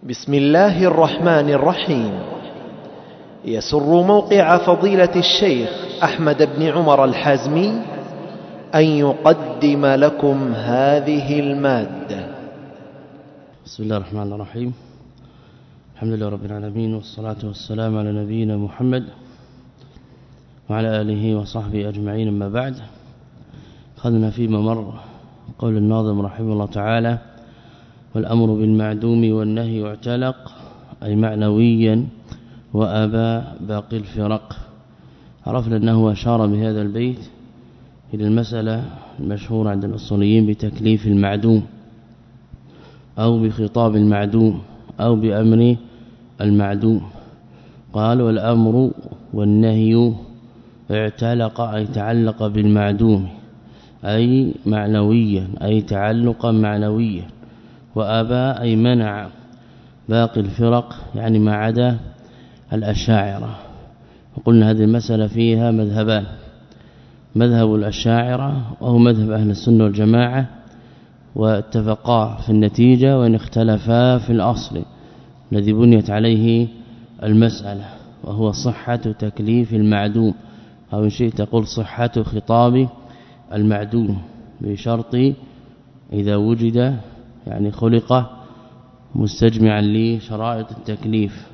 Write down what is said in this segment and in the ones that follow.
بسم الله الرحمن الرحيم. يسر موقع فضيلة الشيخ أحمد بن عمر الحازمي أن يقدم لكم هذه المادة. بسم الله الرحمن الرحيم. الحمد لله رب العالمين والصلاة والسلام على نبينا محمد وعلى آله وصحبه أجمعين. أما بعد أخذنا فيما مر قول الناظم رحمه الله تعالى والأمر بالمعدوم والنهي اعتلق أي معنويا وأبى باقي الفرق. عرفنا أنه أشار بهذا البيت إلى المسألة المشهورة عند الأصوليين بتكليف المعدوم أو بخطاب المعدوم أو بأمر المعدوم. قال والأمر والنهي اعتلق أي تعلق بالمعدوم أي معنويا أي تعلقا معنويا. وابى أي منع باقي الفرق يعني ما عدا الأشاعرة. وقلنا هذه المسألة فيها مذهبان مذهب الأشاعرة وهو مذهب أهل السنة والجماعة واتفقا في النتيجة وإن اختلفا في الأصل الذي بنيت عليه المسألة وهو صحة تكليف المعدوم أو إن شئت تقول صحة خطاب المعدوم بشرط إذا وجد يعني خلق مستجمعا لشرائط التكليف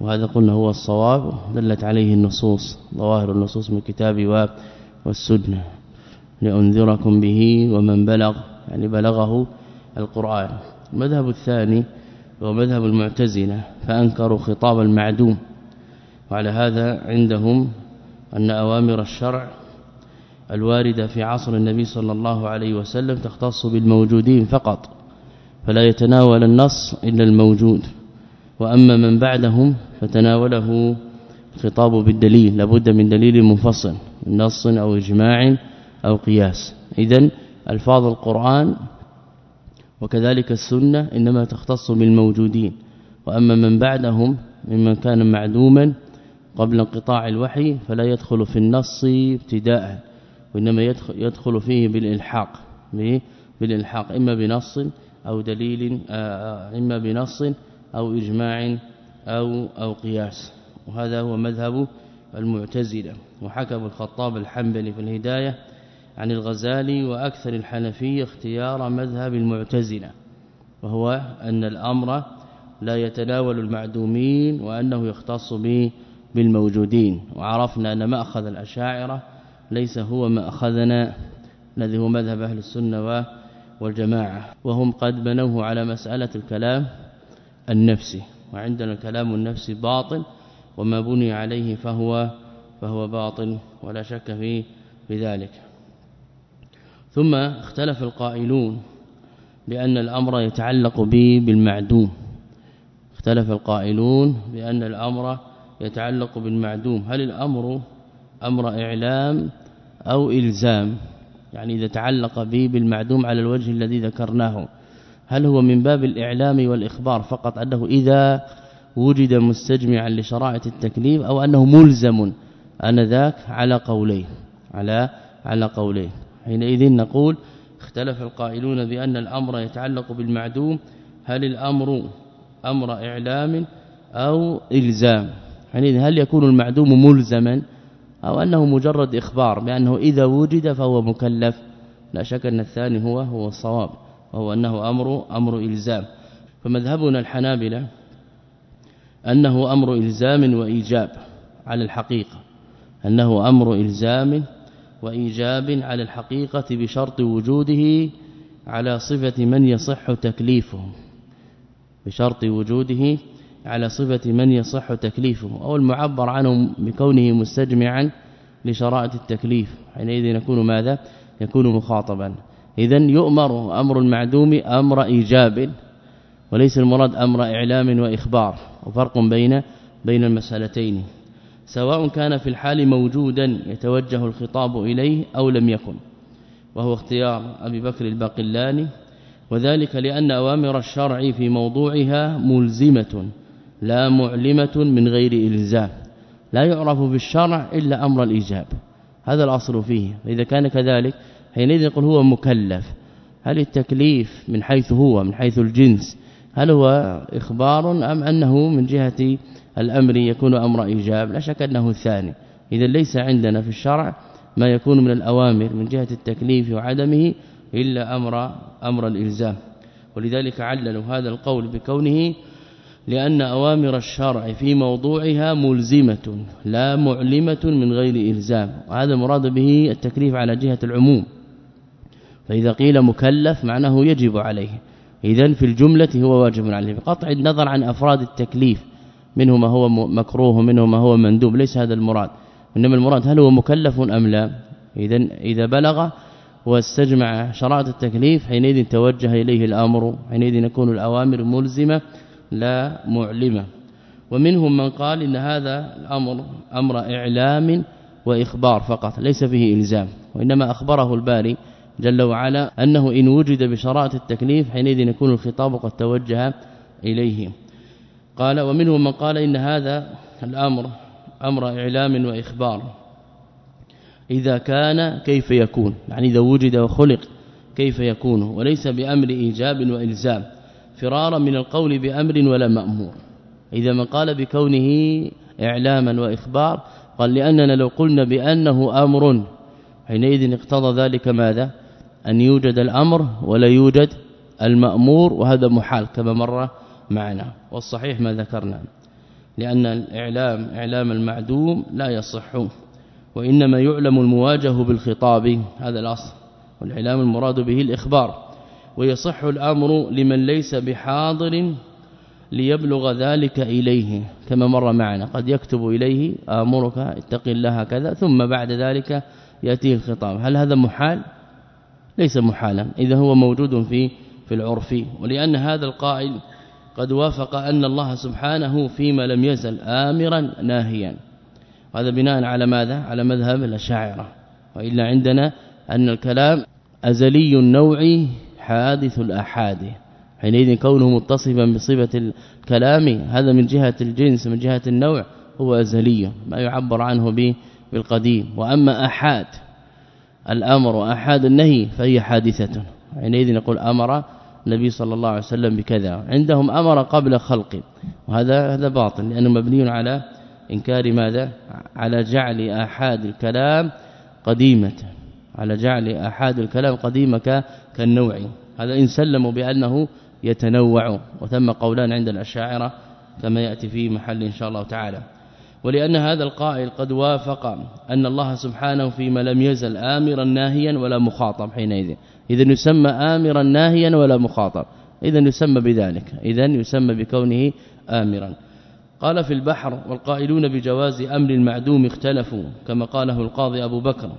وهذا قلنا هو الصواب. دلت عليه النصوص ظواهر النصوص من الكتاب والسنة. لأنذركم به ومن بلغ يعني بلغه القرآن. المذهب الثاني هو مذهب المعتزلة فأنكروا خطاب المعدوم. وعلى هذا عندهم أن أوامر الشرع الواردة في عصر النبي صلى الله عليه وسلم تختص بالموجودين فقط. فلا يتناول النص إلا الموجود. وأما من بعدهم فتناوله الخطاب بالدليل لابد من دليل منفصل نص أو إجماع أو قياس. اذا ألفاظ القرآن وكذلك السنة إنما تختص بالموجودين. وأما من بعدهم ممن كان معدوما قبل انقطاع الوحي فلا يدخل في النص ابتداء وإنما يدخل فيه بالإلحاق. بالإلحاق إما بنص أو دليل آه، آه، إما بنص أو إجماع أو أو قياس. وهذا هو مذهب المعتزلة. ابو الخطاب الحنبلي في الهداية عن الغزالي وأكثر الحنفيه اختيار مذهب المعتزلة. وهو أن الأمر لا يتناول المعدومين وأنه يختص به بالموجودين. وعرفنا أن ما اخذ الأشاعرة ليس هو ما اخذنا الذي هو مذهب أهل السنة والجماعة وهم قد بنوه على مسألة الكلام النفسي. وعندنا الكلام النفسي باطل وما بني عليه فهو فهو باطل ولا شك في بذلك ثم اختلف القائلون بأن الأمر يتعلق به بالمعدوم. اختلف القائلون بأن الأمر يتعلق بالمعدوم. هل الأمر أمر إعلام أو إلزام؟ يعني إذا تعلق به بالمعدوم على الوجه الذي ذكرناه. هل هو من باب الإعلام والإخبار فقط أنه إذا وجد مستجمعا لشرائط التكليف أو أنه ملزم آنذاك على قولين على على قولين حينئذ نقول اختلف القائلون بأن الأمر يتعلق بالمعدوم. هل الأمر أمر إعلام أو إلزام؟ يعني هل يكون المعدوم ملزما؟ أو أنه مجرد إخبار بأنه إذا وجد فهو مكلف. لا شك أن الثاني هو هو الصواب وهو أنه أمر أمر إلزام. فمذهبنا الحنابلة أنه أمر إلزام وإيجاب على الحقيقة. أنه أمر إلزام وإيجاب على الحقيقة بشرط وجوده على صفة من يصح تكليفه. بشرط وجوده على صفة من يصح تكليفه أو المعبر عنه بكونه مستجمعا لشرائط التكليف. حينئذ يكون ماذا؟ يكون مخاطبا. اذا يؤمر أمر المعدوم أمر إيجاب وليس المراد أمر إعلام وإخبار وفرق بين بين المسألتين. سواء كان في الحال موجودا يتوجه الخطاب إليه أو لم يكن وهو اختيار أبي بكر الباقلاني وذلك لأن أوامر الشرع في موضوعها ملزمة. لا معلمة من غير إلزام. لا يعرف بالشرع إلا أمر الإيجاب. هذا الأصل فيه. اذا كان كذلك حينئذ يقول هو مكلف. هل التكليف من حيث هو من حيث الجنس هل هو إخبار أم أنه من جهة الأمر يكون أمر إيجاب؟ لا شك أنه الثاني إذا ليس عندنا في الشرع ما يكون من الأوامر من جهة التكليف وعدمه إلا أمر أمر الإلزام. ولذلك عللوا هذا القول بكونه لأن أوامر الشرع في موضوعها ملزمة لا معلمة من غير إلزام وهذا مراد به التكليف على جهة العموم. فإذا قيل مكلف معناه يجب عليه. اذا في الجملة هو واجب عليه. بقطع النظر عن أفراد التكليف منه ما هو مكروه ومنه ما هو مندوب ليس هذا المراد. إنما المراد هل هو مكلف أم لا؟ اذا إذا بلغ واستجمع شرائط التكليف حينئذ توجه إليه الأمر حينئذ يكون الأوامر ملزمة لا معلمة. ومنهم من قال إن هذا الأمر أمر إعلام وإخبار فقط ليس فيه إلزام وإنما أخبره الباري جل وعلا أنه إن وجد بشرائط التكليف حينئذ يكون الخطاب قد توجه إليه. قال ومنهم من قال إن هذا الأمر أمر إعلام وإخبار. إذا كان كيف يكون؟ يعني إذا وجد وخلق كيف يكون؟ وليس بأمر إيجاب وإلزام. فرارا من القول بأمر ولا مأمور. إذا من قال بكونه إعلاما وإخبار قال لأننا لو قلنا بأنه أمر حينئذ اقتضى ذلك ماذا؟ أن يوجد الأمر ولا يوجد المأمور وهذا محال كما مر معنا. والصحيح ما ذكرنا لأن الإعلام إعلام المعدوم لا يصح وإنما يعلم المواجه بالخطاب هذا الأصل والإعلام المراد به الإخبار. ويصح الأمر لمن ليس بحاضر ليبلغ ذلك إليه. كما مر معنا قد يكتب إليه آمرك اتق الله كذا ثم بعد ذلك يأتيه الخطاب. هل هذا محال؟ ليس محالا إذا هو موجود في في العرف. ولأن هذا القائل قد وافق أن الله سبحانه فيما لم يزل آمرا ناهيا. هذا بناء على ماذا؟ على مذهب الأشاعرة. وإلا عندنا أن الكلام أزلي النوع حادث الاحاد حينئذ كونه متصفا بصفة الكلام هذا من جهة الجنس من جهة النوع هو ازلي ما يعبر عنه به بالقديم. وأما أحاد الأمر واحاد النهي فهي حادثة. حينئذ نقول أمر النبي صلى الله عليه وسلم بكذا. عندهم أمر قبل خلق وهذا هذا باطل لأنه مبني على إنكار ماذا؟ على جعل أحاد الكلام قديمة. على جعل احاد الكلام قديمه كالنوع. هذا إن سلموا بأنه يتنوع وثم قولان عند الأشاعرة كما يأتي في محل إن شاء الله تعالى. ولأن هذا القائل قد وافق أن الله سبحانه فيما لم يزل آمرا ناهيا ولا مخاطب حينئذ. إذا يسمى آمرا ناهيا ولا مخاطب. إذا يسمى بذلك. إذا يسمى بكونه آمرا. قال في البحر والقائلون بجواز أمر المعدوم اختلفوا كما قاله القاضي أبو بكر.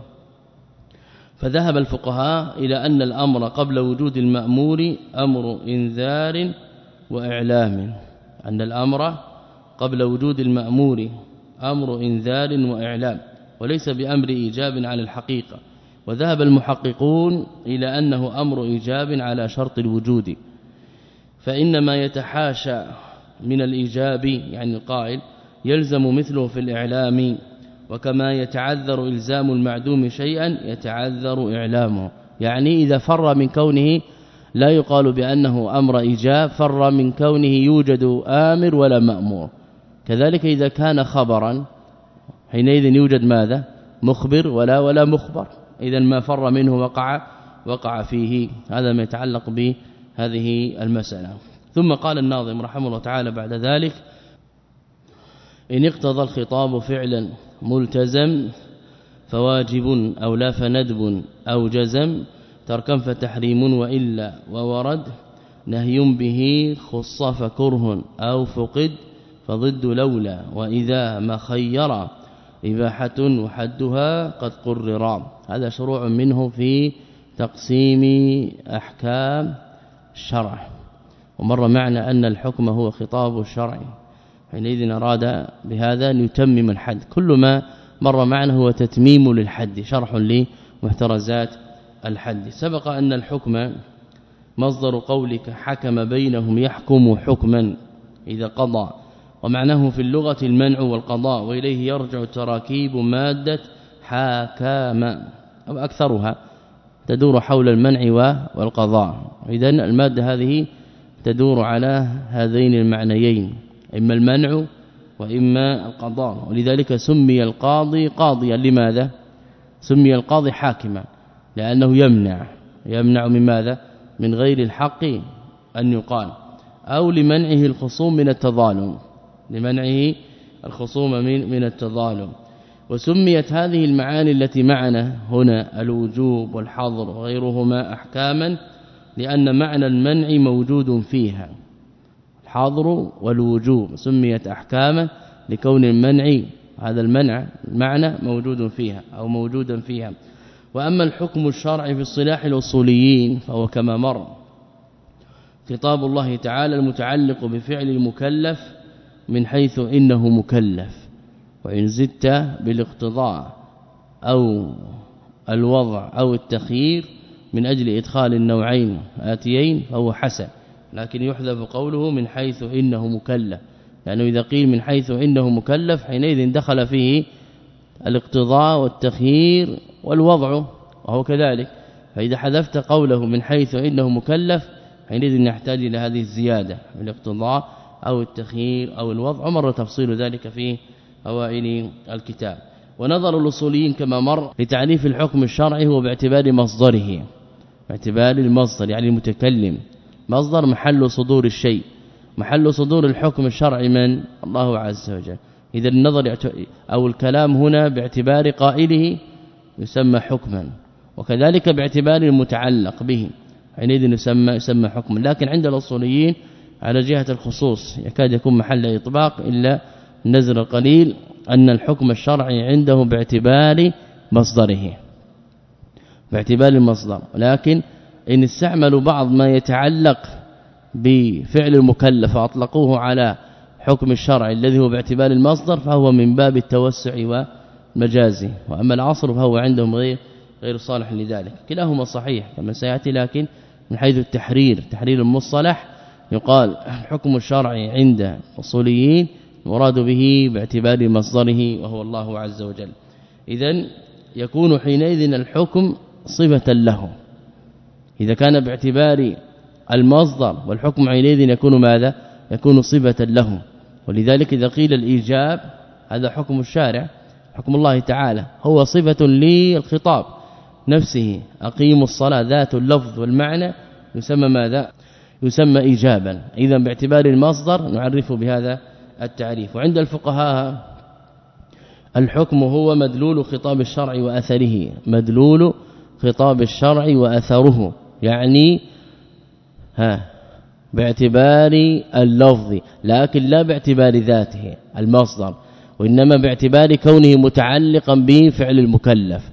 فذهب الفقهاء إلى أن الأمر قبل وجود المأمور أمر إنذار وإعلام أن الأمر قبل وجود المأمور أمر إنذار وإعلام وليس بأمر إيجاب على الحقيقة. وذهب المحققون إلى أنه أمر إيجاب على شرط الوجود. فإنما يتحاشى من الإيجاب يعني القائل يلزم مثله في الإعلام. وكما يتعذر إلزام المعدوم شيئا يتعذر إعلامه. يعني إذا فر من كونه لا يقال بأنه أمر إيجاب فر من كونه يوجد آمر ولا مأمور. كذلك إذا كان خبرا حينئذ يوجد ماذا؟ مخبر ولا ولا مخبر. اذا ما فر منه وقع وقع فيه. هذا ما يتعلق بهذه المسألة. ثم قال الناظم رحمه الله تعالى بعد ذلك إن اقتضى الخطاب فعلا ملتزم فواجب أو لا فندب أو جزم تركا فتحريم وإلا وورد نهي به خص فكره أو فقد فضد لولا وإذا ما خير إباحة وحدها قد قرر. هذا شروع منه في تقسيم أحكام الشرع. ومر معنا أن الحكم هو خطاب الشرع. حينئذ أراد بهذا أن يتمم الحد. كل ما مر معنا هو تتميم للحد شرح لمحترزات الحد. سبق أن الحكم مصدر قولك حكم بينهم يحكم حكما إذا قضى ومعناه في اللغة المنع والقضاء وإليه يرجع تراكيب مادة حاكم أو أكثرها تدور حول المنع والقضاء. اذا المادة هذه تدور على هذين المعنيين. إما المنع وإما القضاء. ولذلك سمي القاضي قاضيا. لماذا؟ سمي القاضي حاكما لأنه يمنع. يمنع من ماذا؟ من غير الحق أن يقال أو لمنعه الخصوم من التظالم. لمنعه الخصوم من من التظالم. وسميت هذه المعاني التي معنا هنا الوجوب والحظر وغيرهما أحكاما لأن معنى المنع موجود فيها. الحظر والوجوب سميت احكاما لكون المنع هذا المنع المعنى موجود فيها أو موجودا فيها. وأما الحكم الشرعي في الصلاح الأصوليين فهو كما مر. خطاب الله تعالى المتعلق بفعل المكلف من حيث إنه مكلف وإن زدت بالاقتضاء أو الوضع أو التخيير من أجل إدخال النوعين آتيين فهو حسن. لكن يحذف قوله من حيث إنه مكلف. لأنه إذا قيل من حيث إنه مكلف حينئذ دخل فيه الاقتضاء والتخيير والوضع وهو كذلك. فإذا حذفت قوله من حيث إنه مكلف حينئذ نحتاج إلى هذه الزيادة من الاقتضاء أو التخيير أو الوضع. ومر تفصيل ذلك في أوائل الكتاب. ونظر الأصوليين كما مر لتعريف الحكم الشرعي هو باعتبار مصدره باعتبار المصدر يعني المتكلم. مصدر محل صدور الشيء محل صدور الحكم الشرعي من؟ الله عز وجل. اذا النظر أو الكلام هنا باعتبار قائله يسمى حكما وكذلك باعتبار المتعلق به. حينئذ يسمى يسمى حكما. لكن عند الأصوليين على جهة الخصوص يكاد يكون محل إطباق إلا نزر قليل أن الحكم الشرعي عنده باعتبار مصدره باعتبار المصدر. لكن إن استعملوا بعض ما يتعلق بفعل المكلف اطلقوه على حكم الشرع الذي هو باعتبار المصدر فهو من باب التوسع والمجازي وأما العصر فهو عندهم غير غير صالح لذلك. كلاهما صحيح كما سيأتي لكن من حيث التحرير تحرير المصطلح يقال الحكم الشرعي عند الأصوليين مراد به باعتبار مصدره وهو الله عز وجل. اذا يكون حينئذ الحكم صفة له. إذا كان باعتبار المصدر والحكم حينئذ يكون ماذا؟ يكون صفة له. ولذلك إذا قيل الإيجاب هذا حكم الشارع حكم الله تعالى هو صفة للخطاب نفسه. أقيموا الصلاة ذات اللفظ والمعنى يسمى ماذا؟ يسمى ايجابا. إذا باعتبار المصدر نعرفه بهذا التعريف. وعند الفقهاء الحكم هو مدلول خطاب الشرع وأثره. مدلول خطاب الشرع وأثره. يعني ها باعتبار اللفظ لكن لا باعتبار ذاته المصدر وإنما باعتبار كونه متعلقا بفعل المكلف.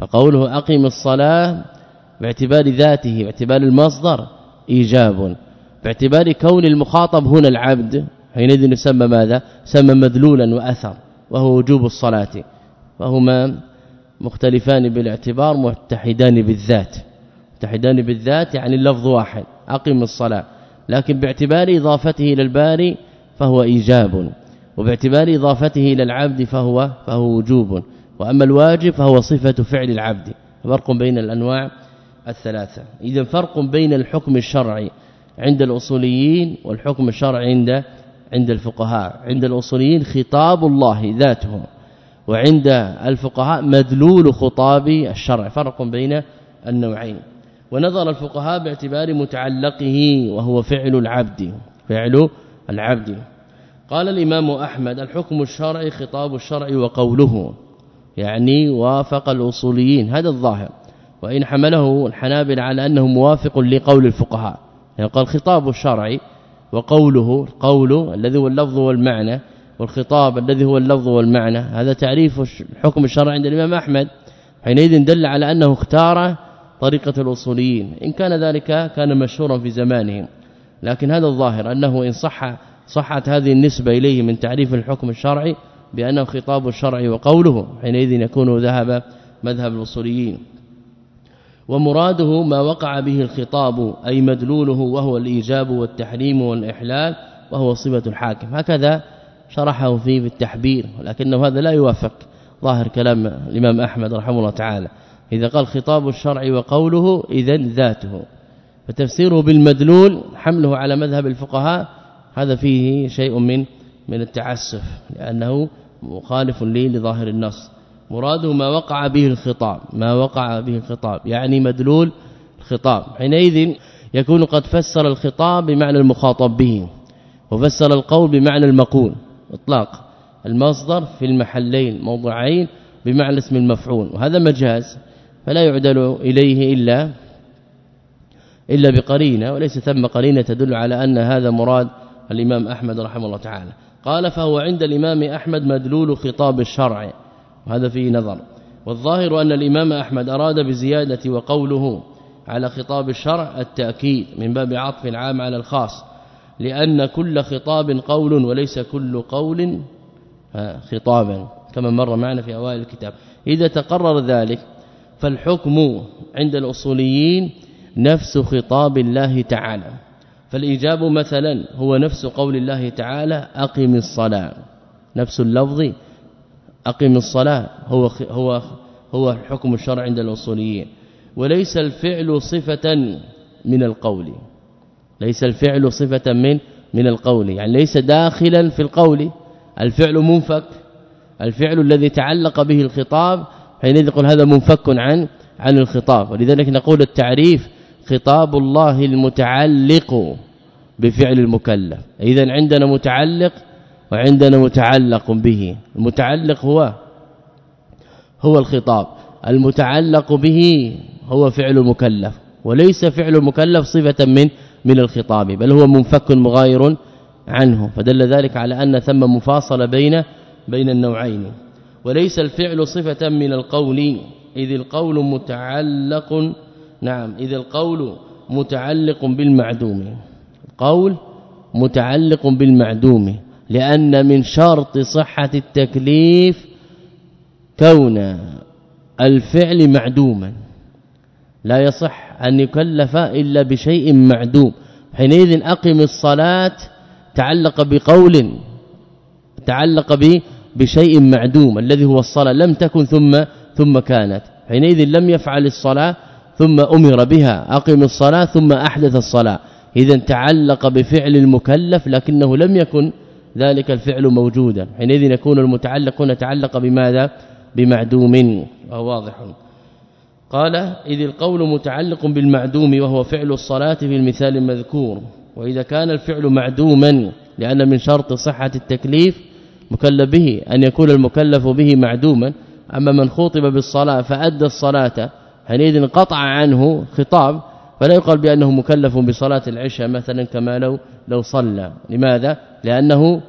فقوله أقم الصلاة باعتبار ذاته باعتبار المصدر إيجاب. باعتبار كون المخاطب هنا العبد حينئذ يسمى ماذا؟ سمى مدلولا وأثر وهو وجوب الصلاة فهما مختلفان بالاعتبار متحدان بالذات. متحدان بالذات يعني اللفظ واحد أقم الصلاة. لكن باعتبار إضافته إلى الباري فهو إيجاب وباعتبار إضافته إلى العبد فهو فهو وجوب وأما الواجب فهو صفة فعل العبد. فرق بين الأنواع الثلاثة. اذا فرق بين الحكم الشرعي عند الأصوليين والحكم الشرعي عند عند الفقهاء. عند الأصوليين خطاب الله ذاته وعند الفقهاء مدلول خطاب الشرع. فرق بين النوعين. ونظر الفقهاء باعتبار متعلقه وهو فعل العبد فعل العبد. قال الإمام أحمد الحكم الشرعي خطاب الشرع وقوله يعني وافق الأصوليين هذا الظاهر. وإن حمله الحنابل على أنه موافق لقول الفقهاء. يعني قال خطاب الشرعي وقوله قوله الذي هو اللفظ والمعنى والخطاب الذي هو اللفظ والمعنى هذا تعريف الحكم الشرعي عند الإمام أحمد. حينئذ دل على أنه اختار طريقة الأصوليين. إن كان ذلك كان مشهورا في زمانهم. لكن هذا الظاهر أنه إن صح صحت هذه النسبة إليه من تعريف الحكم الشرعي بأنه خطاب الشرع وقوله حينئذ يكون ذهب مذهب الأصوليين. ومراده ما وقع به الخطاب أي مدلوله وهو الإيجاب والتحريم والإحلال وهو صفة الحاكم. هكذا شرحه فيه بالتحبير ولكنه هذا لا يوافق ظاهر كلام الإمام أحمد رحمه الله تعالى. إذا قال خطاب الشرع وقوله اذا ذاته. فتفسيره بالمدلول حمله على مذهب الفقهاء هذا فيه شيء من من التعسف لأنه مخالف لي لظاهر النص. مراده ما وقع به الخطاب ما وقع به الخطاب يعني مدلول الخطاب. حينئذ يكون قد فسر الخطاب بمعنى المخاطب به وفسر القول بمعنى المقول. إطلاق. المصدر في المحلين موضعين بمعنى اسم المفعول. وهذا مجاز. فلا يعدل إليه إلا إلا بقرينة وليس ثم قرينة تدل على أن هذا مراد الإمام أحمد رحمه الله تعالى. قال فهو عند الإمام أحمد مدلول خطاب الشرع. وهذا فيه نظر. والظاهر أن الإمام أحمد أراد بزيادة وقوله على خطاب الشرع التأكيد من باب عطف العام على الخاص لأن كل خطاب قول وليس كل قول خطابا كما مر معنا في أوائل الكتاب. إذا تقرر ذلك فالحكم عند الأصوليين نفس خطاب الله تعالى. فالايجاب مثلا هو نفس قول الله تعالى أقم الصلاة. نفس اللفظ أقم الصلاة هو هو هو حكم الشرع عند الأصوليين. وليس الفعل صفة من القول. ليس الفعل صفة من من القول. يعني ليس داخلا في القول. الفعل منفك. الفعل الذي تعلق به الخطاب حينئذ يقول هذا منفك عن عن الخطاب. ولذلك نقول التعريف خطاب الله المتعلق بفعل المكلف. اذا عندنا متعلق وعندنا متعلق به. المتعلق هو هو الخطاب. المتعلق به هو فعل المكلف. وليس فعل المكلف صفة من من الخطاب بل هو منفك مغاير عنه. فدل ذلك على أن ثم مفاصله بين بين النوعين. وليس الفعل صفة من القول. إذ القول متعلق نعم إذ القول متعلق بالمعدوم. القول متعلق بالمعدوم لأن من شرط صحة التكليف كون الفعل معدوما. لا يصح أن يكلف إلا بشيء معدوم. حينئذ أقم الصلاة تعلق بقول تعلق بشيء معدوم الذي هو الصلاة لم تكن ثم ثم كانت. حينئذ لم يفعل الصلاة ثم أمر بها أقم الصلاة ثم أحدث الصلاة. اذا تعلق بفعل المكلف لكنه لم يكن ذلك الفعل موجودا. حينئذ يكون المتعلق هنا تعلق بماذا؟ بمعدوم وهو واضح. قال إذ القول متعلق بالمعدوم وهو فعل الصلاة في المثال المذكور. وإذا كان الفعل معدوما لأن من شرط صحة التكليف مكلف به أن يكون المكلف به معدوما. أما من خطب بالصلاة فأدى الصلاة حينئذ قطع عنه خطاب فلا يقال بأنه مكلف بصلاة العشاء مثلا كما لو لو صلى. لماذا؟ لأنه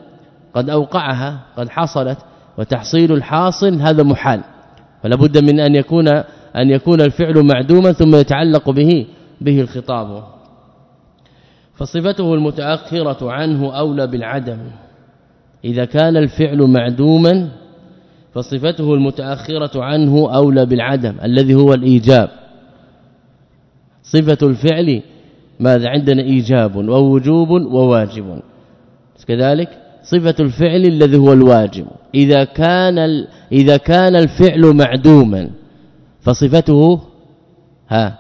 قد أوقعها قد حصلت وتحصيل الحاصل هذا محال. فلا بد من أن يكون أن يكون الفعل معدوما ثم يتعلق به به الخطاب. فصفته المتأخرة عنه أولى بالعدم. إذا كان الفعل معدوما فصفته المتأخرة عنه أولى بالعدم الذي هو الإيجاب. صفة الفعل ماذا؟ عندنا إيجاب ووجوب وواجب. كذلك صفة الفعل الذي هو الواجب. إذا كان إذا كان الفعل معدوما فصفته ها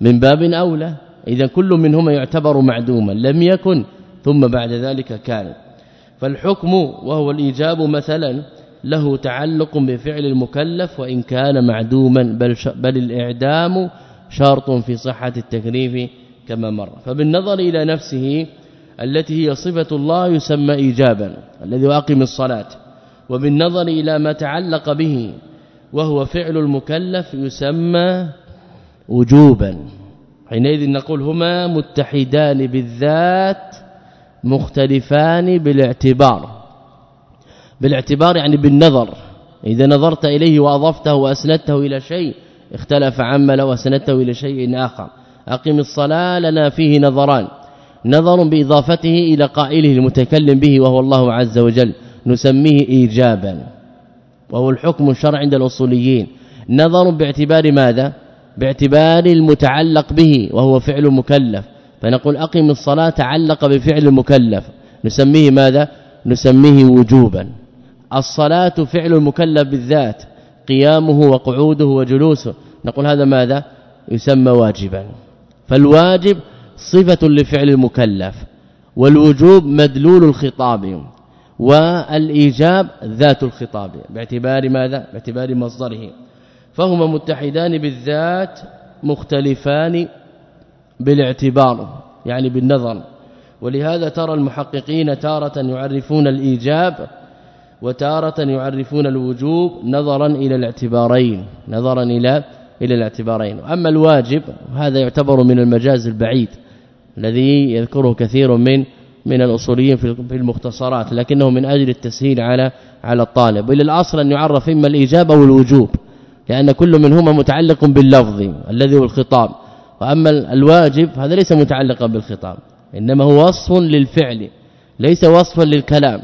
من باب أولى. إذا كل منهما يعتبر معدوما لم يكن ثم بعد ذلك كان. فالحكم وهو الإيجاب مثلا له تعلق بفعل المكلف وإن كان معدوما بل بل الإعدام شرط في صحة التكليف كما مر. فبالنظر إلى نفسه التي هي صفة الله يسمى ايجابا الذي واقم الصلاة. وبالنظر إلى ما تعلق به وهو فعل المكلف يسمى وجوبا. حينئذ نقول هما متحدان بالذات مختلفان بالاعتبار. بالاعتبار يعني بالنظر. إذا نظرت إليه وأضفته وأسندته إلى شيء اختلف عما لو اسندته إلى شيء آخر. أقم الصلاة لنا فيه نظران. نظر بإضافته إلى قائله المتكلم به وهو الله عز وجل. نسميه ايجابا. وهو الحكم الشرعي عند الأصوليين. نظر باعتبار ماذا؟ باعتبار المتعلق به وهو فعل مكلف. فنقول أقم الصلاة تعلق بفعل المكلف. نسميه ماذا؟ نسميه وجوبا. الصلاة فعل المكلف بالذات قيامه وقعوده وجلوسه. نقول هذا ماذا؟ يسمى واجبا. فالواجب صفة لفعل المكلف والوجوب مدلول الخطاب. والإيجاب ذات الخطاب باعتبار ماذا؟ باعتبار مصدره. فهما متحدان بالذات مختلفان بالاعتبار يعني بالنظر. ولهذا ترى المحققين تارة يعرفون الإيجاب وتارة يعرفون الوجوب نظرا إلى الاعتبارين نظرا إلى إلى الاعتبارين. أما الواجب هذا يعتبر من المجاز البعيد الذي يذكره كثير من من الأصوليين في المختصرات لكنه من أجل التسهيل على على الطالب. والى الأصل أن يعرف إما الإيجاب أو الوجوب لأن كل منهما متعلق باللفظ الذي هو الخطاب. وأما الواجب هذا ليس متعلقا بالخطاب إنما هو وصف للفعل ليس وصفا للكلام.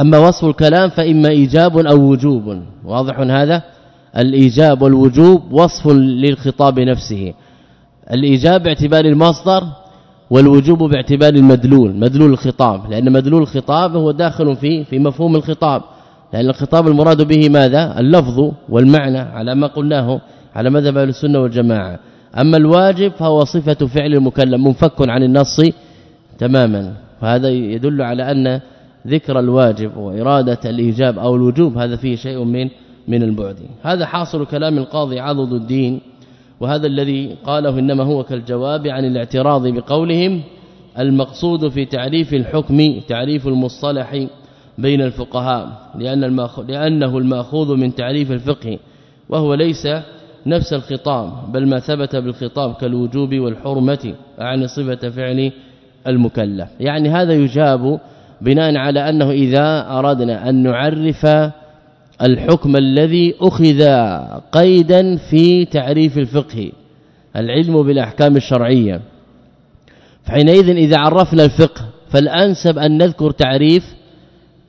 أما وصف الكلام فإما إيجاب أو وجوب. واضح هذا؟ الإيجاب والوجوب وصف للخطاب نفسه. الإيجاب باعتبار المصدر والوجوب باعتبار المدلول مدلول الخطاب. لأن مدلول الخطاب هو داخل في في مفهوم الخطاب. لأن الخطاب المراد به ماذا؟ اللفظ والمعنى على ما قلناه على مذهب أهل السنة والجماعة. أما الواجب فهو صفة فعل المكلم منفك عن النص تماما. وهذا يدل على أن ذكر الواجب وإرادة الإيجاب أو الوجوب هذا فيه شيء من من البعد. هذا حاصل كلام القاضي عضد الدين وهذا الذي قاله إنما هو كالجواب عن الاعتراض بقولهم المقصود في تعريف الحكم تعريف المصطلح بين الفقهاء لأن لأنه المأخوذ من تعريف الفقه وهو ليس نفس الخطاب بل ما ثبت بالخطاب كالوجوب والحرمة عن صفة فعل المكلف. يعني هذا يجاب بناء على أنه إذا أردنا أن نعرف الحكم الذي أخذ قيدا في تعريف الفقه العلم بالأحكام الشرعية. فحينئذ إذا عرفنا الفقه فالأنسب أن نذكر تعريف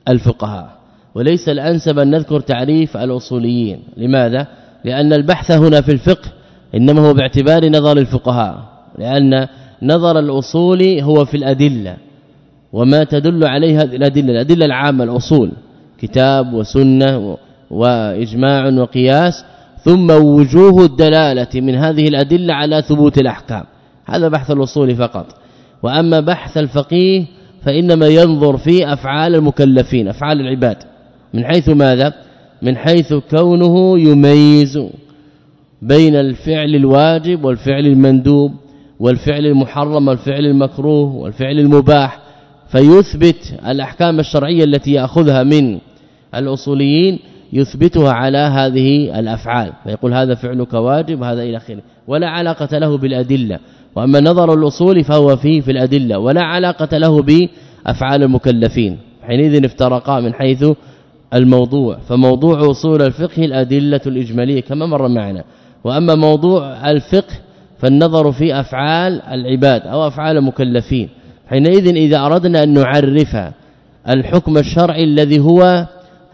الفقهاء وليس الأنسب أن نذكر تعريف الأصوليين. لماذا؟ لأن البحث هنا في الفقه إنما هو باعتبار نظر الفقهاء لأن نظر الأصول هو في الأدلة وما تدل عليها الأدلة الأدلة العامة الأصول كتاب وسنة وإجماع وقياس ثم وجوه الدلالة من هذه الأدلة على ثبوت الأحكام. هذا بحث الأصول فقط. وأما بحث الفقيه فإنما ينظر في أفعال المكلفين أفعال العباد. من حيث ماذا؟ من حيث كونه يميز بين الفعل الواجب والفعل المندوب والفعل المحرم والفعل المكروه والفعل المباح فيثبت الأحكام الشرعية التي يأخذها من الأصوليين يثبتها على هذه الأفعال. فيقول هذا فعلك واجب هذا إلى آخره. ولا علاقة له بالأدلة. وأما نظر الأصول فهو فيه في الأدلة. ولا علاقة له بأفعال المكلفين. حينئذ افترقا من حيث الموضوع فموضوع أصول الفقه الأدلة الإجمالية كما مر معنا. وأما موضوع الفقه فالنظر في أفعال العباد أو أفعال المكلفين. حينئذ إذا أردنا أن نعرف الحكم الشرعي الذي هو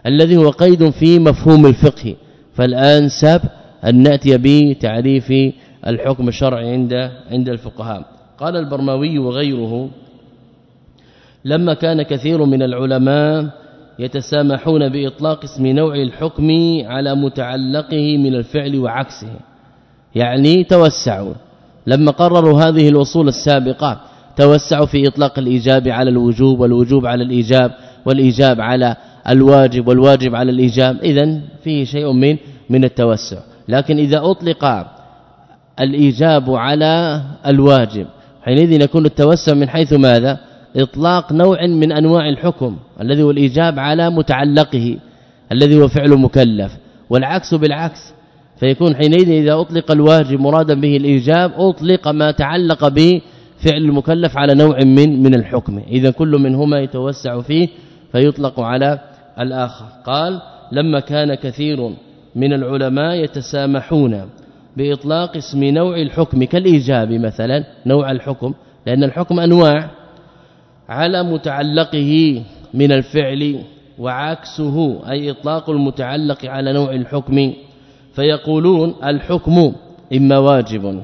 الذي هو قيد في مفهوم الفقه فالانسب أن نأتي بتعريف الحكم الشرعي عند عند الفقهاء. قال البرماوي وغيره لما كان كثير من العلماء يتسامحون بإطلاق اسم نوع الحكم على متعلقه من الفعل وعكسه. يعني توسعوا. لما قرروا هذه الأصول السابقة توسعوا في إطلاق الإيجاب على الوجوب والوجوب على الإيجاب والإيجاب على الواجب والواجب على الإيجاب. اذا فيه شيء من من التوسع. لكن إذا أطلق الإيجاب على الواجب حينئذ يكون التوسع من حيث ماذا؟ إطلاق نوع من أنواع الحكم الذي هو الإيجاب على متعلقه الذي هو فعل مكلف. والعكس بالعكس فيكون حينئذ إذا أطلق الواجب مرادا به الإيجاب أطلق ما تعلق به فعل المكلف على نوع من من الحكم. إذا كل منهما يتوسع فيه فيطلق على الآخر. قال لما كان كثير من العلماء يتسامحون بإطلاق اسم نوع الحكم كالإيجاب مثلا نوع الحكم لأن الحكم أنواع. على متعلقه من الفعل وعكسه أي إطلاق المتعلق على نوع الحكم. فيقولون الحكم إما واجب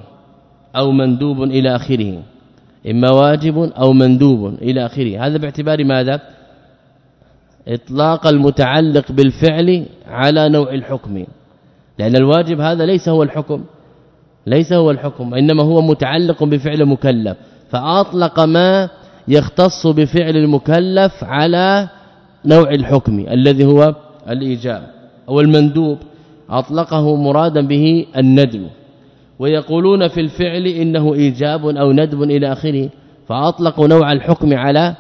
أو مندوب إلى آخره. إما واجب أو مندوب إلى آخره. هذا باعتبار ماذا؟ إطلاق المتعلق بالفعل على نوع الحكم. لأن الواجب هذا ليس هو الحكم ليس هو الحكم إنما هو متعلق بفعل مكلف. فأطلق ما يختص بفعل المكلف على نوع الحكم الذي هو الإيجاب أو المندوب. أطلقه مرادا به الندم. ويقولون في الفعل إنه إيجاب أو ندب إلى آخره. فأطلقوا نوع الحكم على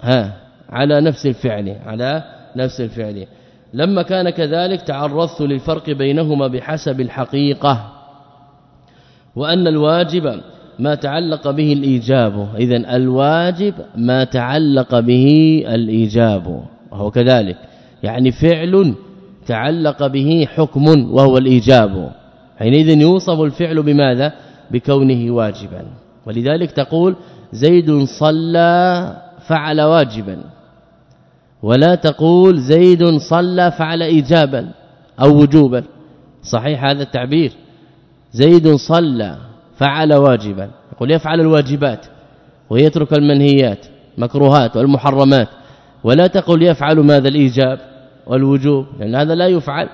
ها على نفس الفعل على نفس الفعل. لما كان كذلك تعرضت للفرق بينهما بحسب الحقيقة. وأن الواجب ما تعلق به الإيجاب. اذا الواجب ما تعلق به الإيجاب. وهو كذلك. يعني فعل تعلق به حكم وهو الإيجاب. حينئذ يوصف الفعل بماذا؟ بكونه واجبا. ولذلك تقول زيد صلى فعل واجبا. ولا تقول زيد صلى فعل ايجابا أو وجوبا. صحيح هذا التعبير. زيد صلى فعل واجبا. يقول يفعل الواجبات ويترك المنهيات مكروهات والمحرمات. ولا تقول يفعل ماذا الإيجاب والوجوب لأن هذا لا يفعل.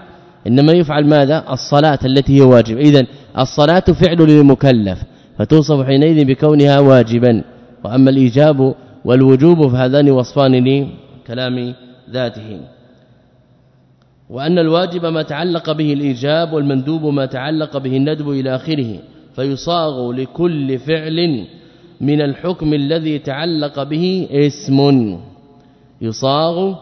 إنما يفعل ماذا؟ الصلاة التي هي واجب اذا الصلاة فعل للمكلف فتوصف حينئذ بكونها واجبا. وأما الإيجاب والوجوب فهذان وصفان لكلام ذاته. وأن الواجب ما تعلق به الإيجاب والمندوب ما تعلق به الندب إلى آخره. فيصاغ لكل فعل من الحكم الذي تعلق به اسم. يصاغ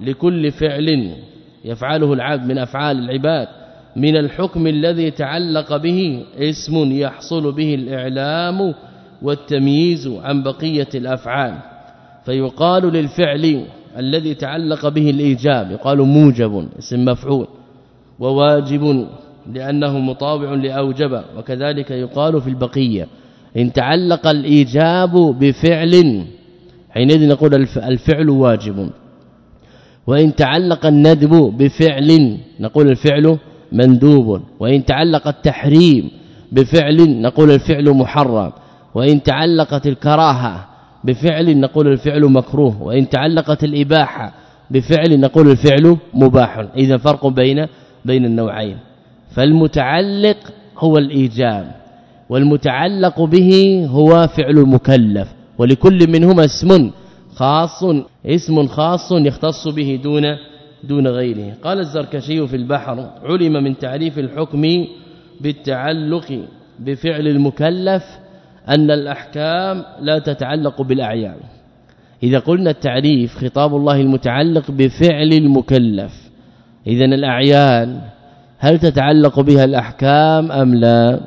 لكل فعل يفعله العبد من أفعال العباد من الحكم الذي تعلق به اسم يحصل به الإعلام والتمييز عن بقية الأفعال. فيقال للفعل الذي تعلق به الإيجاب يقال موجب اسم مفعول وواجب لأنه مطابع لأوجب وكذلك يقال في البقية إن تعلق الإيجاب بفعل حينئذ نقول الفعل واجب. وإن تعلق الندب بفعل نقول الفعل مندوب. وإن تعلق التحريم بفعل نقول الفعل محرم. وإن تعلقت الكراهة بفعل نقول الفعل مكروه. وإن تعلقت الإباحة بفعل نقول الفعل مباح. إذا فرق بين بين النوعين. فالمتعلق هو الإيجاب والمتعلق به هو فعل المكلف ولكل منهما اسم خاص اسم خاص يختص به دون دون غيره. قال الزركشي في البحر علم من تعريف الحكم بالتعلق بفعل المكلف أن الأحكام لا تتعلق بالأعيان. إذا قلنا التعريف خطاب الله المتعلق بفعل المكلف اذا الأعيان هل تتعلق بها الأحكام أم لا؟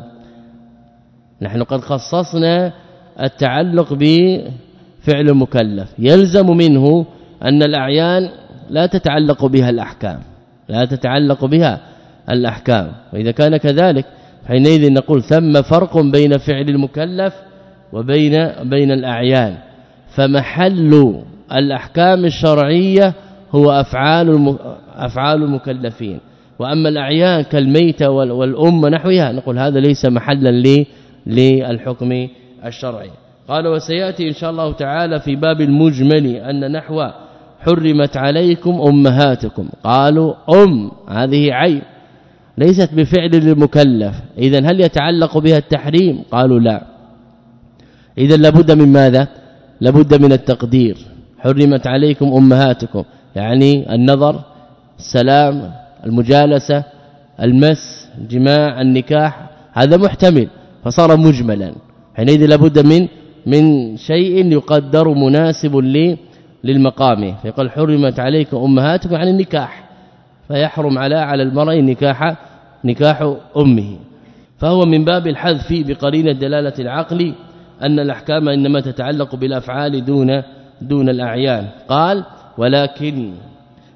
نحن قد خصصنا التعلق بفعل المكلف يلزم منه أن الأعيان لا تتعلق بها الأحكام. لا تتعلق بها الأحكام. وإذا كان كذلك حينئذ نقول ثم فرق بين فعل المكلف وبين بين الأعيان. فمحل الأحكام الشرعية هو أفعال أفعال المكلفين. وأما الأعيان كالميت والأم نحوها نقول هذا ليس محلا للحكم الشرعي. قال وسيأتي إن شاء الله تعالى في باب المجمل أن نحو حرمت عليكم أمهاتكم. قالوا أم هذه عين ليست بفعل للمكلف اذا هل يتعلق بها التحريم؟ قالوا لا. اذا لابد من ماذا؟ لابد من التقدير. حرمت عليكم أمهاتكم. يعني النظر السلام المجالسة المس الجماع النكاح هذا محتمل فصار مجملا. حينئذ لابد من من شيء يقدر مناسب لي للمقام. فيقول حرمت عليكم أمهاتكم عن النكاح. فيحرم على على المرء نكاح نكاح أمه. فهو من باب الحذف بقرينة دلالة العقل أن الأحكام إنما تتعلق بالأفعال دون دون الأعيان. قال ولكن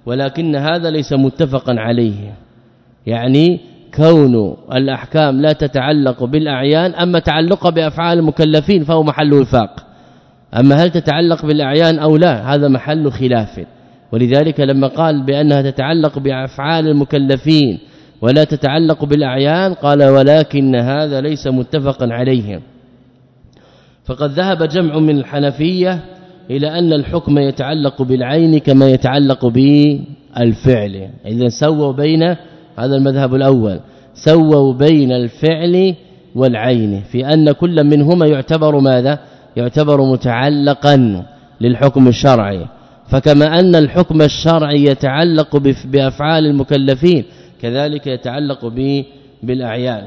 ولكن هذا ليس متفقا عليه. يعني كون الأحكام لا تتعلق بالأعيان أما تعلق بأفعال المكلفين فهو محل وفاق. أما هل تتعلق بالأعيان أو لا هذا محل خلاف. ولذلك لما قال بأنها تتعلق بأفعال المكلفين ولا تتعلق بالأعيان قال ولكن هذا ليس متفقا عليه. فقد ذهب جمع من الحنفية إلى أن الحكم يتعلق بالعين كما يتعلق بالفعل. اذا سووا بين هذا المذهب الأول سووا بين الفعل والعين في أن كل منهما يعتبر ماذا؟ يعتبر متعلقا للحكم الشرعي. فكما أن الحكم الشرعي يتعلق بأفعال المكلفين كذلك يتعلق بالأعيان.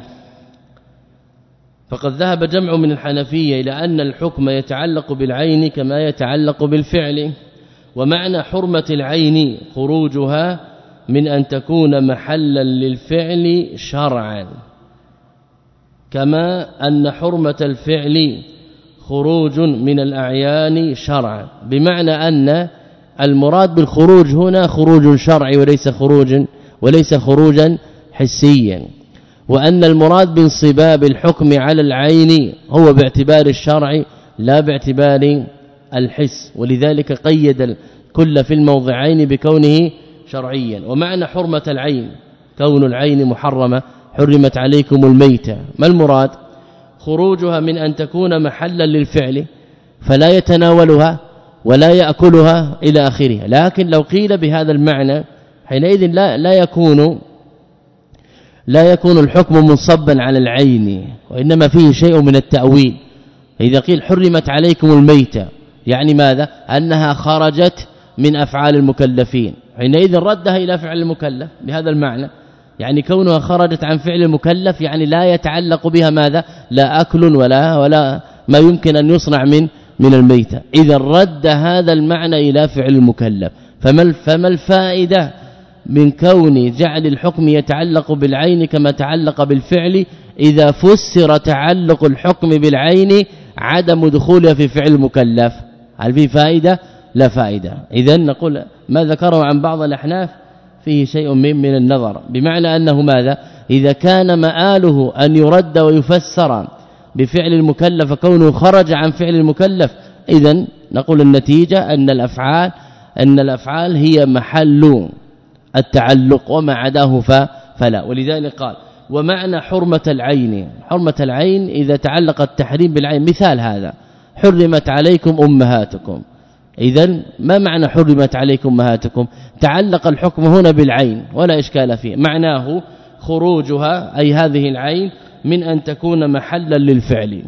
فقد ذهب جمع من الحنفية إلى أن الحكم يتعلق بالعين كما يتعلق بالفعل ومعنى حرمة العين خروجها من أن تكون محلا للفعل شرعا كما أن حرمة الفعل خروج من الأعيان شرعا بمعنى أن المراد بالخروج هنا خروج شرعي وليس خروج وليس خروجا حسيا. وأن المراد بانصباب الحكم على العين هو باعتبار الشرع لا باعتبار الحس. ولذلك قيد كل في الموضعين بكونه شرعيا. ومعنى حرمة العين كون العين محرمة حرمت عليكم الميتة. ما المراد؟ خروجها من أن تكون محلا للفعل فلا يتناولها ولا يأكلها إلى آخره. لكن لو قيل بهذا المعنى حينئذ لا لا يكون لا يكون الحكم منصبا على العين وإنما فيه شيء من التأويل. إذا قيل حرمت عليكم الميتة يعني ماذا؟ أنها خرجت من أفعال المكلفين. حينئذ ردها إلى فعل المكلف بهذا المعنى. يعني كونها خرجت عن فعل المكلف يعني لا يتعلق بها ماذا؟ لا أكل ولا ولا ما يمكن أن يصنع من من الميتة. إذا رد هذا المعنى إلى فعل المكلف. فما فما الفائدة؟ من كون جعل الحكم يتعلق بالعين كما تعلق بالفعل إذا فسر تعلق الحكم بالعين عدم دخولها في فعل المكلف هل في فائدة؟ لا فائدة. اذا نقول ما ذكره عن بعض الأحناف فيه شيء من من النظر. بمعنى أنه ماذا؟ إذا كان مآله أن يرد ويفسر بفعل المكلف كونه خرج عن فعل المكلف اذا نقول النتيجة أن الافعال أن الأفعال هي محل التعلق وما عداه فلا. ولذلك قال ومعنى حرمة العين. حرمة العين إذا تعلق التحريم بالعين مثال هذا. حرمت عليكم أمهاتكم. اذا ما معنى حرمت عليكم أمهاتكم؟ تعلق الحكم هنا بالعين ولا إشكال فيه. معناه خروجها أي هذه العين من أن تكون محلا للفعل.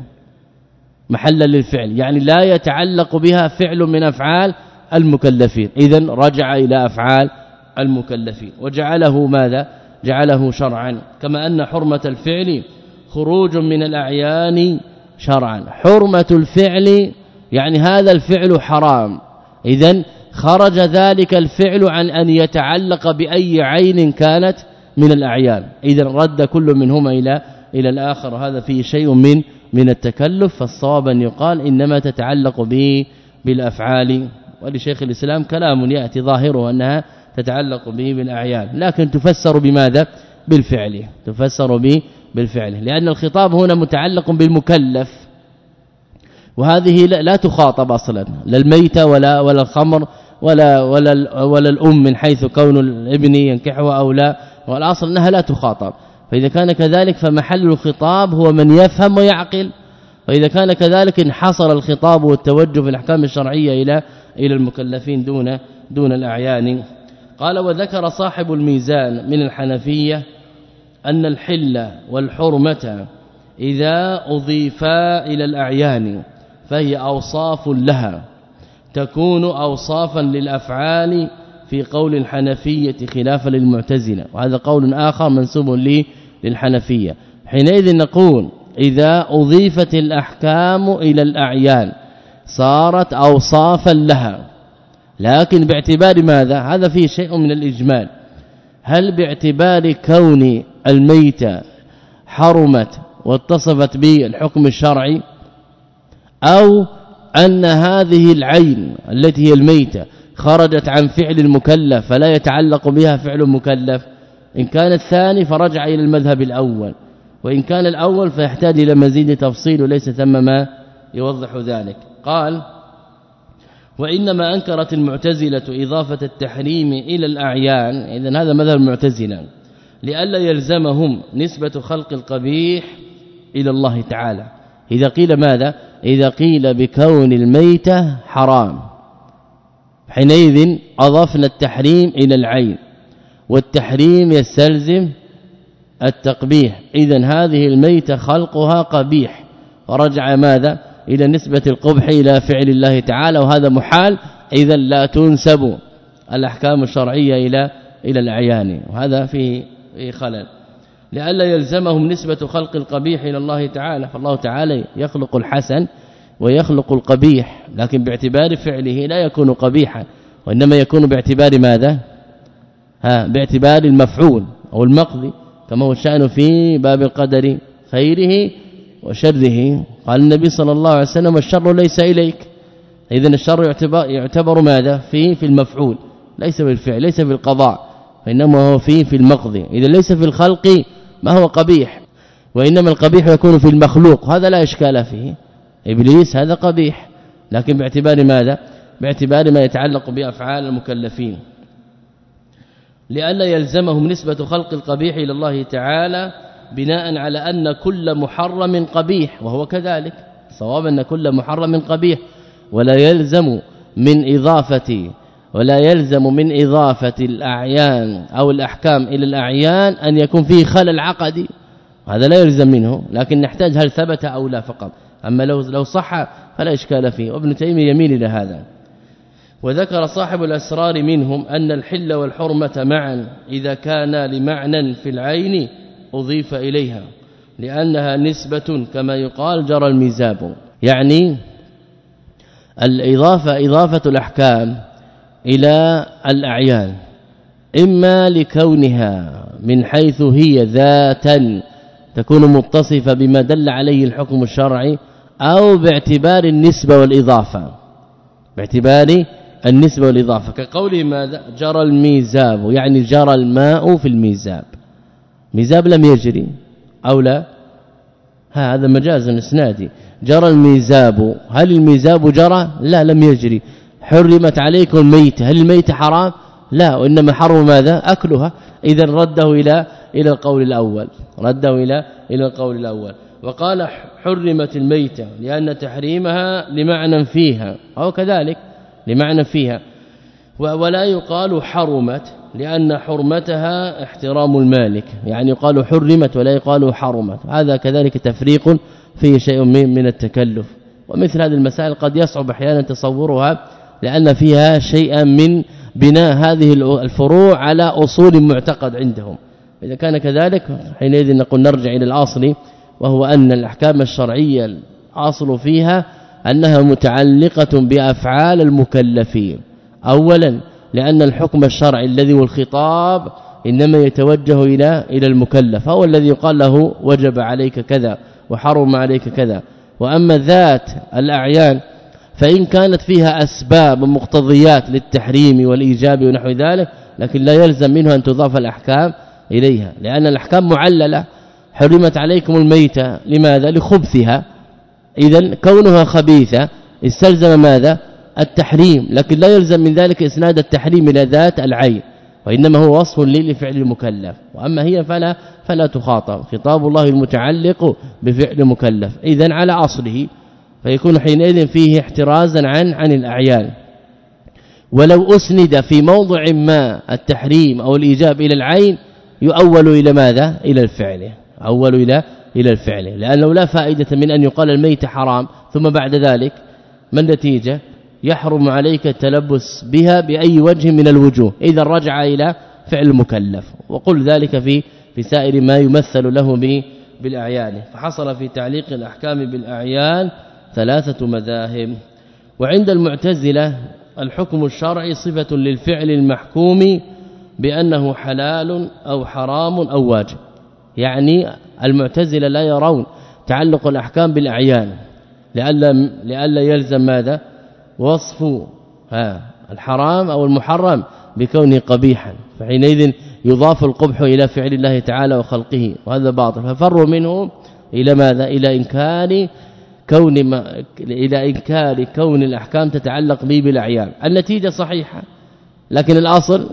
محلا للفعل يعني لا يتعلق بها فعل من أفعال المكلفين. اذا رجع إلى أفعال المكلفين. وجعله ماذا؟ جعله شرعا. كما أن حرمة الفعل خروج من الأعيان شرعا. حرمة الفعل يعني هذا الفعل حرام. اذا خرج ذلك الفعل عن أن يتعلق بأي عين كانت من الأعيان. اذا رد كل منهما إلى إلى الآخر. هذا فيه شيء من من التكلف. فالصواب أن يقال إنما تتعلق به بالأفعال. ولشيخ الإسلام كلام يأتي ظاهره أنها تتعلق به بالاعيان لكن تفسر بماذا؟ بالفعل تفسر به بالفعل لأن الخطاب هنا متعلق بالمكلف وهذه لا تخاطب أصلا لا ولا ولا الخمر ولا ولا ولا الأم من حيث كون الابن ينكحها أو لا والأصل أنها لا تخاطب. فإذا كان كذلك فمحل الخطاب هو من يفهم ويعقل. فإذا كان كذلك انحصر الخطاب والتوجه في الأحكام الشرعية إلى إلى المكلفين دون دون الأعيان. قال وذكر صاحب الميزان من الحنفية أن الحل والحرمة إذا أضيفا إلى الأعيان فهي أوصاف لها تكون اوصافا للأفعال في قول الحنفية خلافا للمعتزلة وهذا قول آخر منسوب لي للحنفية. حينئذ نقول إذا أضيفت الأحكام إلى الأعيان صارت اوصافا لها لكن باعتبار ماذا؟ هذا فيه شيء من الإجمال. هل باعتبار كون الميتة حرمت واتصفت به الحكم الشرعي؟ أو أن هذه العين التي هي الميتة خرجت عن فعل المكلف فلا يتعلق بها فعل مكلف إن كان الثاني فرجع إلى المذهب الأول وإن كان الأول فيحتاج إلى مزيد تفصيل وليس ثم ما يوضح ذلك. قال وإنما أنكرت المعتزلة إضافة التحريم إلى الأعيان. اذا هذا مذهب المعتزلة. لئلا يلزمهم نسبة خلق القبيح إلى الله تعالى. إذا قيل ماذا؟ إذا قيل بكون الميتة حرام. حينئذ أضفنا التحريم إلى العين. والتحريم يستلزم التقبيح. اذا هذه الميتة خلقها قبيح. ورجع ماذا؟ إلى نسبة القبح إلى فعل الله تعالى وهذا محال. إذا لا تنسب الأحكام الشرعية إلى إلى الأعيان وهذا فيه خلل. لئلا يلزمهم نسبة خلق القبيح إلى الله تعالى. فالله تعالى يخلق الحسن ويخلق القبيح لكن باعتبار فعله لا يكون قبيحا. وإنما يكون باعتبار ماذا؟ ها باعتبار المفعول أو المقضي كما هو الشأن في باب القدر خيره وشره. قال النبي صلى الله عليه وسلم الشر ليس إليك. اذا الشر يعتبر يعتبر ماذا؟ في في المفعول. ليس بالفعل ليس في القضاء. وإنما هو في في المقضي. اذا ليس في الخلق ما هو قبيح. وإنما القبيح يكون في المخلوق. هذا لا إشكال فيه. إبليس هذا قبيح. لكن باعتبار ماذا؟ باعتبار ما يتعلق بأفعال المكلفين. لئلا يلزمهم نسبة خلق القبيح إلى الله تعالى بناء على أن كل محرم قبيح وهو كذلك. صواب أن كل محرم قبيح. ولا يلزم من إضافة ولا يلزم من إضافة الأعيان أو الأحكام إلى الأعيان أن يكون فيه خلل عقدي. هذا لا يلزم منه لكن نحتاج هل ثبت أو لا فقط. أما لو لو صح فلا إشكال فيه. وابن تيمية يميل إلى هذا. وذكر صاحب الأسرار منهم أن الحل والحرمة معا إذا كان لمعنى في العين أضيف إليها لأنها نسبة كما يقال جرى الميزاب. يعني الإضافة إضافة الأحكام إلى الأعيان إما لكونها من حيث هي ذاتا تكون متصفة بما دل عليه الحكم الشرعي أو باعتبار النسبة والإضافة. باعتبار النسبة والإضافة. كقوله ماذا؟ جرى الميزاب يعني جرى الماء في الميزاب. ميزاب لم يجري أو لا؟ هذا مجاز إسنادي. جرى الميزاب. هل الميزاب جرى؟ لا لم يجري. حرمت عليكم الميت. هل الميت حرام؟ لا وإنما حرم ماذا؟ أكلها. اذا رده إلى إلى القول الأول. رده إلى إلى القول الأول. وقال حرمت الميتة لأن تحريمها لمعنى فيها. أو كذلك لمعنى فيها. ولا يقال حرمت. لأن حرمتها احترام المالك يعني يقال حرمت ولا يقال حرمت. هذا كذلك تفريق فيه شيء من التكلف. ومثل هذه المسائل قد يصعب أحيانا تصورها لأن فيها شيئا من بناء هذه الفروع على أصول معتقد عندهم. إذا كان كذلك حينئذ نقول نرجع إلى الأصل وهو أن الأحكام الشرعية الأصل فيها أنها متعلقة بأفعال المكلفين. اولا لأن الحكم الشرعي الذي هو الخطاب إنما يتوجه إلى إلى المكلف هو الذي يقال له وجب عليك كذا وحرم عليك كذا. وأما ذات الأعيان فإن كانت فيها أسباب ومقتضيات للتحريم والإيجاب ونحو ذلك لكن لا يلزم منه أن تضاف الأحكام إليها لأن الأحكام معللة. حرمت عليكم الميتة لماذا؟ لخبثها. اذا كونها خبيثة استلزم ماذا؟ التحريم لكن لا يلزم من ذلك إسناد التحريم إلى ذات العين وإنما هو وصف لفعل المكلف وأما هي فلا فلا تخاطب خطاب الله المتعلق بفعل مكلف. اذا على أصله فيكون حينئذ فيه احترازا عن عن الأعيان. ولو أسند في موضع ما التحريم أو الإيجاب إلى العين يؤول إلى ماذا؟ إلى الفعل اول إلى إلى الفعل لأنه لا فائدة من أن يقال الميت حرام ثم بعد ذلك ما النتيجة؟ يحرم عليك التلبس بها بأي وجه من الوجوه إذا رجع إلى فعل المكلف. وقل ذلك في في سائر ما يمثل له بالأعيان. فحصل في تعليق الأحكام بالأعيان ثلاثة مذاهب. وعند المعتزلة الحكم الشرعي صفة للفعل المحكوم بأنه حلال أو حرام أو واجب. يعني المعتزلة لا يرون تعلق الأحكام بالأعيان لئلا لئلا يلزم ماذا؟ وصف الحرام أو المحرم بكونه قبيحا فحينئذ يضاف القبح إلى فعل الله تعالى وخلقه وهذا باطل. ففروا منه إلى ماذا؟ إلى إنكار كون ما إلى إنكار كون الأحكام تتعلق به بالأعيان. النتيجة صحيحة لكن الأصل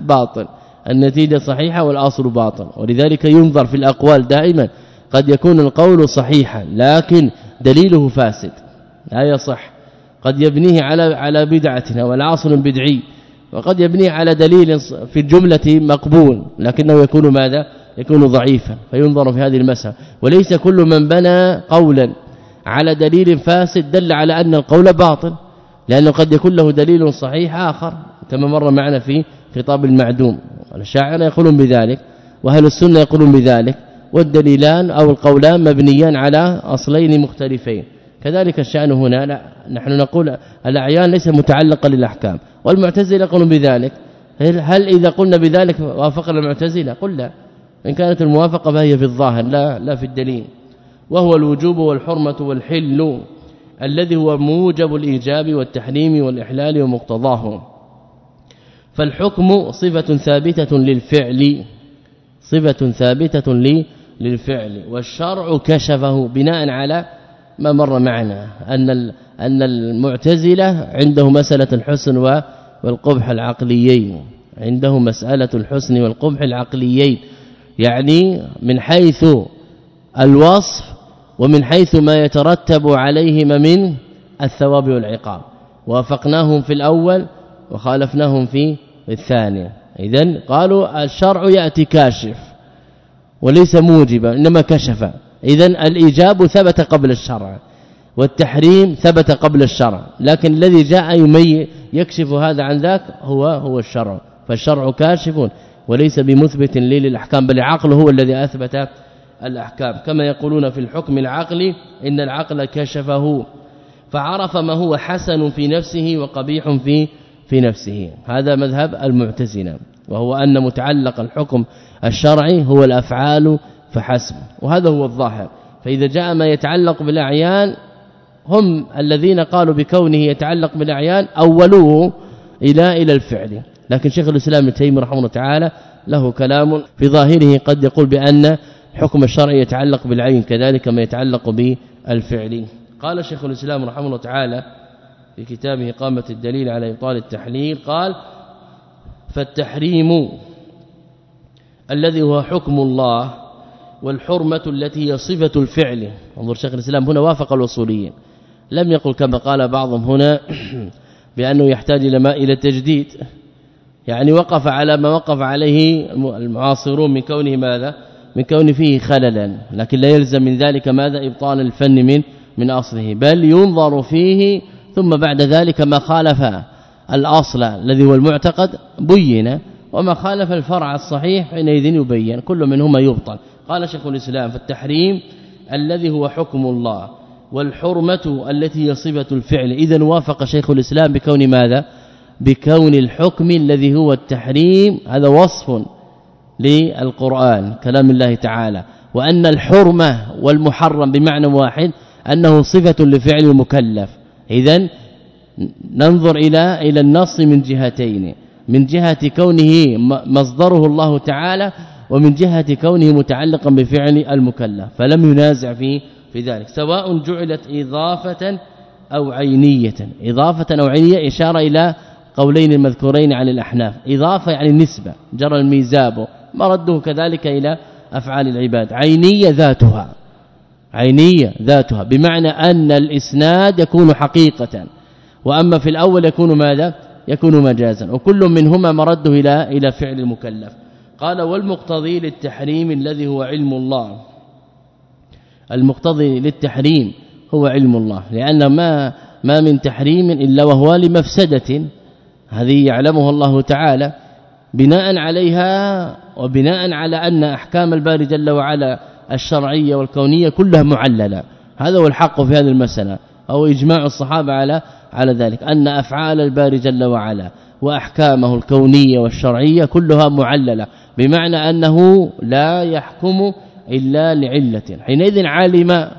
باطل. النتيجة صحيحة والأصل باطل. ولذلك ينظر في الأقوال دائما قد يكون القول صحيحا لكن دليله فاسد. لا يصح. قد يبنيه على على بدعه والعاصل بدعي وقد يبنيه على دليل في الجملة مقبول لكنه يكون ماذا؟ يكون ضعيفا فينظر في هذه المسألة. وليس كل من بنى قولا على دليل فاسد دل على أن القول باطل لأنه قد يكون له دليل صحيح آخر كما مر معنا في خطاب المعدوم. الشاعر يقولون بذلك وأهل السنة يقولون بذلك والدليلان أو القولان مبنيان على أصلين مختلفين. كذلك الشأن هنا لا نحن نقول الأعيان ليس متعلقا للأحكام والمعتزلة يقولون بذلك. هل إذا قلنا بذلك وافقنا المعتزلة؟ قل لا. إن كانت الموافقة فهي في الظاهر لا لا في الدليل. وهو الوجوب والحرمة والحل الذي هو موجب الإيجاب والتحريم والإحلال ومقتضاه. فالحكم صفة ثابتة للفعل صفة ثابتة للفعل والشرع كشفه بناء على ما مر معنا أن أن المعتزلة عنده مسألة الحسن والقبح العقليين. عنده مسألة الحسن والقبح العقليين. يعني من حيث الوصف ومن حيث ما يترتب عليهما من الثواب والعقاب. وافقناهم في الأول وخالفناهم في الثاني. اذا قالوا الشرع يأتي كاشف وليس موجبا إنما كشف. اذا الإيجاب ثبت قبل الشرع والتحريم ثبت قبل الشرع لكن الذي جاء يمي يكشف هذا عن ذاك هو هو الشرع فالشرع كاشف وليس بمثبت للأحكام بل العقل هو الذي أثبت الأحكام. كما يقولون في الحكم العقلي إن العقل كشفه فعرف ما هو حسن في نفسه وقبيح في في نفسه. هذا مذهب المعتزلة وهو أن متعلق الحكم الشرعي هو الأفعال فحسب وهذا هو الظاهر. فإذا جاء ما يتعلق بالأعيان هم الذين قالوا بكونه يتعلق بالأعيان أولوه إلى إلى الفعل. لكن شيخ الإسلام ابن تيمية رحمه الله تعالى له كلام في ظاهره قد يقول بأن حكم الشرع يتعلق بالعين كذلك ما يتعلق بالفعل. قال شيخ الإسلام رحمه الله تعالى في كتابه قامه الدليل على إبطال التحليل قال فالتحريم الذي هو حكم الله والحرمة التي هي صفة الفعل. انظر شيخ الإسلام هنا وافق الوصوليين. لم يقل كما قال بعضهم هنا بأنه يحتاج إلى ما إلى تجديد يعني وقف على ما وقف عليه المعاصرون من كونه ماذا؟ من كون فيه خللا. لكن لا يلزم من ذلك ماذا؟ ابطال الفن من من أصله. بل ينظر فيه ثم بعد ذلك ما خالف الأصل الذي هو المعتقد بين وما خالف الفرع الصحيح حينئذ يبين. كل منهما يبطل. قال شيخ الإسلام فالتحريم الذي هو حكم الله والحرمة التي هي صفة الفعل. اذا وافق شيخ الإسلام بكون ماذا؟ بكون الحكم الذي هو التحريم. هذا وصف للقرآن كلام الله تعالى. وأن الحرمة والمحرم بمعنى واحد أنه صفة لفعل المكلف. اذا ننظر إلى إلى النص من جهتين. من جهة كونه مصدره الله تعالى ومن جهة كونه متعلقا بفعل المكلف فلم ينازع في في ذلك سواء جعلت إضافة أو عينية. إضافة أو عينية إشارة إلى قولين المذكورين عن الأحناف. إضافة يعني النسبة جرى الميزاب مرده كذلك إلى أفعال العباد. عينية ذاتها عينية ذاتها بمعنى أن الإسناد يكون حقيقة وأما في الأول يكون ماذا؟ يكون مجازا. وكل منهما مرده إلى إلى فعل المكلف. قال والمقتضي للتحريم الذي هو علم الله. المقتضي للتحريم هو علم الله لأن ما ما من تحريم إلا وهو لمفسدة. هذه يعلمها الله تعالى بناء عليها وبناء على أن أحكام الباري جل وعلا الشرعية والكونية كلها معللة. هذا هو الحق في هذه المسألة أو إجماع الصحابة على على ذلك أن أفعال الباري جل وعلا وأحكامه الكونية والشرعية كلها معللة. بمعنى أنه لا يحكم إلا لعلة. حينئذ علم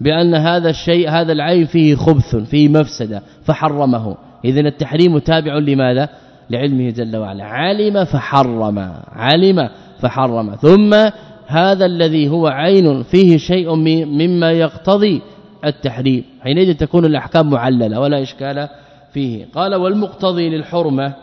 بأن هذا الشيء هذا العين فيه خبث فيه مفسدة فحرمه. اذا التحريم تابع لماذا؟ لعلمه جل وعلا. علم فحرم علم فحرم. ثم هذا الذي هو عين فيه شيء مما يقتضي التحريم. حينئذ تكون الأحكام معللة ولا إشكال فيه. قال والمقتضي للحرمة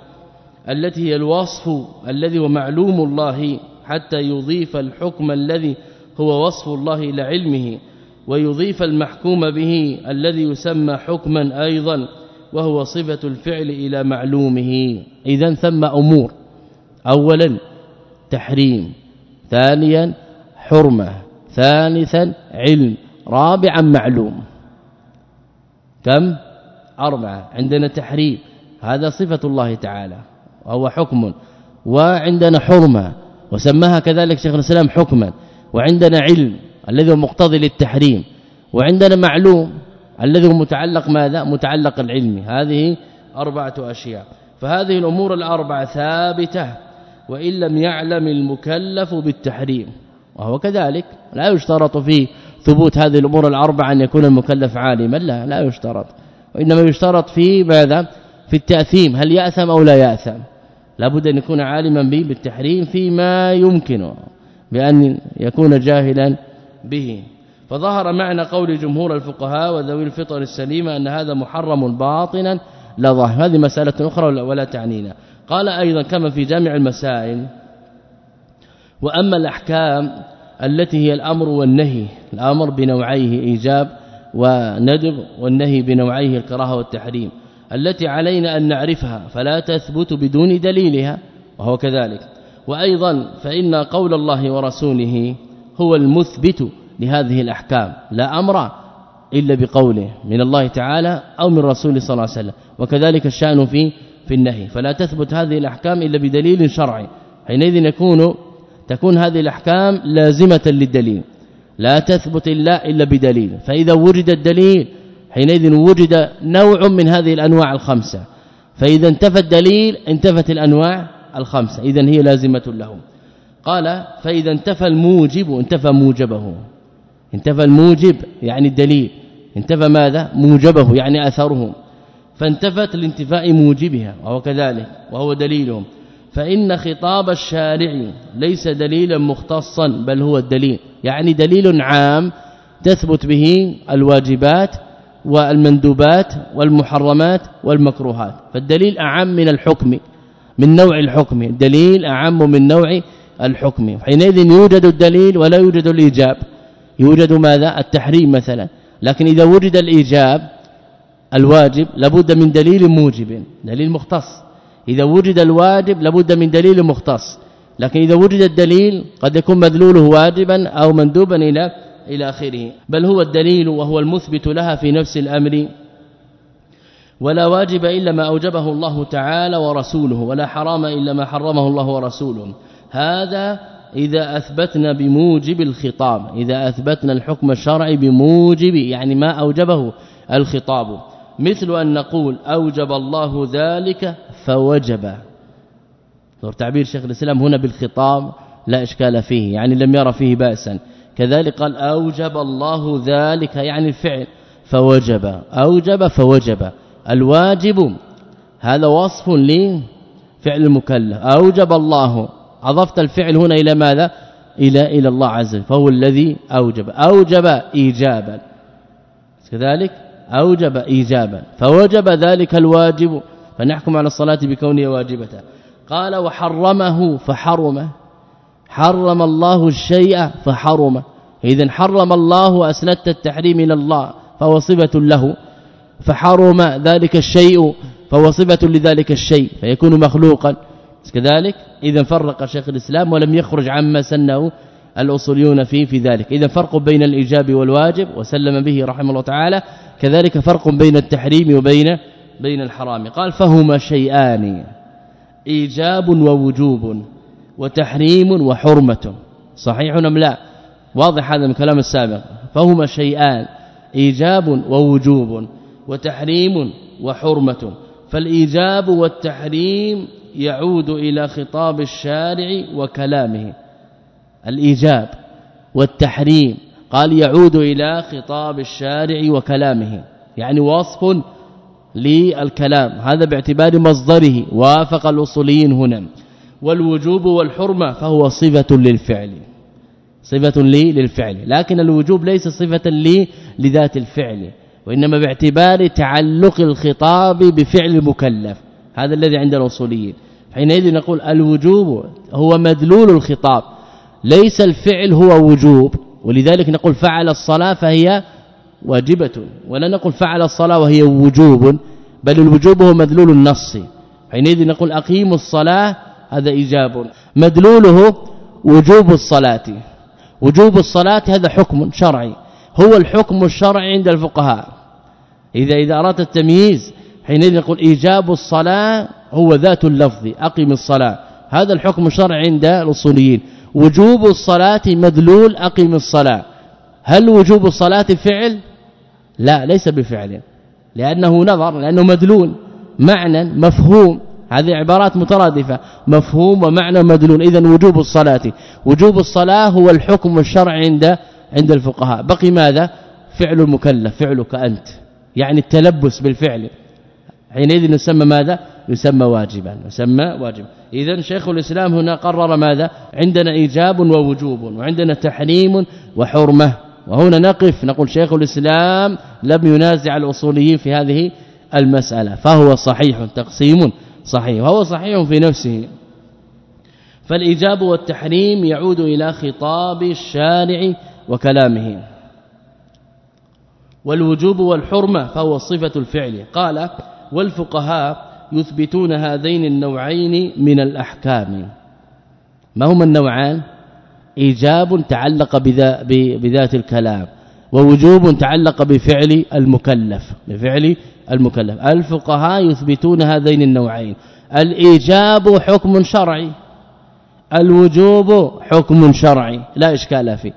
التي هي الوصف الذي هو معلوم الله حتى يضيف الحكم الذي هو وصف الله إلى علمه ويضيف المحكوم به الذي يسمى حكما أيضا وهو صفة الفعل إلى معلومه. اذا ثم أمور. اولا تحريم. ثانيا حرمة. ثالثا علم. رابعا معلوم. كم؟ أربعة. عندنا تحريم. هذا صفة الله تعالى. وهو حكم وعندنا حرمة وسماها كذلك شيخ الإسلام حكما وعندنا علم الذي هو مقتضي للتحريم وعندنا معلوم الذي هو متعلق ماذا؟ متعلق العلم. هذه أربعة أشياء. فهذه الأمور الأربعة ثابتة وإن لم يعلم المكلف بالتحريم. وهو كذلك لا يشترط في ثبوت هذه الأمور الأربعة أن يكون المكلف عالما لا لا يشترط. وإنما يشترط في ماذا؟ في التأثيم هل يأثم أو لا يأثم. لابد أن يكون عالما به بالتحريم فيما يمكن بأن يكون جاهلا به. فظهر معنى قول جمهور الفقهاء وذوي الفطر السليمة أن هذا محرم باطنا. لا ظاهر. هذه مسألة أخرى ولا تعنينا. قال أيضا كما في جامع المسائل وأما الأحكام التي هي الأمر والنهي الأمر بنوعيه إيجاب وندب والنهي بنوعيه الكراهة والتحريم. التي علينا أن نعرفها فلا تثبت بدون دليلها وهو كذلك. وأيضا فإن قول الله ورسوله هو المثبت لهذه الأحكام لا أمر إلا بقوله من الله تعالى أو من رسوله صلى الله عليه وسلم وكذلك الشأن في في النهي. فلا تثبت هذه الأحكام إلا بدليل شرعي. حينئذ يكون تكون هذه الأحكام لازمة للدليل لا تثبت إلا إلا بدليل. فإذا وجد الدليل حينئذ وجد نوع من هذه الأنواع الخمسة فإذا انتفى الدليل انتفت الأنواع الخمسة إذا هي لازمة له قال فإذا انتفى الموجب انتفى موجبه. انتفى الموجب يعني الدليل. انتفى ماذا؟ موجبه يعني اثره فانتفت لانتفاء موجبها وهو كذلك وهو دليلهم. فإن خطاب الشارع ليس دليلا مختصا بل هو الدليل يعني دليل عام تثبت به الواجبات والمندوبات والمحرمات والمكروهات. فالدليل أعم من الحكم من نوع الحكم. الدليل أعم من نوع الحكم. حينئذ يوجد الدليل ولا يوجد الإيجاب. يوجد ماذا؟ التحريم مثلا. لكن إذا وجد الإيجاب الواجب لابد من دليل موجب دليل مختص. إذا وجد الواجب لابد من دليل مختص. لكن إذا وجد الدليل قد يكون مدلوله واجبا أو مندوبا إلى إلى آخره. بل هو الدليل وهو المثبت لها في نفس الأمر. ولا واجب إلا ما أوجبه الله تعالى ورسوله ولا حرام إلا ما حرمه الله ورسوله. هذا إذا أثبتنا بموجب الخطاب إذا أثبتنا الحكم الشرعي بموجب يعني ما أوجبه الخطاب. مثل أن نقول أوجب الله ذلك فوجب. دور تعبير شيخ الإسلام هنا بالخطاب لا إشكال فيه يعني لم يرى فيه باسا. كذلك قال أوجب الله ذلك يعني الفعل فوجب. أوجب فوجب. الواجب هذا وصف لفعل المكلف. أوجب الله. أضفت الفعل هنا إلى ماذا؟ إلى إلى الله عز وجل فهو الذي أوجب. أوجب ايجابا. كذلك أوجب ايجابا. فوجب ذلك الواجب. فنحكم على الصلاة بكونها واجبة. قال وحرمه فحرمه. حرم الله الشيء فحرمه. اذا حرم الله اسندت التحريم إلى الله فهو صفة له. فحرم ذلك الشيء فهو صفة لذلك الشيء فيكون مخلوقا. كذلك اذا فرق شيخ الإسلام ولم يخرج عما سنه الأصوليون فيه في ذلك. اذا فرق بين الإيجاب والواجب وسلم به رحمه الله تعالى. كذلك فرق بين التحريم وبين بين الحرام. قال فهما شيئان إيجاب ووجوب. وتحريم وحرمة. صحيح أم لا؟ واضح هذا من كلام السابق. فهما شيئان إيجاب ووجوب وتحريم وحرمة. فالإيجاب والتحريم يعود إلى خطاب الشارع وكلامه. الإيجاب والتحريم قال يعود إلى خطاب الشارع وكلامه. يعني وصف للكلام. هذا باعتبار مصدره. وافق الأصوليين هنا. والوجوب والحرمة فهو صفة للفعل. صفة لي للفعل. لكن الوجوب ليس صفة لي لذات الفعل. وإنما باعتبار تعلق الخطاب بفعل المكلف. هذا الذي عند الأصوليين. حينئذ نقول الوجوب هو مدلول الخطاب. ليس الفعل هو وجوب. ولذلك نقول فعل الصلاة فهي واجبة. ولا نقول فعل الصلاة وهي وجوب. بل الوجوب هو مدلول النص. حينئذ نقول أقيموا الصلاة هذا إيجاب. مدلوله وجوب الصلاة. وجوب الصلاة هذا حكم شرعي. هو الحكم الشرعي عند الفقهاء. إذا إذا أردت التمييز حينئذ نقول إيجاب الصلاة هو ذات اللفظ أقم الصلاة. هذا الحكم الشرعي عند الأصوليين. وجوب الصلاة مدلول أقم الصلاة. هل وجوب الصلاة فعل؟ لا ليس بفعل. لأنه نظر لأنه مدلول. معنى مفهوم. هذه عبارات مترادفة. مفهوم ومعنى مدلول. اذا وجوب الصلاة. وجوب الصلاة هو الحكم الشرعي عند عند الفقهاء. بقي ماذا؟ فعل المكلف فعلك أنت. يعني التلبس بالفعل. حينئذ يسمى ماذا؟ يسمى واجبا. يسمى واجبا. اذا شيخ الإسلام هنا قرر ماذا؟ عندنا إيجاب ووجوب وعندنا تحريم وحرمة. وهنا نقف. نقول شيخ الإسلام لم ينازع الأصوليين في هذه المسألة. فهو صحيح تقسيم. صحيح وهو صحيح في نفسه. فالإيجاب والتحريم يعود إلى خطاب الشارع وكلامه. والوجوب والحرمة فهو صفة الفعل. قال والفقهاء يثبتون هذين النوعين من الأحكام. ما هما النوعان؟ إيجاب تعلق بذات الكلام ووجوب تعلق بفعل المكلف بفعل المكلف. الفقهاء يثبتون هذين النوعين. الإيجاب حكم شرعي. الوجوب حكم شرعي. لا إشكال فيه.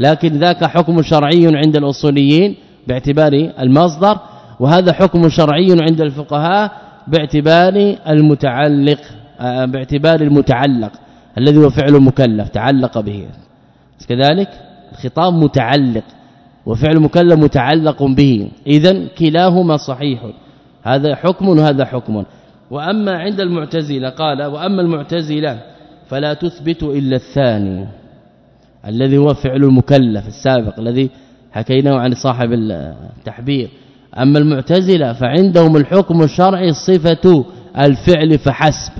لكن ذاك حكم شرعي عند الأصوليين باعتبار المصدر وهذا حكم شرعي عند الفقهاء باعتبار المتعلق آه، باعتبار المتعلق الذي هو فعل مكلف تعلق به. كذلك الخطاب متعلق. وفعل مكلف متعلق به. اذا كلاهما صحيح. هذا حكم وهذا حكم. وأما عند المعتزلة قال وأما المعتزلة فلا تثبت إلا الثاني الذي هو فعل المكلف السابق الذي حكيناه عن صاحب التحبير. أما المعتزلة فعندهم الحكم الشرعي صفة الفعل فحسب.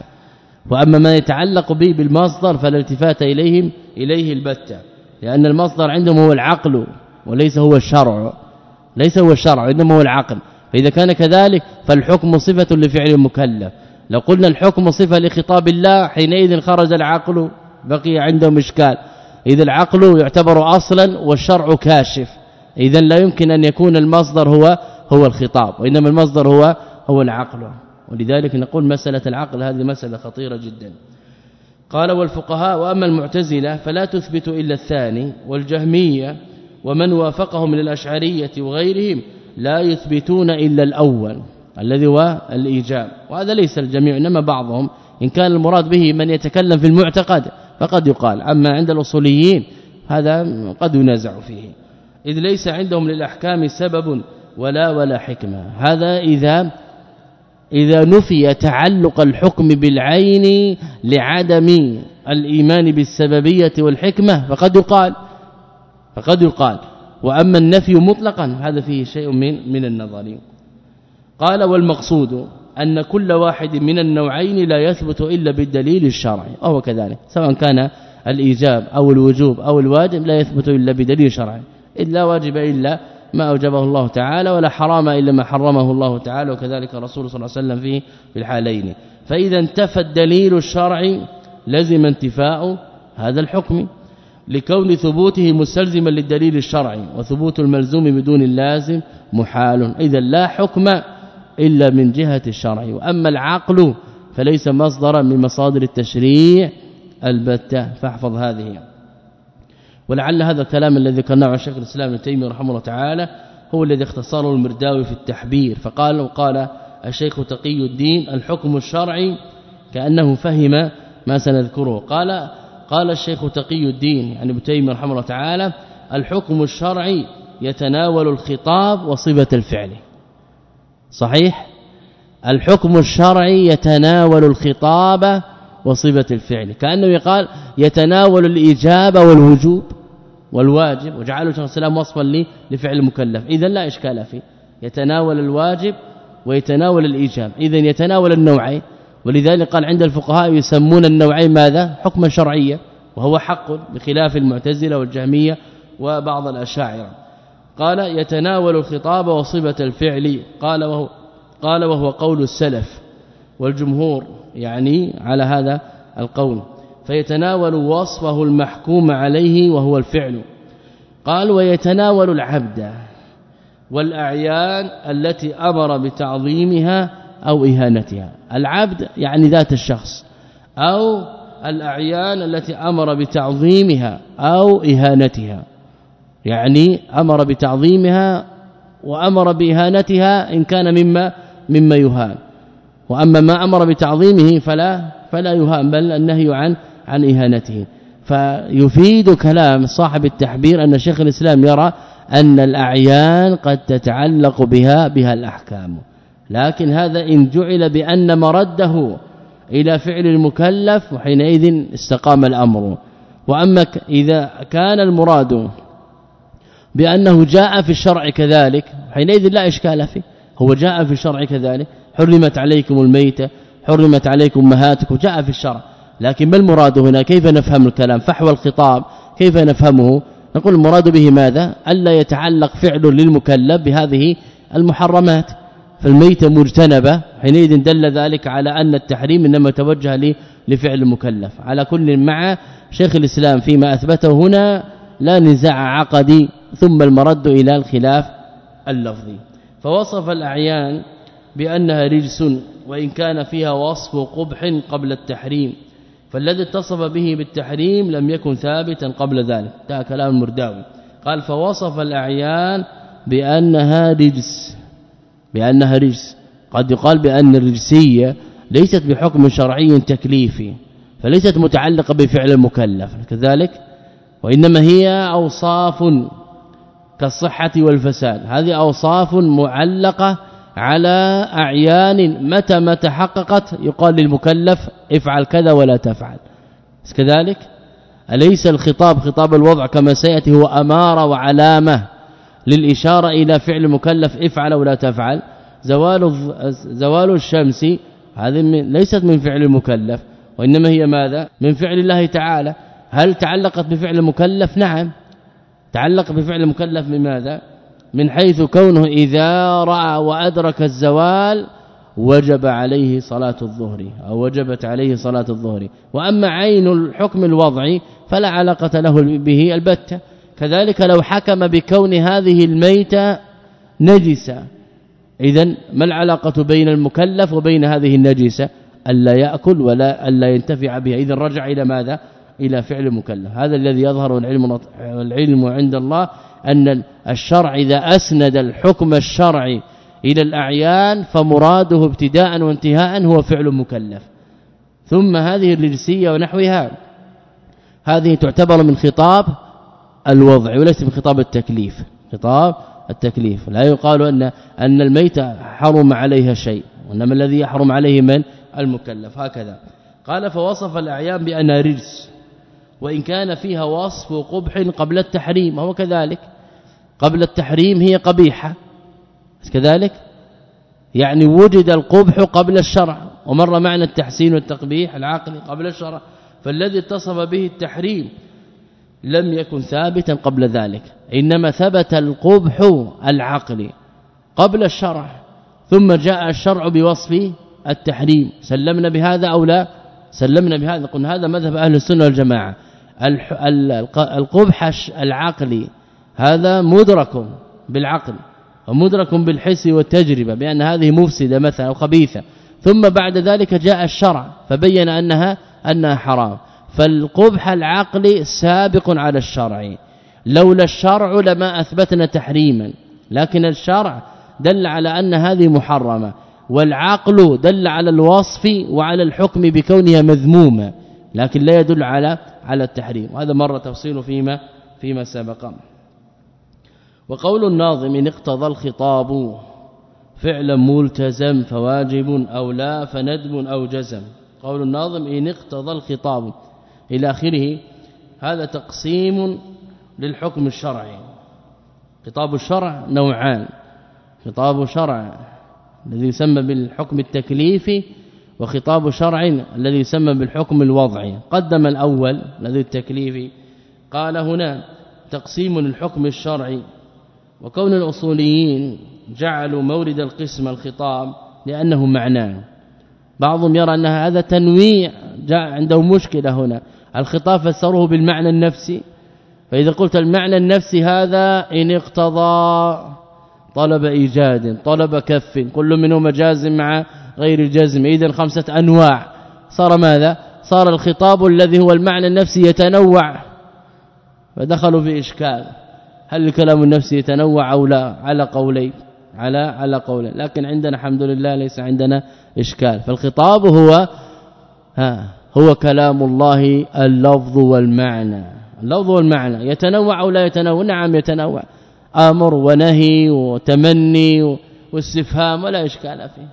وأما ما يتعلق به بالمصدر فلا إليهم إليه البتة لأن المصدر عندهم هو العقل. وليس هو الشرع ليس هو الشرع انما هو العقل. فإذا كان كذلك فالحكم صفة لفعل المكلف لو قلنا الحكم صفة لخطاب الله حينئذ خرج العقل بقي عندهم اشكال إذا العقل يعتبر أصلا والشرع كاشف. إذا لا يمكن أن يكون المصدر هو هو الخطاب وإنما المصدر هو هو العقل. ولذلك نقول مسألة العقل هذه مسألة خطيرة جدا. قال والفقهاء وأما المعتزلة فلا تثبت إلا الثاني والجهمية ومن وافقهم من الأشعرية وغيرهم لا يثبتون إلا الأول الذي هو الإيجاب. وهذا ليس الجميع إنما بعضهم. إن كان المراد به من يتكلم في المعتقد فقد يقال أما عند الأصوليين هذا قد ينازع فيه. إذ ليس عندهم للأحكام سبب ولا ولا حكمة. هذا إذا إذا نفي تعلق الحكم بالعين لعدم الإيمان بالسببية والحكمة فقد يقال. فقد يقال. وأما النفي مطلقا هذا فيه شيء من من النظر. قال والمقصود أن كل واحد من النوعين لا يثبت إلا بالدليل الشرعي وهو كذلك. سواء كان الإيجاب أو الوجوب أو الواجب لا يثبت إلا بدليل شرعي. إلا واجب إلا ما أوجبه الله تعالى ولا حرام إلا ما حرمه الله تعالى وكذلك الرسول صلى الله عليه وسلم فيه في الحالين. فإذا انتفى الدليل الشرعي لزم انتفاء هذا الحكم. لكون ثبوته مستلزما للدليل الشرعي وثبوت الملزوم بدون اللازم محال. إذا لا حكم إلا من جهة الشرع. وأما العقل فليس مصدرا من مصادر التشريع البتة. فاحفظ هذه. ولعل هذا الكلام الذي ذكرناه عن شيخ الإسلام ابن تيمية رحمه الله تعالى هو الذي اختصره المرداوي في التحبير. فقال وقال الشيخ تقي الدين الحكم الشرعي كأنه فهم ما سنذكره. قال قال الشيخ تقي الدين يعني ابن تيمية رحمه الله تعالى الحكم الشرعي يتناول الخطاب وصفة الفعل. صحيح؟ الحكم الشرعي يتناول الخطاب وصفة الفعل. كأنه يقال يتناول الإجابة والوجوب والواجب وجعله شيخ الإسلام وصفا لفعل المكلف. اذا لا إشكال فيه. يتناول الواجب ويتناول الايجاب اذا يتناول النوعين. ولذلك قال عند الفقهاء يسمون النوعين ماذا؟ حكما شرعيا وهو حق بخلاف المعتزلة والجهمية وبعض الأشاعرة. قال يتناول الخطاب وصفة الفعل قال وهو قال وهو قول السلف والجمهور يعني على هذا القول. فيتناول وصفه المحكوم عليه وهو الفعل. قال ويتناول العبد والأعيان التي أمر بتعظيمها أو إهانتها. العبد يعني ذات الشخص. أو الأعيان التي أمر بتعظيمها أو إهانتها. يعني أمر بتعظيمها وأمر بإهانتها إن كان مما مما يهان. وأما ما أمر بتعظيمه فلا فلا يهان بل النهي عن عن إهانته. فيفيد كلام صاحب التحبير أن شيخ الإسلام يرى أن الأعيان قد تتعلق بها بها الأحكام. لكن هذا إن جعل بأن مرده إلى فعل المكلف وحينئذ استقام الأمر. وأما إذا كان المراد بأنه جاء في الشرع كذلك حينئذ لا إشكال فيه. هو جاء في الشرع كذلك حرمت عليكم الميتة حرمت عليكم امهاتكم جاء في الشرع. لكن ما المراد هنا؟ كيف نفهم الكلام؟ فحوى الخطاب كيف نفهمه؟ نقول المراد به ماذا؟ ألا يتعلق فعل للمكلف بهذه المحرمات. فالميتة مجتنبة حينئذ دل ذلك على أن التحريم إنما توجه لفعل المكلف على كل مع شيخ الإسلام فيما أثبته هنا لا نزاع عقدي ثم المرد إلى الخلاف اللفظي. فوصف الأعيان بأنها رجس وإن كان فيها وصف قبح قبل التحريم فالذي اتصف به بالتحريم لم يكن ثابتا قبل ذلك. ده كلام المرداوي. قال فوصف الأعيان بأنها رجس. بأنها رجس. قد يقال بأن الرجسية ليست بحكم شرعي تكليفي فليست متعلقة بفعل المكلف. كذلك وإنما هي أوصاف كالصحة والفساد. هذه أوصاف معلقة على أعيان متى ما تحققت يقال للمكلف افعل كذا ولا تفعل. كذلك أليس الخطاب خطاب الوضع كما سيأتي؟ هو أمارة وعلامة للإشارة إلى فعل المكلف افعل ولا تفعل. زوال زوال الشمس هذه ليست من فعل المكلف وإنما هي ماذا؟ من فعل الله تعالى. هل تعلقت بفعل المكلف نعم. تعلق بفعل المكلف بماذا من حيث كونه إذا رأى وأدرك الزوال وجب عليه صلاة الظهر أو وجبت عليه صلاة الظهر. وأما عين الحكم الوضعي فلا علاقة له به البتة. كذلك لو حكم بكون هذه الميتة نجسة. اذا ما العلاقة بين المكلف وبين هذه النجسة؟ ألا يأكل ولا ألا ينتفع بها. اذا رجع إلى ماذا؟ إلى فعل المكلف. هذا الذي يظهر العلم العلم عند الله أن الشرع إذا أسند الحكم الشرعي إلى الأعيان فمراده ابتداء وانتهاء هو فعل مكلف. ثم هذه الرجسيه ونحوها هذه تعتبر من خطاب الوضع وليس من خطاب التكليف. خطاب التكليف. لا يقال أن أن الميت حرم عليها شيء وإنما الذي يحرم عليه من؟ المكلف. هكذا. قال فوصف الأعيان بأنها رجس. وإن كان فيها وصف قبح قبل التحريم وهو كذلك. قبل التحريم هي قبيحة. كذلك؟ يعني وجد القبح قبل الشرع ومر معنى التحسين والتقبيح العقلي قبل الشرع. فالذي اتصف به التحريم لم يكن ثابتا قبل ذلك إنما ثبت القبح العقلي قبل الشرع ثم جاء الشرع بوصف التحريم سلمنا بهذا أو لا؟ سلمنا بهذا قلنا هذا مذهب أهل السنة والجماعة. القبح العقلي هذا مدرك بالعقل ومدرك بالحس والتجربة بأن هذه مفسدة مثلا أو خبيثة. ثم بعد ذلك جاء الشرع فبين أنها أنها حرام. فالقبح العقلي سابق على الشرع. لولا الشرع لما أثبتنا تحريما. لكن الشرع دل على أن هذه محرمة. والعقل دل على الوصف وعلى الحكم بكونها مذمومة. لكن لا يدل على على التحريم. وهذا مر تفصيل فيما فيما سبق. وقول الناظم إن اقتضى الخطاب فعلا ملتزم فواجب أو لا فندب أو جزم. قول الناظم إن اقتضى الخطاب إلى آخره هذا تقسيم للحكم الشرعي. خطاب الشرع نوعان. خطاب شرع الذي يسمى بالحكم التكليفي وخطاب شرع الذي يسمى بالحكم الوضعي. قدم الأول الذي التكليفي. قال هنا تقسيم الحكم الشرعي. وكون الأصوليين جعلوا مورد القسم الخطاب لأنه معناه. بعضهم يرى أن هذا تنويع جاء عنده مشكلة هنا. الخطاب فسروه بالمعنى النفسي. فإذا قلت المعنى النفسي هذا إن اقتضى طلب إيجاد طلب كف كل منه مجاز مع غير الجزم. اذا خمسة أنواع. صار ماذا؟ صار الخطاب الذي هو المعنى النفسي يتنوع. فدخلوا في إشكال. هل الكلام النفسي يتنوع أو لا؟ على قولين. على على قولين. لكن عندنا الحمد لله ليس عندنا إشكال. فالخطاب هو ها هو كلام الله اللفظ والمعنى. اللفظ والمعنى. يتنوع أو لا يتنوع؟ نعم يتنوع. آمر ونهي وتمني واستفهام ولا إشكال فيه.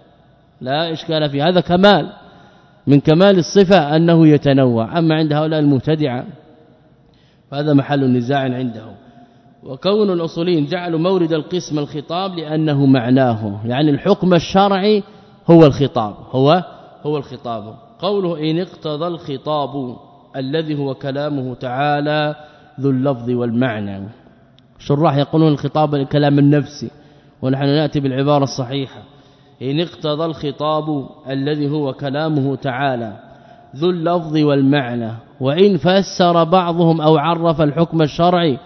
لا إشكال فيه. هذا كمال. من كمال الصفة أنه يتنوع. أما عند هؤلاء المبتدعة فهذا محل نزاع عندهم وكون الأصوليين جعلوا مورد القسم الخطاب لأنه معناه. يعني الحكم الشرعي هو الخطاب. هو هو الخطاب. قوله إن اقتضى الخطاب الذي هو كلامه تعالى ذو اللفظ والمعنى. شراح يقولون الخطاب الكلام النفسي ونحن نأتي بالعبارة الصحيحة. إن اقتضى الخطاب الذي هو كلامه تعالى ذو اللفظ والمعنى. وإن فسر بعضهم أو عرف الحكم الشرعي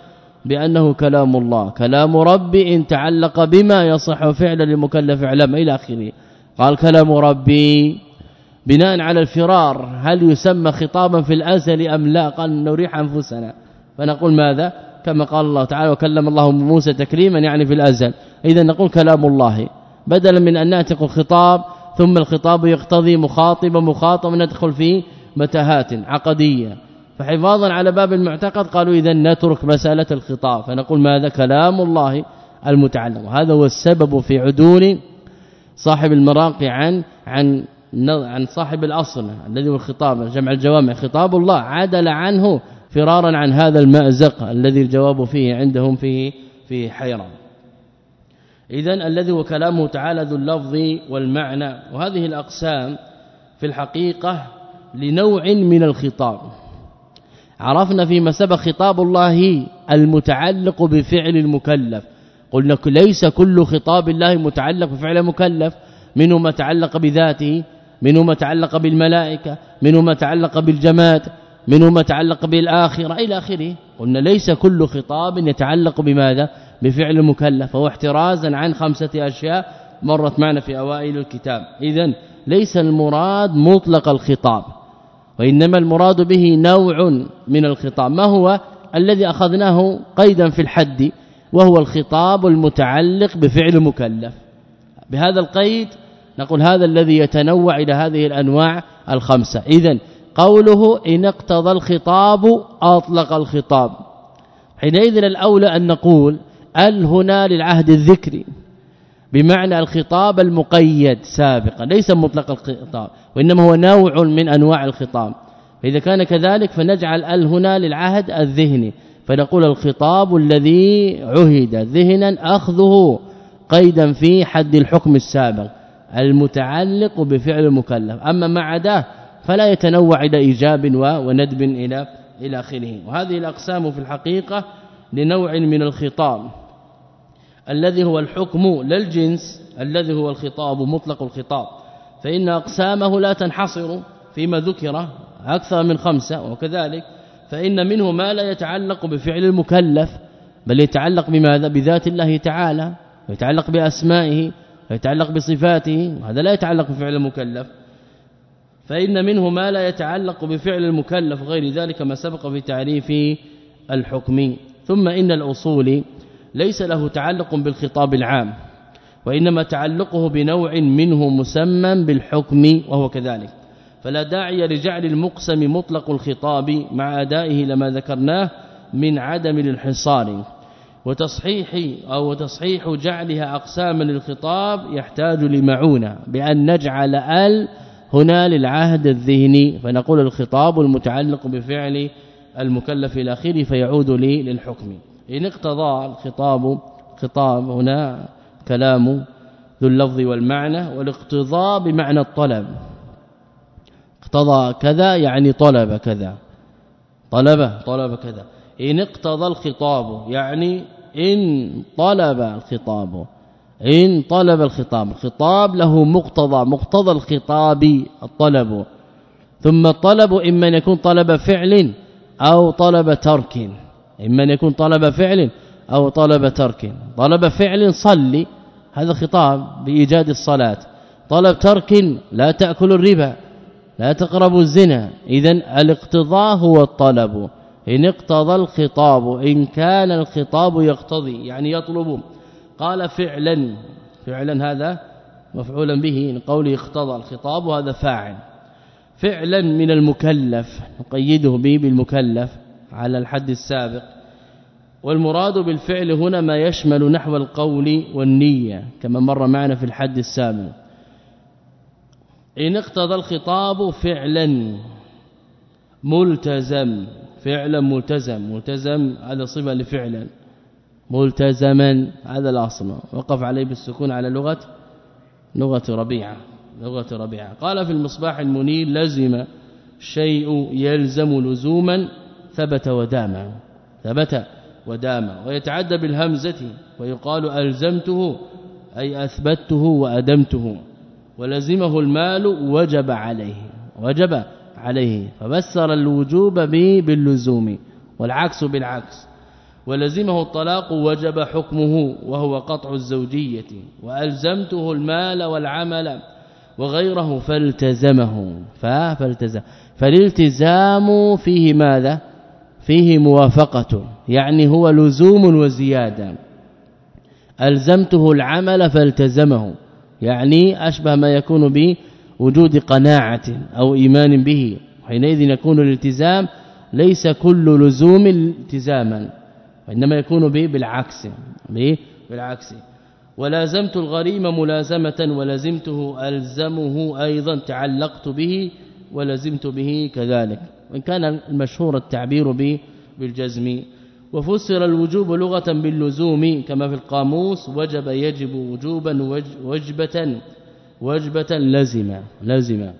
بأنه كلام الله. كلام ربي إن تعلق بما يصح فعلا للمكلف علم إلى آخره. قال كلام ربي بناء على الفرار هل يسمى خطابا في الأزل أم لا؟ قال نريح أنفسنا. فنقول ماذا؟ كما قال الله تعالى وكلم الله موسى تكريما يعني في الأزل. إذا نقول كلام الله. بدلا من أن ناتق الخطاب ثم الخطاب يقتضي مخاطب مخاطب ندخل في متاهات عقدية. فحفاظا على باب المعتقد قالوا إذا نترك مسألة الخطاب. فنقول ماذا؟ كلام الله المتعلم. وهذا هو السبب في عدول صاحب المراقي عن عن عن صاحب الأصل الذي هو الخطاب جمع الجوامع. خطاب الله عدل عنه فرارا عن هذا المأزق الذي الجواب فيه عندهم فيه في حيرة اذا الذي هو كلامه تعالى ذو اللفظ والمعنى. وهذه الأقسام في الحقيقة لنوع من الخطاب. عرفنا فيما سبق خطاب الله المتعلق بفعل المكلف. قلنا ليس كل خطاب الله متعلق بفعل مكلف منه ما تعلق بذاته منه ما تعلق بالملائكة منه ما تعلق بالجماد منه ما تعلق بالآخرة إلى آخره. قلنا ليس كل خطاب يتعلق بماذا؟ بفعل المكلف فهو احترازا عن خمسة أشياء مرت معنا في أوائل الكتاب. اذا ليس المراد مطلق الخطاب وإنما المراد به نوع من الخطاب. ما هو؟ الذي أخذناه قيدا في الحد وهو الخطاب المتعلق بفعل مكلف بهذا القيد نقول هذا الذي يتنوع إلى هذه الأنواع الخمسة. اذا قوله إن اقتضى الخطاب أطلق الخطاب. حينئذ الأولى أن نقول أل هنا للعهد الذكري بمعنى الخطاب المقيد سابقا ليس مطلق الخطاب وإنما هو نوع من أنواع الخطاب. فإذا كان كذلك فنجعل أل هنا للعهد الذهني. فنقول الخطاب الذي عهد ذهنا أخذه قيدا في حد الحكم السابق. المتعلق بفعل المكلف. أما ما عداه فلا يتنوع إلى إيجاب وندب إلى إلى آخره. وهذه الأقسام في الحقيقة لنوع من الخطاب. الذي هو الحكم للجنس الذي هو الخطاب مطلق الخطاب. فإن أقسامه لا تنحصر فيما ذكر أكثر من خمسة. وكذلك فإن منه ما لا يتعلق بفعل المكلف بل يتعلق بماذا؟ بذات الله تعالى ويتعلق بأسمائه ويتعلق بصفاته وهذا لا يتعلق بفعل المكلف. فإن منه ما لا يتعلق بفعل المكلف غير ذلك ما سبق في تعريف الحكم. ثم إن الأصول ليس له تعلق بالخطاب العام وإنما تعلقه بنوع منه مسمى بالحكم وهو كذلك. فلا داعي لجعل المقسم مطلق الخطاب مع أدائه لما ذكرناه من عدم الانحصار. وتصحيح أو تصحيح جعلها اقساما للخطاب يحتاج لمعونة بأن نجعل ال هنا للعهد الذهني فنقول الخطاب المتعلق بفعل المكلف إلى اخره فيعود لي للحكم. إن اقتضى الخطاب خطاب هنا كلام ذو اللفظ والمعنى والاقتضاء بمعنى الطلب. اقتضى كذا يعني طلب كذا. طلب طلب كذا. إن اقتضى الخطاب يعني إن طلب الخطاب إن طلب الخطاب الخطاب له مقتضى مقتضى الخطاب الطلب. ثم الطلب إما أن يكون طلب فعل أو طلب ترك. إما أن يكون طلب فعل أو طلب ترك. طلب فعل صلي هذا خطاب بإيجاد الصلاة. طلب ترك لا تأكل الربا لا تقربوا الزنا. اذا الاقتضاء هو الطلب. إن اقتضى الخطاب إن كان الخطاب يقتضي يعني يطلب. قال فعلا فعلا هذا مفعولا به إن قوله اقتضى الخطاب وهذا فاعل. فعلا من المكلف نقيده به بالمكلف على الحد السابق. والمراد بالفعل هنا ما يشمل نحو القول والنية كما مر معنا في الحد السابق. إن اقتضى الخطاب فعلا ملتزم. فعلا ملتزم ملتزم هذا صفة لفعلا. ملتزما هذا الأصل. وقف عليه بالسكون على لغة لغة ربيعة لغة ربيعة. قال في المصباح المنير لزم شيء يلزم لزوما ثبت ودام ثبت ودام ويتعدى بالهمزة ويقال ألزمته أي اثبته وأدمته. ولزمه المال وجب عليه وجب عليه فبسر الوجوب به باللزوم والعكس بالعكس. ولزمه الطلاق وجب حكمه وهو قطع الزوجية وألزمته المال والعمل وغيره فالتزمه. فالتزم فالالتزام فيه ماذا؟ فيه موافقة يعني هو لزوم وزيادة. ألزمته العمل فالتزمه يعني أشبه ما يكون به وجود قناعة أو إيمان به حينئذ يكون الالتزام ليس كل لزوم التزاما وإنما يكون به بالعكس به بالعكس. ولازمت الغريم ملازمة ولزمته ألزمه أيضا تعلقت به ولزمت به كذلك. وإن كان المشهور التعبير به بالجزم. وفسر الوجوب لغة باللزوم كما في القاموس وجب يجب وجوبا وجبة وجبة لزمة لزمة.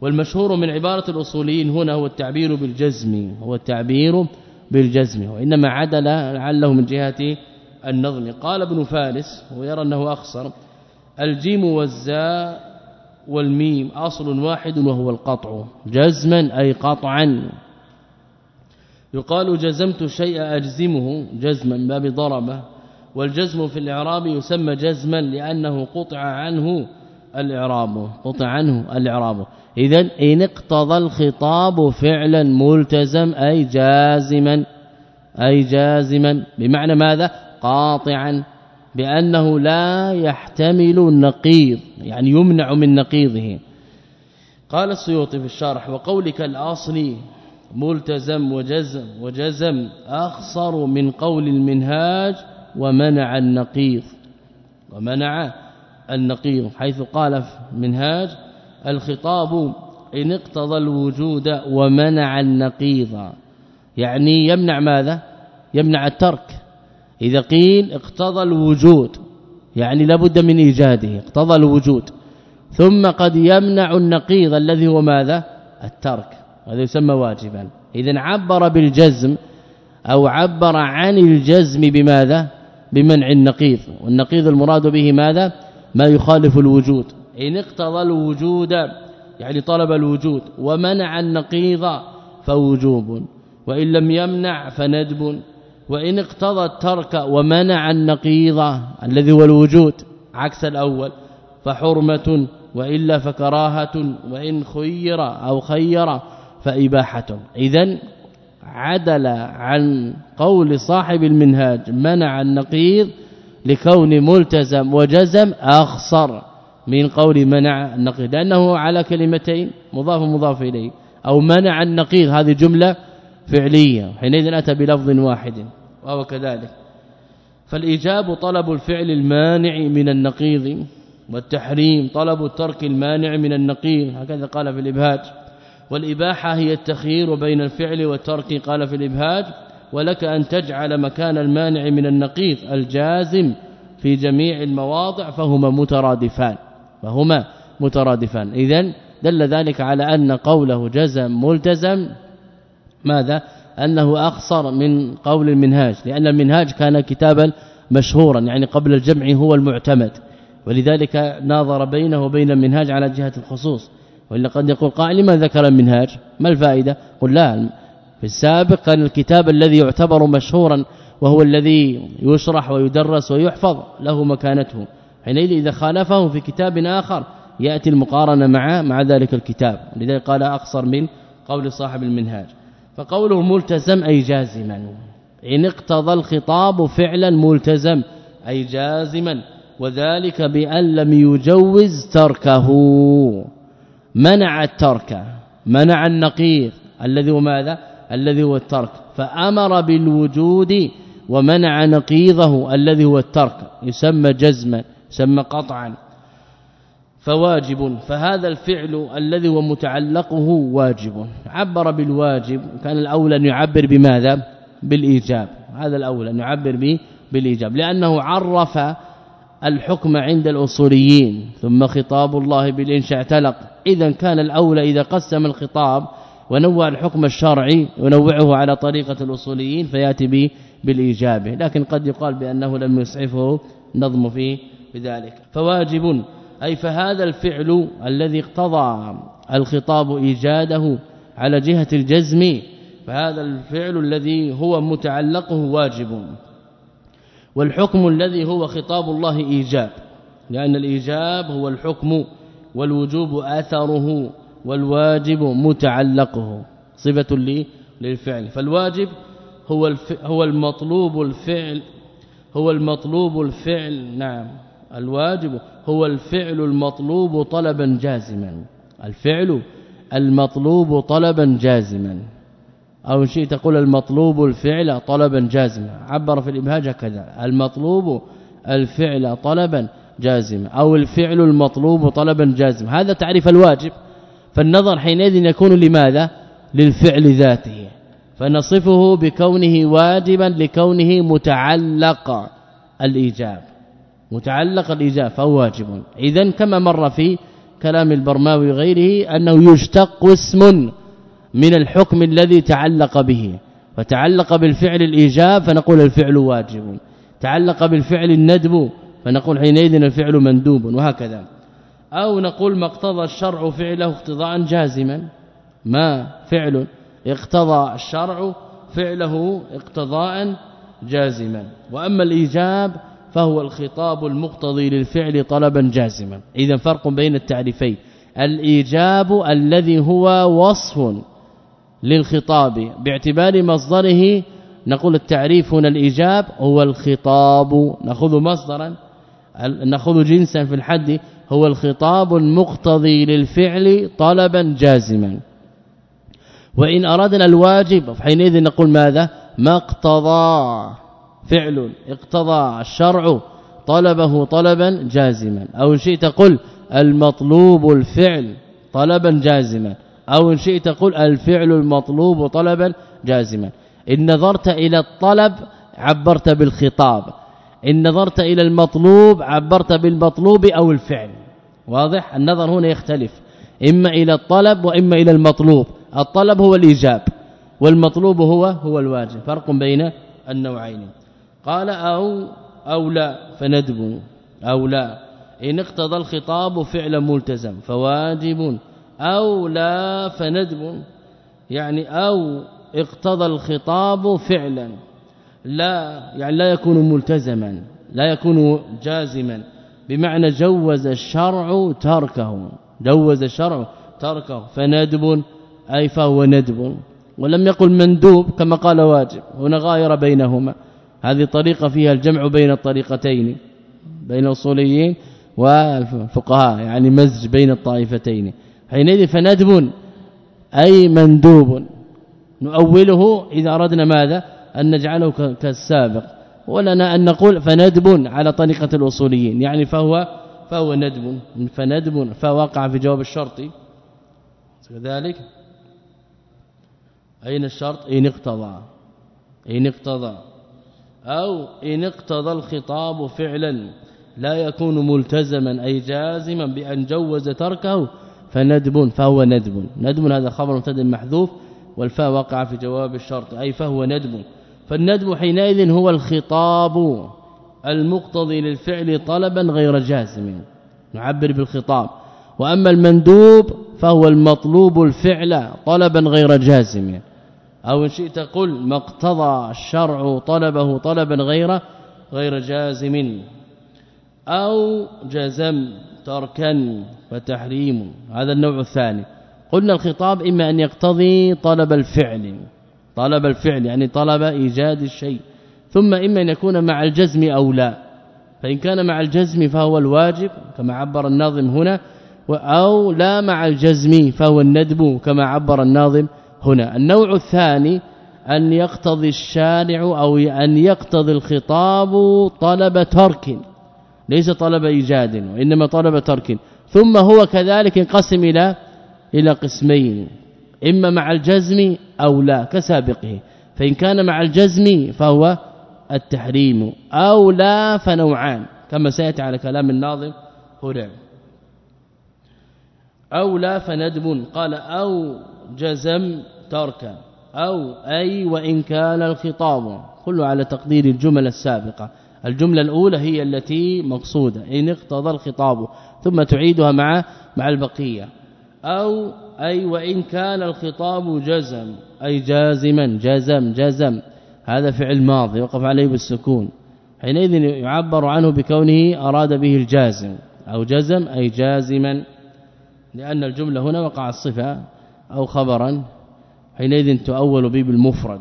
والمشهور من عبارة الأصوليين هنا هو التعبير بالجزم هو التعبير بالجزم وإنما عدل لعله من جهة النظم. قال ابن فارس ويرى أنه اخصر الجيم والزاء والميم أصل واحد وهو القطع جزما أي قطعا. يقال جزمت الشيء أجزمه جزما باب ضربة. والجزم في الإعراب يسمى جزما لأنه قطع عنه الإعراب قطع عنه الإعراب. اذا إن اقتضى الخطاب فعلا ملتزم أي جازما أي جازما. بمعنى ماذا؟ قاطعا بأنه لا يحتمل النقيض يعني يمنع من نقيضه. قال السيوطي في الشرح وقولك الأصلي ملتزم وجزم وجزم أخصر من قول المنهاج ومنع النقيض ومنع النقيض حيث قال في منهاج الخطاب إن اقتضى الوجود ومنع النقيض. يعني يمنع ماذا؟ يمنع الترك. إذا قيل اقتضى الوجود يعني لابد من إيجاده اقتضى الوجود. ثم قد يمنع النقيض الذي هو ماذا؟ الترك. هذا يسمى واجبا. اذا عبر بالجزم أو عبر عن الجزم بماذا؟ بمنع النقيض. والنقيض المراد به ماذا؟ ما يخالف الوجود. إن اقتضى الوجود يعني طلب الوجود ومنع النقيض فوجوب. وإن لم يمنع فندب. وإن اقتضى الترك ومنع النقيض الذي هو الوجود عكس الأول. فحرمة وإلا فكراهة وإن خير أو خير فإباحة. اذا عدل عن قول صاحب المنهاج منع النقيض لكون ملتزم وجزم أخصر من قول منع النقيض لأنه على كلمتين مضاف مضاف إليه أو منع النقيض هذه جملة فعلية حينئذ أتى بلفظ واحد وهو كذلك. فالإيجاب طلب الفعل المانع من النقيض والتحريم طلب الترك المانع من النقيض هكذا قال في الإبهاج. والإباحة هي التخيير بين الفعل والترك قال في الإبهاج. ولك أن تجعل مكان المانع من النقيض الجازم في جميع المواضع فهما مترادفان فهما مترادفان. اذا دل ذلك على أن قوله جزم ملتزم ماذا؟ أنه أخصر من قول المنهاج لأن المنهاج كان كتابا مشهورا يعني قبل الجمع هو المعتمد. ولذلك ناظر بينه وبين المنهاج على جهة الخصوص. وإلا قد يقول قائل لما ذكر المنهاج؟ ما الفائدة؟ قل لا في السابق الكتاب الذي يعتبر مشهورا وهو الذي يشرح ويدرس ويحفظ له مكانته. حينئذ إذا خالفه في كتاب آخر يأتي المقارنة مع مع ذلك الكتاب. لذلك قال أقصر من قول صاحب المنهاج. فقوله ملتزم أي جازما. إن اقتضى الخطاب فعلا ملتزم أي جازما. وذلك بأن لم يجوز تركه. منع الترك. منع النقيض. الذي هو ماذا؟ الذي هو الترك فأمر بالوجود ومنع نقيضه الذي هو الترك يسمى جزما يسمى قطعا فواجب فهذا الفعل الذي هو متعلقه واجب. عبر بالواجب كان الاولى أن يعبر بماذا؟ بالإيجاب. هذا الاولى أن يعبر به بالإيجاب لأنه عرف الحكم عند الأصوليين ثم خطاب الله بالإنشاء اعتلق. اذا كان الاولى إذا قسم الخطاب ونوع الحكم الشرعي ينوعه على طريقة الأصوليين فيأتي به بالايجاب لكن قد يقال بأنه لم يسعفه نظم فيه بذلك فواجب أي فهذا الفعل الذي اقتضى الخطاب إيجاده على جهة الجزم فهذا الفعل الذي هو متعلقه واجب. والحكم الذي هو خطاب الله إيجاب لأن الإيجاب هو الحكم والوجوب أثره والواجب متعلقه صفة للفعل. فالواجب هو. هو المطلوب الفعل هو المطلوب الفعل نعم. الواجب هو الفعل المطلوب طلبا جازما. الفعل المطلوب طلبا جازما. أو شيء تقول المطلوب الفعل طلبا جازما. عبر في الإبهاج كذا المطلوب الفعل طلبا جازما. أو الفعل المطلوب طلبا جازما. هذا تعريف الواجب. فالنظر حينئذ يكون لماذا؟ للفعل ذاته. فنصفه بكونه واجبا لكونه متعلق الإيجاب. متعلق الإيجاب فهو واجب. اذا كما مر في كلام البرماوي وغيره أنه يشتق اسم من الحكم الذي تعلق به. فتعلق بالفعل الإيجاب فنقول الفعل واجب. تعلق بالفعل الندب فنقول حينئذ الفعل مندوب وهكذا. أو نقول ما اقتضى الشرع فعله اقتضاء جازما. ما فعل اقتضى الشرع فعله اقتضاء جازما. وأما الإيجاب فهو الخطاب المقتضي للفعل طلبا جازما. إذا فرق بين التعريفين. الإيجاب الذي هو وصف للخطاب باعتبار مصدره نقول التعريف هنا الإيجاب هو الخطاب. نأخذ مصدرا نأخذ جنسا في الحد هو الخطاب المقتضي للفعل طلبا جازما. وإن أردنا الواجب فحينئذ نقول ماذا؟ ما اقتضى فعل اقتضى الشرع طلبه طلبا جازما. أو إن شئت قل المطلوب الفعل طلبا جازما. أو إن شئت قل الفعل المطلوب طلبا جازما. إن نظرت إلى الطلب عبرت بالخطاب. إن نظرت إلى المطلوب عبرت بالمطلوب أو الفعل. واضح؟ النظر هنا يختلف. إما إلى الطلب وإما إلى المطلوب. الطلب هو الإيجاب والمطلوب هو هو الواجب. فرق بين النوعين. قال أو أو لا فندب. أو لا. إن اقتضى الخطاب فعلا ملتزم فواجب. أو لا فندب. يعني أو اقتضى الخطاب فعلا. لا يعني لا يكون ملتزما لا يكون جازما. بمعنى جوز الشرع تركه جوز الشرع تركه فندب أي فهو ندب. ولم يقل مندوب كما قال واجب هنا غاير بينهما. هذه طريقة فيها الجمع بين الطريقتين بين الأصوليين والفقهاء يعني مزج بين الطائفتين. حينئذ فندب أي مندوب. نؤوله إذا أردنا ماذا؟ أن نجعله كالسابق ولنا أن نقول فندب على طريقة الأصوليين يعني فهو فهو ندب فندب فوقع في جواب الشرط. كذلك أين الشرط؟ إن اقتضى إن اقتضى أو إن اقتضى الخطاب فعلا لا يكون ملتزما أي جازما بأن جوز تركه فندب فهو ندب. ندب هذا خبر مبتدا محذوف والفاء وقع في جواب الشرط أي فهو ندب. فالندب حينئذ هو الخطاب المقتضي للفعل طلبا غير جازم. نعبر بالخطاب. وأما المندوب فهو المطلوب الفعل طلبا غير جازم. أو إن شئت قل ما اقتضى الشرع طلبه طلبا غير غير جازم. أو جزم تركا فتحريم هذا النوع الثاني. قلنا الخطاب إما أن يقتضي طلب الفعل. طلب الفعل يعني طلب إيجاد الشيء. ثم إما أن يكون مع الجزم أو لا. فإن كان مع الجزم فهو الواجب كما عبر الناظم هنا. أو لا مع الجزم فهو الندب كما عبر الناظم هنا. النوع الثاني أن يقتضي الشارع أو أن يقتضي الخطاب طلب ترك. ليس طلب إيجاد وإنما طلب ترك. ثم هو كذلك انقسم إلى إلى قسمين. إما مع الجزم أو لا كسابقه. فإن كان مع الجزم فهو التحريم أو لا فنوعان كما سيأتي على كلام الناظم هنا. أو لا فندب قال أو جزم تركا أو أي وإن كان الخطاب. كله على تقدير الجمل السابقة. الجملة الأولى هي التي مقصودة إن اقتضى الخطاب ثم تعيدها مع مع البقية. أو أي وإن كان الخطاب جزم أي جازما جزم جزم. هذا فعل ماضي وقف عليه بالسكون. حينئذ يعبر عنه بكونه أراد به الجازم. أو جزم أي جازما. لأن الجملة هنا وقع الصفة أو خبرا. حينئذ تؤول به بالمفرد.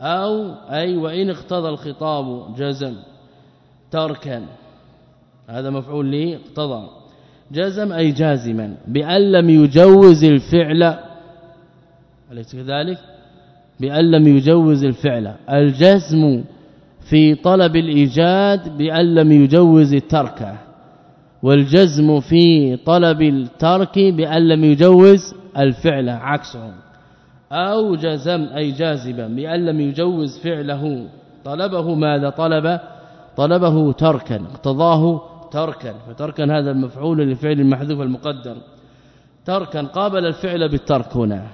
أو أي وإن اقتضى الخطاب جزم تركا. هذا مفعول لي اقتضى. جزم أي جازما بأن لم يجوز الفعل أليس كذلك؟ بأن لم يجوز الفعل. الجزم في طلب الإيجاد بأن لم يجوز الترك والجزم في طلب الترك بأن لم يجوز الفعل عكسه. أو جزم أي جازبا بأن لم يجوز فعله طلبه ماذا طلب؟ طلبه تركا اقتضاه تركا فتركا هذا المفعول للفعل المحذوف المقدر. تركا قابل الفعل بالترك هنا.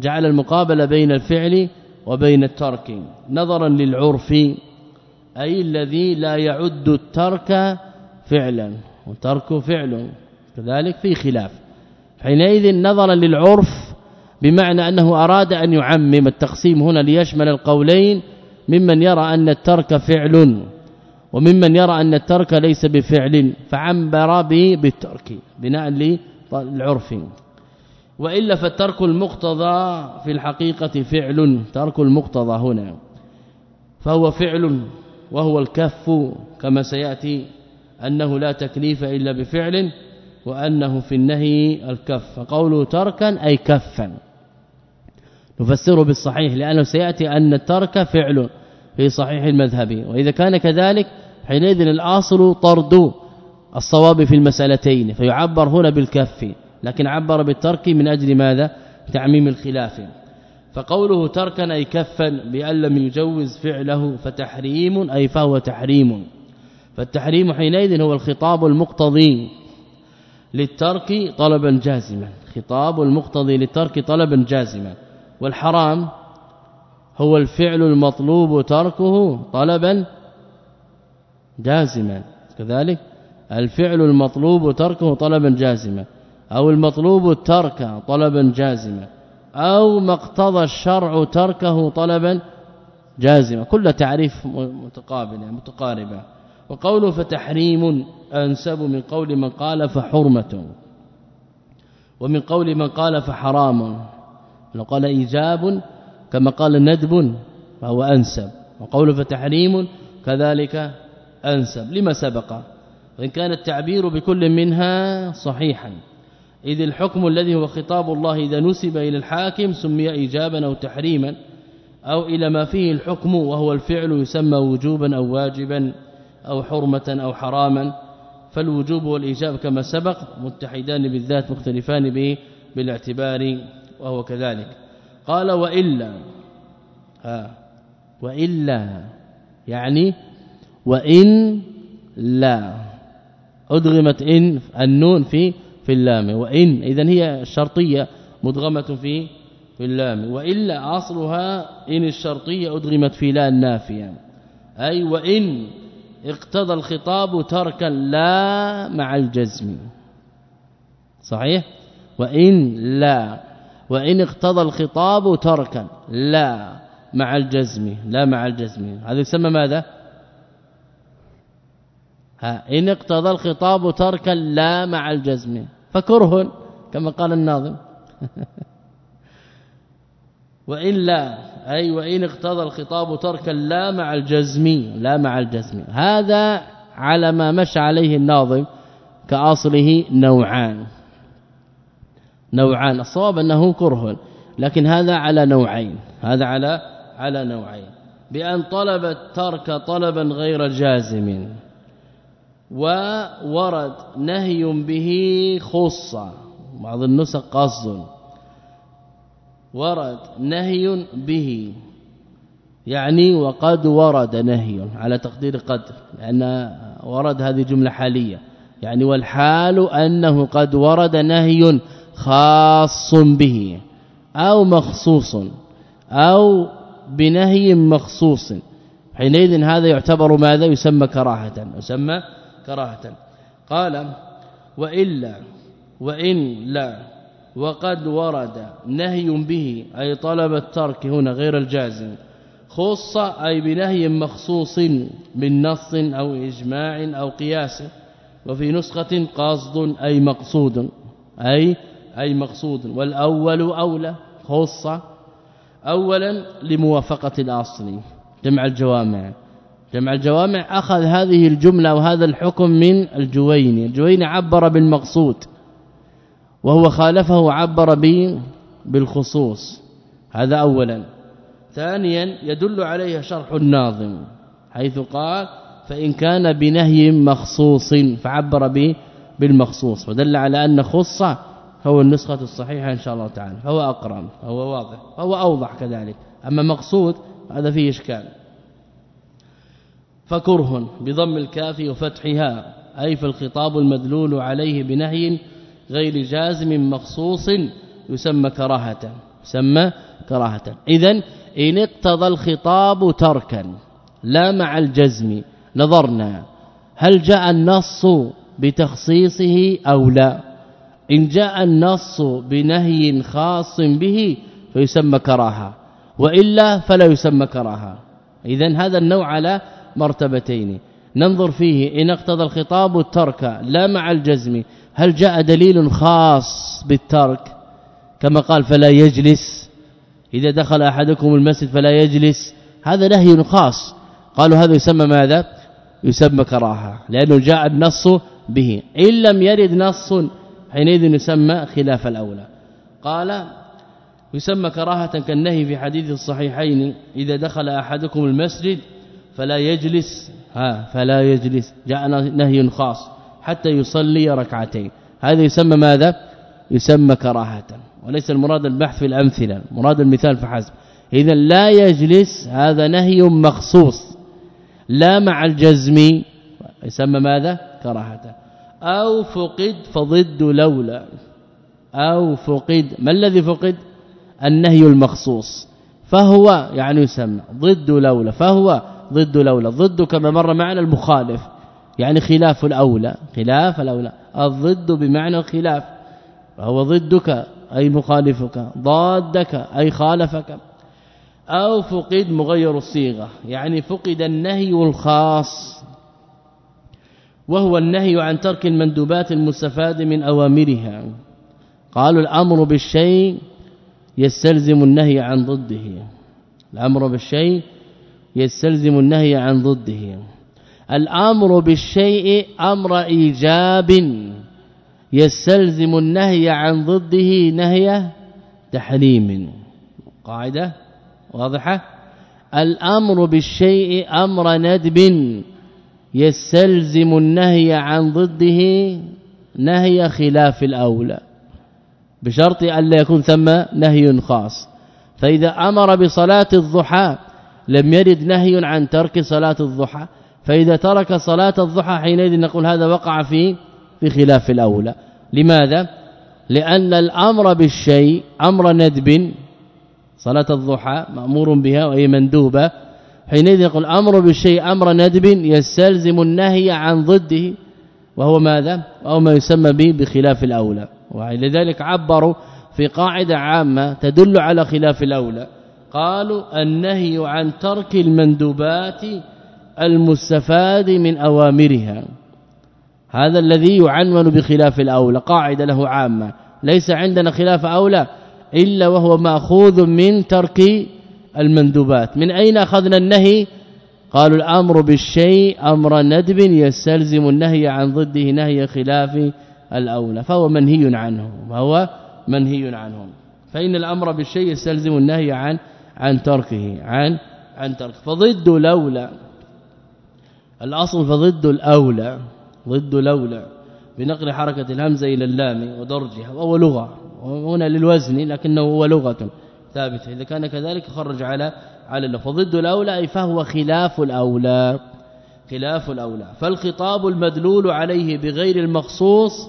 جعل المقابلة بين الفعل وبين الترك. نظرا للعرف أي الذي لا يعد الترك فعلا. والترك فعل كذلك في خلاف. حينئذ نظرا للعرف بمعنى أنه أراد أن يعمم التقسيم هنا ليشمل القولين ممن يرى أن الترك فعل. وممن يرى أن الترك ليس بفعل فعبر به بالترك بناء للعرف. وإلا فالترك المقتضى في الحقيقة فعل ترك المقتضى هنا. فهو فعل وهو الكف كما سيأتي أنه لا تكليف إلا بفعل وأنه في النهي الكف. فقوله تركا أي كفا. نفسره بالصحيح لأنه سيأتي أن الترك فعل في صحيح المذهب. وإذا كان كذلك حينئذ الآصل طرد الصواب في المسألتين فيعبر هنا بالكف لكن عبر بالترك من أجل ماذا؟ تعميم الخلاف. فقوله تركا أي كفا بأن لم يجوز فعله فتحريم أي فهو تحريم. فالتحريم حينئذ هو الخطاب المقتضي للترك طلبا جازما. خطاب المقتضي للترك طلبا جازما. والحرام هو الفعل المطلوب تركه طلبا جازما. كذلك الفعل المطلوب تركه طلبا جازما أو المطلوب الترك طلبا جازما أو ما اقتضى الشرع تركه طلبا جازما. كل تعريف متقابل يعني متقاربة. وقوله فتحريم أنسب من قول من قال فحرمة ومن قول من قال فحرام. لو قال إيجاب كما قال ندب فهو أنسب. وقوله فتحريم كذلك أنسب. لما سبق؟ وإن كان التعبير بكل منها صحيحا. إذ الحكم الذي هو خطاب الله إذا نسب إلى الحاكم سمي ايجابا أو تحريما أو إلى ما فيه الحكم وهو الفعل يسمى وجوبا أو واجبا أو حرمة أو حراما. فالوجوب والإيجاب كما سبق متحدان بالذات مختلفان به بالاعتبار وهو كذلك. قال وإلا ها وإلا يعني وإن لا. أدغمت إن النون في في اللام. وإن اذا هي شرطيه مدغمة في في اللام. وإلا أصلها إن الشرطية أدغمت في لا النافيه أي وإن اقتضى الخطاب تركا لا مع الجزم. صحيح؟ وإن لا. وإن اقتضى الخطاب تركا لا مع الجزم. لا مع الجزم. هذا يسمى ماذا؟ ها إن اقتضى الخطاب تركا لا مع الجزم. فكره كما قال الناظم. وإلا أي وإن اقتضى الخطاب تركا لا مع الجزم لا مع الجزم. هذا على ما مشى عليه الناظم كأصله نوعان. نوعان الصواب أنه كره لكن هذا على نوعين. هذا على على نوعين. بأن طلب الترك طلبا غير جازم. وورد نهي به خصا. بعض النسخ قصد. ورد نهي به. يعني وقد ورد نهي على تقدير قد لأن ورد هذه جملة حالية. يعني والحال أنه قد ورد نهي خاص به أو مخصوص أو بنهي مخصوص. حينئذ هذا يعتبر ماذا؟ يسمى كراهة. يسمى كراهة. قال وإلا وإن لا وقد ورد نهي به أي طلب الترك هنا غير الجازم خص أي بنهي مخصوص بالنص أو إجماع أو قياس وفي نسخة قاصد أي مقصود أي أي مقصود. والأول أولى خص اولا لموافقة الأصل جمع الجوامع. جمع الجوامع أخذ هذه الجملة وهذا الحكم من الجويني. الجويني عبر بالمقصود وهو خالفه عبر به بالخصوص. هذا اولا. ثانيا يدل عليه شرح الناظم حيث قال فإن كان بنهي مخصوص فعبر به بالمخصوص. ودل على أن خص هو النسخة الصحيحة إن شاء الله تعالى. فهو اقرب هو واضح فهو أوضح كذلك. أما مقصود هذا فيه إشكال. فكره بضم الكاف وفتحها أي فالخطاب المدلول عليه بنهي غير جازم مخصوص يسمى كراهة يسمى كراهة. اذا إن اقتضى الخطاب تركا لا مع الجزم نظرنا هل جاء النص بتخصيصه أو لا؟ إن جاء النص بنهي خاص به فيسمى كراهة وإلا فلا يسمى كراهة. اذا هذا النوع على مرتبتين. ننظر فيه إن اقتضى الخطاب الترك لا مع الجزم. هل جاء دليل خاص بالترك؟ كما قال فلا يجلس. إذا دخل أحدكم المسجد فلا يجلس. هذا نهي خاص. قالوا هذا يسمى ماذا؟ يسمى كراهة. لأنه جاء النص به. إن لم يرد نص حينئذ يسمى خلاف الأولى. قال يسمى كراهة كالنهي في حديث الصحيحين. إذا دخل أحدكم المسجد فلا يجلس. ها فلا يجلس. جاء نهي خاص حتى يصلي ركعتين. هذا يسمى ماذا؟ يسمى كراهة. وليس المراد البحث في الأمثلة مراد المثال فحسب اذا لا يجلس هذا نهي مخصوص. لا مع الجزم يسمى ماذا؟ كراهة. أو فقد فضد لولا. أو فقد ما الذي فقد؟ النهي المخصوص. فهو يعني يسمى ضد لولا. فهو ضد لولا ضد كما مر معنا المخالف. يعني خلاف الأولى. خلاف الأولى. الضد بمعنى الخلاف. فهو ضدك أي مخالفك. ضادك أي خالفك. أو فقد مغير الصيغة. يعني فقد النهي الخاص. وهو النهي عن ترك المندوبات المستفاد من أوامرها. قالوا الأمر بالشيء يستلزم النهي عن ضده. الأمر بالشيء يستلزم النهي عن ضده. الأمر بالشيء أمر إيجاب. يستلزم النهي عن ضده نهي تحريم. قاعدة واضحة؟ الأمر بالشيء أمر ندب. يستلزم النهي عن ضده نهي خلاف الأولى. بشرط أن لا يكون ثم نهي خاص. فإذا أمر بصلاة الضحى لم يرد نهي عن ترك صلاة الضحى فإذا ترك صلاة الضحى حينئذ نقول هذا وقع في في خلاف الأولى. لماذا؟ لأن الأمر بالشيء أمر ندب صلاة الضحى مأمور بها وهي مندوبة. حينئذ يقول أمر بالشيء أمر ندب يستلزم النهي عن ضده وهو ماذا؟ أو ما يسمى به بخلاف الأولى. ولذلك عبروا في قاعدة عامة تدل على خلاف الأولى. قالوا النهي عن ترك المندوبات المستفاد من أوامرها. هذا الذي يعنون بخلاف الأولى قاعدة له عامة. ليس عندنا خلاف أولى إلا وهو مأخوذ من ترك المندوبات. من أين أخذنا النهي؟ قالوا الأمر بالشيء أمر ندب يستلزم النهي عن ضده نهي خلاف الأولى. فهو منهي عنه وهو منهي عنه فإن الأمر بالشيء يستلزم النهي عن عن تركه عن عن ترك فضد لولا. الأصل فضد الأولى ضد لولا بنقل حركة الهمزة إلى اللام ودرجها وهو لغة. وهنا للوزن لكنه هو لغة ثابتة. إذا كان كذلك خرج على على اللفظ. ضد الأولى أي فهو خلاف الأولى خلاف الأولى. فالخطاب المدلول عليه بغير المخصوص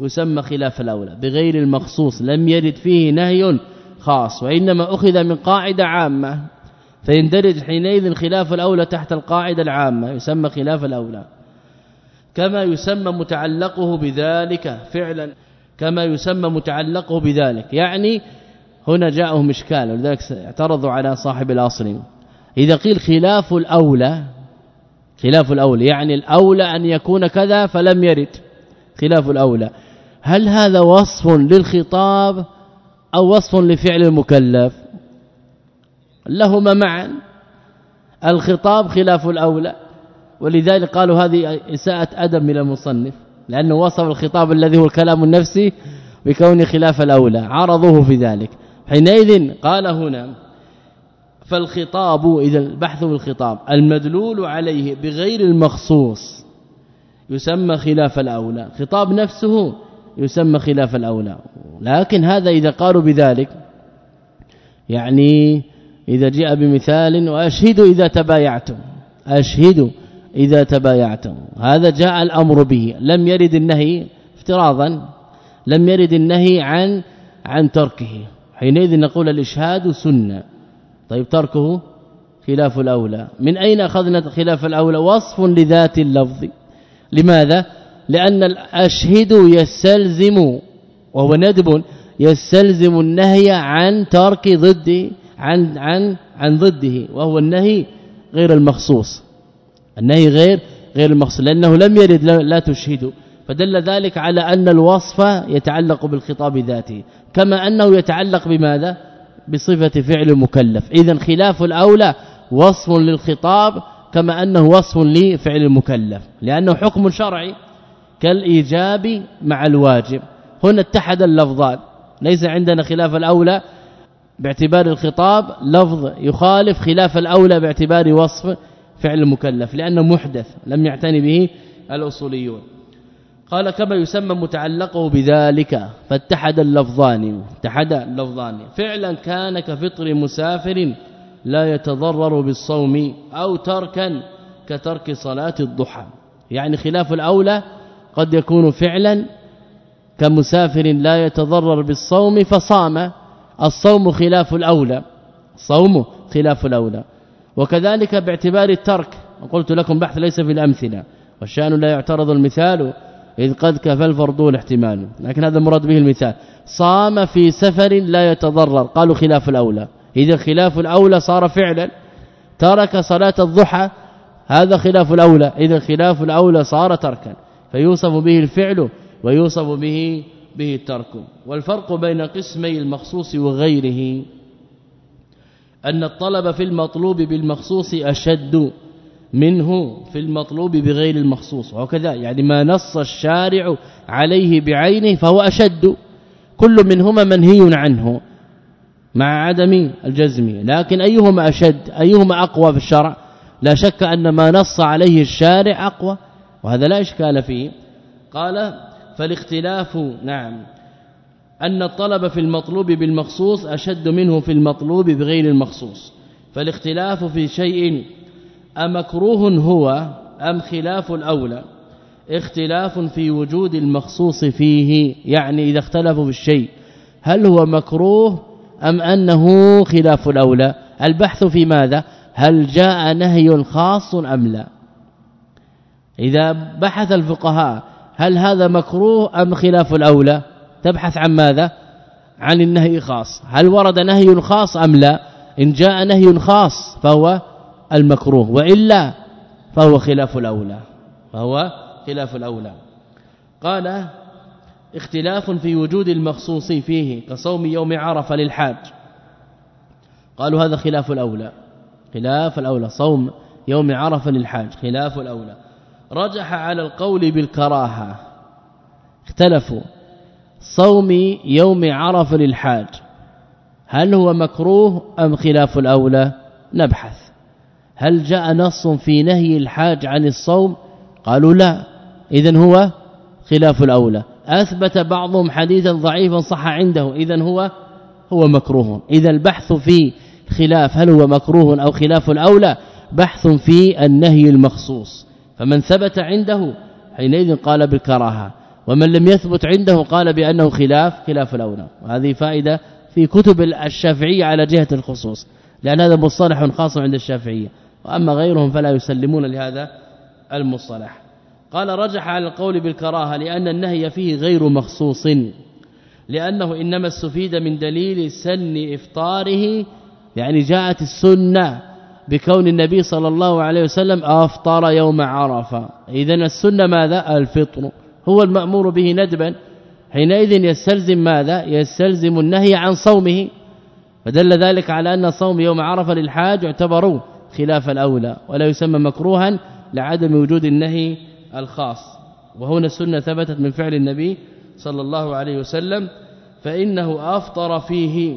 يسمى خلاف الأولى بغير المخصوص. لم يرد فيه نهي خاص وإنما أخذ من قاعدة عامة. فيندرج حينئذ خلاف الأولى تحت القاعدة العامة يسمى خلاف الأولى. كما يسمى متعلقه بذلك فعلا كما يسمى متعلقه بذلك. يعني هنا جاءهم إشكال ولذلك اعترضوا على صاحب الأصل. إذا قيل خلاف الأولى خلاف الأولى يعني الأولى أن يكون كذا فلم يرد. خلاف الأولى. هل هذا وصف للخطاب أو وصف لفعل المكلف. لهما معا. الخطاب خلاف الأولى. ولذلك قالوا هذه إساءة أدب من المصنف. لأنه وصف الخطاب الذي هو الكلام النفسي بكون خلاف الأولى. عرضوه في ذلك. حينئذ قال هنا فالخطاب إذا البحث بالخطاب المدلول عليه بغير المخصوص يسمى خلاف الأولى. خطاب نفسه يسمى خلاف الأولى. لكن هذا إذا قالوا بذلك يعني إذا جاء بمثال وأشهدوا إذا تبايعتم أشهدوا إذا تبايعتم. هذا جاء الأمر به. لم يرد النهي افتراضا لم يرد النهي عن عن تركه. حينئذ نقول الإشهاد سنة. طيب تركه؟ خلاف الأولى. من أين أخذنا خلاف الأولى؟ وصف لذات اللفظ. لماذا؟ لأن الأشهد يستلزم وهو ندب يستلزم النهي عن ترك ضد عن عن عن ضده وهو النهي غير المخصوص. النهي غير غير المقصود لأنه لم يرد لا تشهد. فدل ذلك على أن الوصف يتعلق بالخطاب ذاته. كما أنه يتعلق بماذا؟ بصفة فعل مكلف. اذا خلاف الأولى وصف للخطاب كما أنه وصف لفعل المكلف لأنه حكم شرعي كالإيجاب مع الواجب. هنا اتحد اللفظان. ليس عندنا خلاف الأولى باعتبار الخطاب لفظ يخالف خلاف الأولى باعتبار وصف فعل المكلف لأنه محدث لم يعتني به الأصوليون. قال كما يسمى متعلقه بذلك فاتحد اللفظان اتحد اللفظان. فعلا كان كفطر مسافر لا يتضرر بالصوم أو تركا كترك صلاة الضحى. يعني خلاف الأولى قد يكون فعلا كمسافر لا يتضرر بالصوم فصام. الصوم خلاف الأولى. الصوم خلاف الأولى. وكذلك باعتبار الترك. وقلت لكم بحث ليس في الأمثلة. والشأن لا يعترض المثال إذ قد كفى الفرض الاحتمال. لكن هذا مراد به المثال. صام في سفر لا يتضرر. قالوا خلاف الأولى. إذا خلاف الأولى صار فعلا. ترك صلاة الضحى. هذا خلاف الأولى. إذا خلاف الأولى صار تركا. فيوصف به الفعل ويوصف به به الترك. والفرق بين قسمي المخصوص وغيره أن الطلب في المطلوب بالمخصوص أشد منه في المطلوب بغير المخصوص. وكذا يعني ما نص الشارع عليه بعينه فهو أشد. كل منهما منهي عنه مع عدم الجزم. لكن أيهما أشد أيهما أقوى في الشرع؟ لا شك أن ما نص عليه الشارع أقوى. وهذا لا إشكال فيه. قال فالاختلاف نعم. أن الطلب في المطلوب بالمخصوص أشد منه في المطلوب بغير المخصوص. فالاختلاف في شيء امكروه هو أم خلاف الأولى. اختلاف في وجود المخصوص فيه يعني إذا اختلفوا في الشيء. هل هو مكروه أم أنه خلاف الأولى؟ البحث في ماذا؟ هل جاء نهي خاص أم لا؟ إذا بحث الفقهاء هل هذا مكروه أم خلاف الأولى؟ تبحث عن ماذا؟ عن النهي خاص. هل ورد نهي خاص أم لا؟ إن جاء نهي خاص فهو المكروه وإلا فهو خلاف الأولى. فهو خلاف الأولى. قال اختلاف في وجود المخصوص فيه كصوم يوم عرفة للحاج. قالوا هذا خلاف الأولى. خلاف الأولى صوم يوم عرفة للحاج خلاف الأولى. رجح على القول بالكراهة. اختلفوا. صوم يوم عرفة للحاج. هل هو مكروه أم خلاف الأولى؟ نبحث. هل جاء نص في نهي الحاج عن الصوم؟ قالوا لا. اذا هو خلاف الأولى. أثبت بعضهم حديثا ضعيفا صح عنده. اذا هو هو مكروه. إذا البحث في خلاف هل هو مكروه أو خلاف الأولى؟ بحث في النهي المخصوص. فمن ثبت عنده حينئذ قال بالكراهة ومن لم يثبت عنده قال بأنه خلاف خلاف الأولى. وهذه فائدة في كتب الشافعية على جهة الخصوص لأن هذا مصطلح خاص عند الشافعية. وأما غيرهم فلا يسلمون لهذا المصطلح. قال رجح على القول بالكراهة لأن النهي فيه غير مخصوص لأنه إنما استفيد من دليل سن إفطاره يعني جاءت السنة بكون النبي صلى الله عليه وسلم أفطر يوم عرفة. اذا السنة ماذا؟ الفطر. هو المأمور به ندبا. حينئذ يستلزم ماذا؟ يستلزم النهي عن صومه. فدل ذلك على أن صوم يوم عرفة للحاج يعتبر خلاف الأولى ولا يسمى مكروها لعدم وجود النهي الخاص. وهنا السنة ثبتت من فعل النبي صلى الله عليه وسلم فإنه أفطر فيه.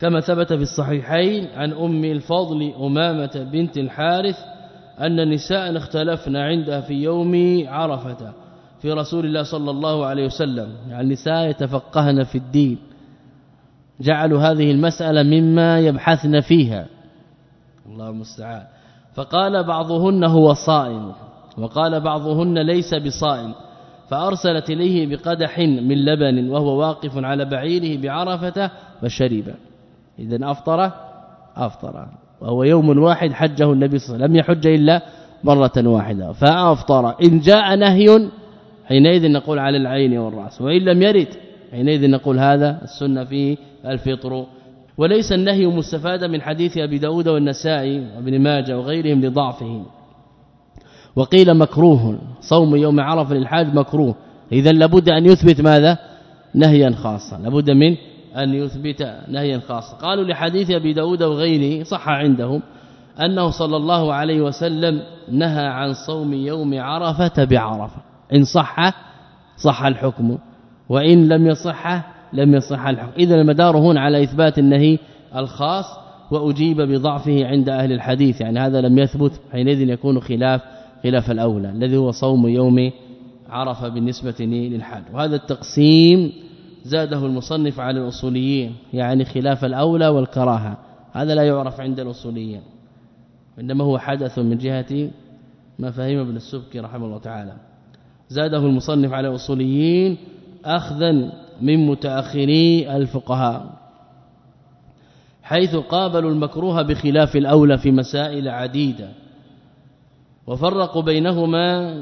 كما ثبت في الصحيحين عن أم الفضل أمامة بنت الحارث أن نساء اختلفن عندها في يوم عرفة في رسول الله صلى الله عليه وسلم. يعني النساء يتفقهن في الدين. جعلوا هذه المسألة مما يبحثن فيها. الله المستعان. فقال بعضهن هو صائم. وقال بعضهن ليس بصائم. فأرسلت إليه بقدح من لبن وهو واقف على بعيره بعرفة فشرب. اذا افطر افطر وهو يوم واحد حجه النبي صلى الله عليه وسلم لم يحج إلا مرة واحدة. فأفطر. إن جاء نهي حينئذ نقول على العين والرأس وإن لم يرد حينئذ نقول هذا السنة فيه الفطر. وليس النهي مستفادا من حديث أبي داود والنسائي وابن ماجه وغيرهم لضعفه. وقيل مكروه صوم يوم عرفة للحاج مكروه. اذا لابد أن يثبت ماذا؟ نهيا خاصا. لابد من أن يثبت نهيا خاصا. قالوا لحديث أبي داود وغيره صح عندهم أنه صلى الله عليه وسلم نهى عن صوم يوم عرفة بعرفة. إن صح صح الحكم. وإن لم يصح لم يصح الحكم. اذا المدار هنا على إثبات النهي الخاص وأجيب بضعفه عند أهل الحديث. يعني هذا لم يثبت حينئذ يكون خلاف خلاف الأولى الذي هو صوم يوم عرفة بالنسبة للحاج وهذا التقسيم زاده المصنف على الأصوليين يعني خلاف الأولى والكراهة. هذا لا يعرف عند الأصوليين. إنما هو حدث من جهة ما فهم ابن السبكي رحمه الله تعالى. زاده المصنف على الأصوليين اخذا من متأخري الفقهاء حيث قابلوا المكروه بخلاف الأولى في مسائل عديدة. وفرقوا بينهما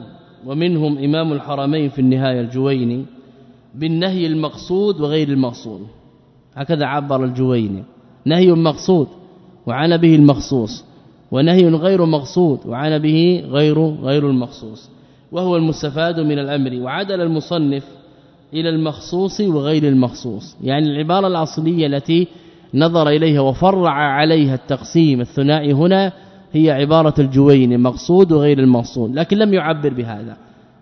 ومنهم إمام الحرمين في النهاية الجويني بالنهي المقصود وغير المقصود. هكذا عبر الجويني. نهي مقصود وعن به المخصوص. ونهي غير مقصود وعن به غير غير المخصوص. وهو المستفاد من الأمر وعدل المصنف إلى المخصوص وغير المخصوص. يعني العبارة الأصلية التي نظر إليها وفرع عليها التقسيم الثنائي هنا هي عبارة الجوين مقصود وغير المقصود. لكن لم يعبر بهذا.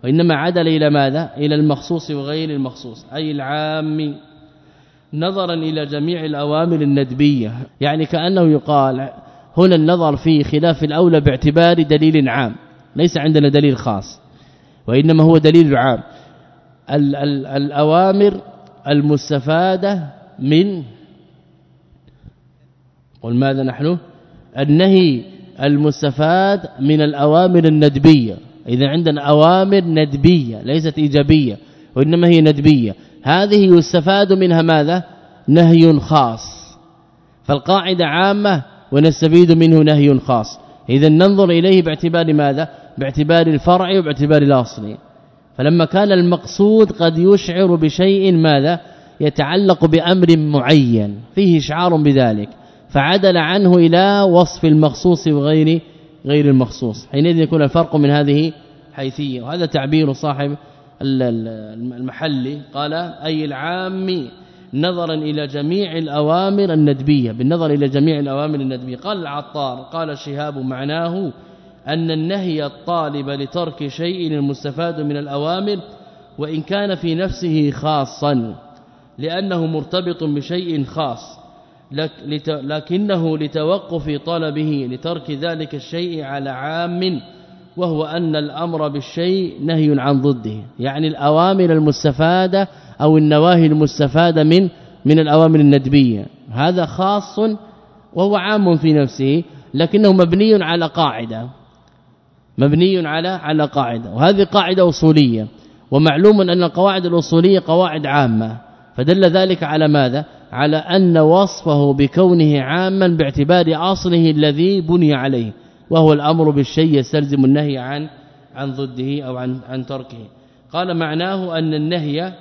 وإنما عدل إلى ماذا؟ إلى المخصوص وغير المخصوص أي العام نظرا إلى جميع الأوامر الندبية. يعني كأنه يقال هنا النظر في خلاف الأولى باعتبار دليل عام ليس عندنا دليل خاص وإنما هو دليل عام. ال ال الأوامر المستفادة من قل ماذا نحن؟ النهي المستفاد من الأوامر الندبية. إذا عندنا أوامر ندبية ليست إيجابية وإنما هي ندبية. هذه يستفاد منها ماذا؟ نهي خاص. فالقاعدة عامة ونستفيد منه نهي خاص. إذا ننظر إليه باعتبار ماذا؟ باعتبار الفرع وباعتبار الأصل. فلما كان المقصود قد يشعر بشيء ماذا؟ يتعلق بأمر معين فيه إشعار بذلك. فعدل عنه إلى وصف المخصوص وغير غير المخصوص. حينئذ يكون الفرق من هذه حيثية. وهذا تعبير صاحب المحلي. قال أي العام نظرا إلى جميع الأوامر الندبية. بالنظر إلى جميع الأوامر الندبية. قال العطار قال الشهاب معناه أن النهي الطالب لترك شيء المستفاد من الأوامر وإن كان في نفسه خاصا لأنه مرتبط بشيء خاص. لكنه لتوقف طلبه لترك ذلك الشيء على عام وهو أن الأمر بالشيء نهي عن ضده. يعني الأوامر المستفادة أو النواهي المستفادة من من الأوامر الندبية. هذا خاص وهو عام في نفسه لكنه مبني على قاعدة. مبني على على قاعدة. وهذه قاعدة أصولية. ومعلوم أن القواعد الأصولية قواعد عامة. فدل ذلك على ماذا؟ على أن وصفه بكونه عاما باعتبار أصله الذي بني عليه وهو الأمر بالشيء يستلزم النهي عن عن ضده أو عن عن تركه. قال معناه أن النهي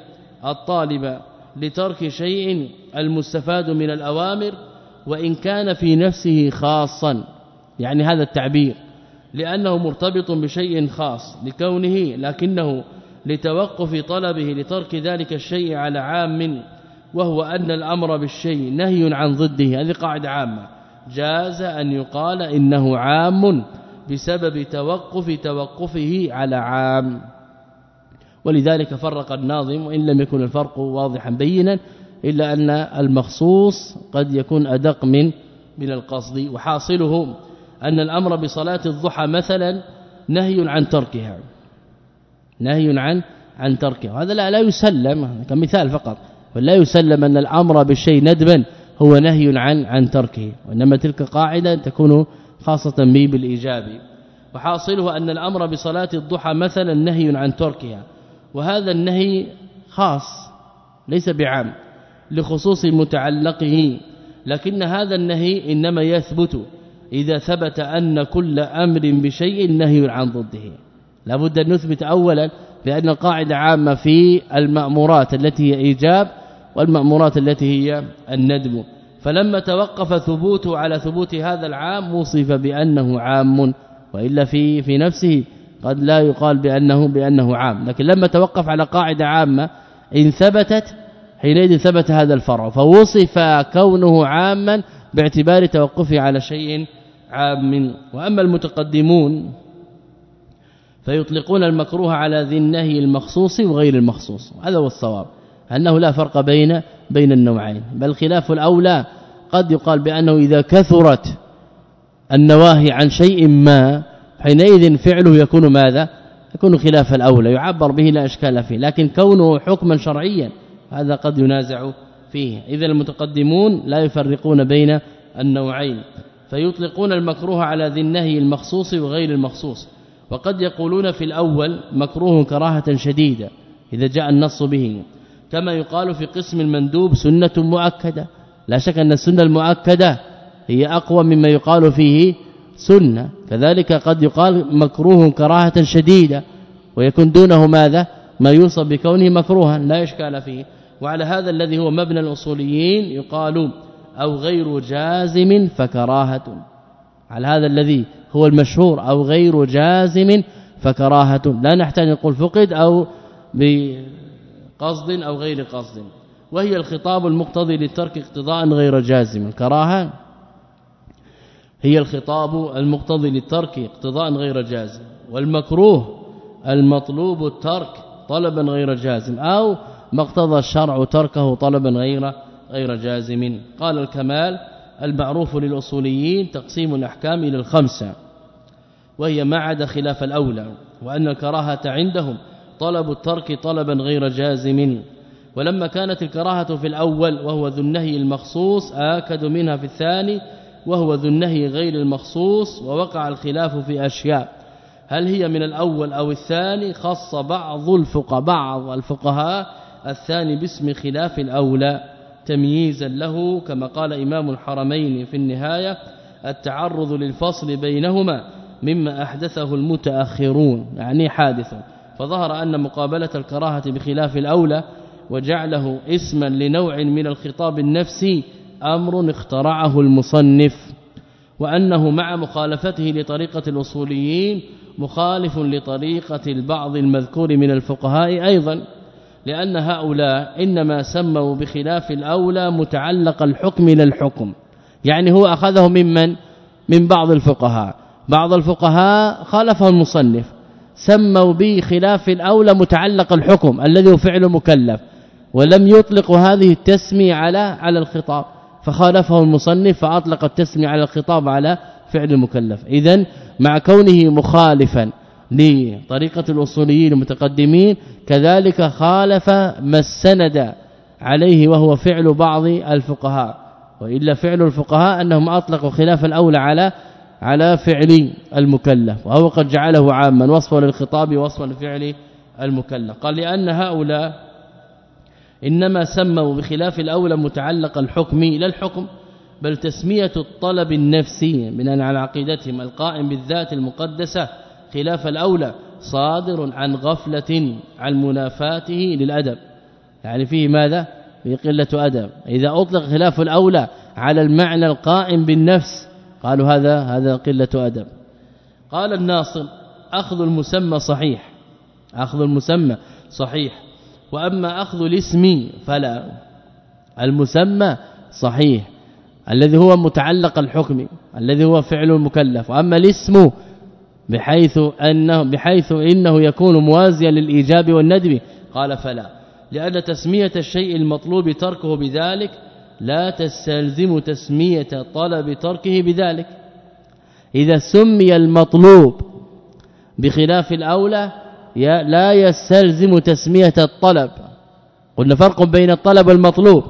الطالب لترك شيء المستفاد من الأوامر وإن كان في نفسه خاصا يعني هذا التعبير لأنه مرتبط بشيء خاص لكونه لكنه لتوقف طلبه لترك ذلك الشيء على عام وهو أن الأمر بالشيء نهي عن ضده. هذه قاعدة عامة. جاز أن يقال إنه عام بسبب توقف توقفه على عام. ولذلك فرق الناظم وإن لم يكن الفرق واضحا بينا إلا أن المخصوص قد يكون أدق من من القصد. وحاصله أن الأمر بصلاة الضحى مثلا نهي عن تركها. نهي عن عن تركها. وهذا لا لا يسلم كمثال فقط. ولا يسلم أن الأمر بالشيء ندبا هو نهي عن عن تركه. وإنما تلك قاعدة تكون خاصة به بالإيجاب. وحاصله أن الأمر بصلاة الضحى مثلا نهي عن تركها. وهذا النهي خاص ليس بعام لخصوص متعلقه. لكن هذا النهي إنما يثبت إذا ثبت أن كل أمر بشيء نهي عن ضده. لابد أن نثبت اولا بأن القاعدة عامة في المأمورات التي هي إيجاب والمأمورات التي هي الندب. فلما توقف ثبوته على ثبوت هذا العام وصف بأنه عام وإلا في في نفسه قد لا يقال بأنه بأنه عام. لكن لما توقف على قاعدة عامة إن ثبتت حينئذ ثبت هذا الفرع. فوصف كونه عاما باعتبار توقفه على شيء عام. وأما المتقدمون فيطلقون المكروه على ذي النهي المخصوص وغير المخصوص. هذا هو الصواب. أنه لا فرق بين بين النوعين. بل خلاف الأولى قد يقال بأنه إذا كثرت النواهي عن شيء ما حينئذ فعله يكون ماذا؟ يكون خلاف الأولى يعبر به لا إشكال فيه. لكن كونه حكما شرعيا هذا قد ينازع فيه. إذا المتقدمون لا يفرقون بين النوعين. فيطلقون المكروه على ذي النهي المخصوص وغير المخصوص. وقد يقولون في الأول مكروه كراهة شديدة إذا جاء النص به. كما يقال في قسم المندوب سنة مؤكدة. لا شك أن السنة المؤكدة هي أقوى مما يقال فيه سنة. كذلك قد يقال مكروه كراهة شديدة ويكون دونه ماذا؟ ما يوصف بكونه مكروها. لا إشكال فيه. وعلى هذا الذي هو مبنى الأصوليين يقال أو غير جازم فكراهة. على هذا الذي هو المشهور أو غير جازم فكراهة. لا نحتاج نقول فقد أو بقصد أو غير قصد. وهي الخطاب المقتضي للترك اقتضاء غير جازم. الكراهة هي الخطاب المقتضي للترك اقتضاء غير جازم. والمكروه المطلوب الترك طلبا غير جازم. أو ما اقتضى الشرع تركه طلبا غير غير جازم. قال الكمال المعروف للأصوليين تقسيم الأحكام إلى الخمسة. وهي ما عدا خلاف الأولى وأن الكراهة عندهم طلب الترك طلبا غير جازم. ولما كانت الكراهة في الأول وهو ذو النهي المخصوص آكد منها في الثاني وهو ذو النهي غير المخصوص ووقع الخلاف في أشياء. هل هي من الأول أو الثاني؟ خص بعض الفقهاء بعض الفقهاء الثاني باسم خلاف الأولى. تمييزا له كما قال إمام الحرمين في النهاية التعرض للفصل بينهما مما أحدثه المتأخرون يعني حادث فظهر أن مقابلة الكراهة بخلاف الأولى وجعله اسما لنوع من الخطاب النفسي أمر اخترعه المصنف وأنه مع مخالفته لطريقة الأصوليين مخالف لطريقة البعض المذكور من الفقهاء أيضا لأن هؤلاء إنما سموا بخلاف الأولى متعلق الحكم للحكم يعني هو أخذه ممن؟ من بعض الفقهاء. بعض الفقهاء خالفه المصنف سموا به خلاف الأولى متعلق الحكم الذي هو فعل مكلف ولم يطلق هذه التسمية على على الخطاب فخالفه المصنف فأطلق التسمية على الخطاب على فعل المكلف. اذا مع كونه مخالفا لطريقة الأصوليين المتقدمين كذلك خالف ما السند عليه وهو فعل بعض الفقهاء وإلا فعل الفقهاء أنهم أطلقوا خلاف الأولى على على فعل المكلف وهو قد جعله عاما وصفا للخطاب وصفا لفعل المكلف. قال لأن هؤلاء إنما سموا بخلاف الأولى متعلق الحكم لا الحكم بل تسمية الطلب النفسي من على عقيدتهم القائم بالذات المقدسة خلاف الأولى صادر عن غفلة عن منافاته للأدب. يعني فيه ماذا؟ في قلة أدب. إذا أطلق خلاف الأولى على المعنى القائم بالنفس قالوا هذا هذا قلة أدب. قال الناصر أخذ المسمى صحيح. أخذ المسمى صحيح. وأما أخذ الاسم فلا. المسمى صحيح. الذي هو متعلق الحكم الذي هو فعل المكلف وأما الاسم بحيث أنه بحيث إنه يكون موازيا للإيجاب والندب قال فلا. لأن تسمية الشيء المطلوب تركه بذلك لا تستلزم تسمية طلب تركه بذلك. إذا سمي المطلوب بخلاف الأولى لا يستلزم تسمية الطلب. قلنا فرق بين الطلب والمطلوب.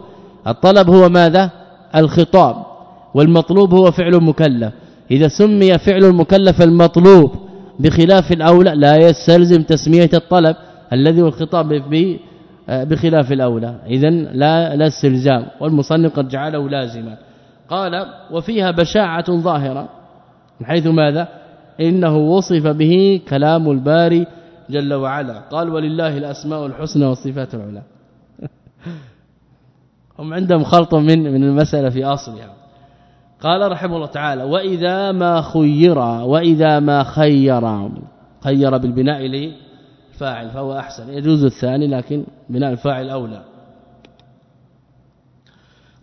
الطلب هو ماذا؟ الخطاب. والمطلوب هو فعل مكلف. إذا سمي فعل المكلف المطلوب بخلاف الأولى لا يستلزم تسمية الطلب. الذي هو الخطاب بخلاف الأولى. اذا لا لا استلزام. والمصنف قد جعله لازما. قال وفيها بشاعة ظاهرة. من حيث ماذا؟ إنه وصف به كلام الباري جل وعلا. قال ولله الأسماء الحسنى والصفات العلى. هم عندهم خلط من من المسألة في اصلها قال رحمه الله تعالى وإذا ما خير وإذا ما خير خير بالبناء لفاعل فهو أحسن. يجوز الثاني لكن بناء الفاعل أولى.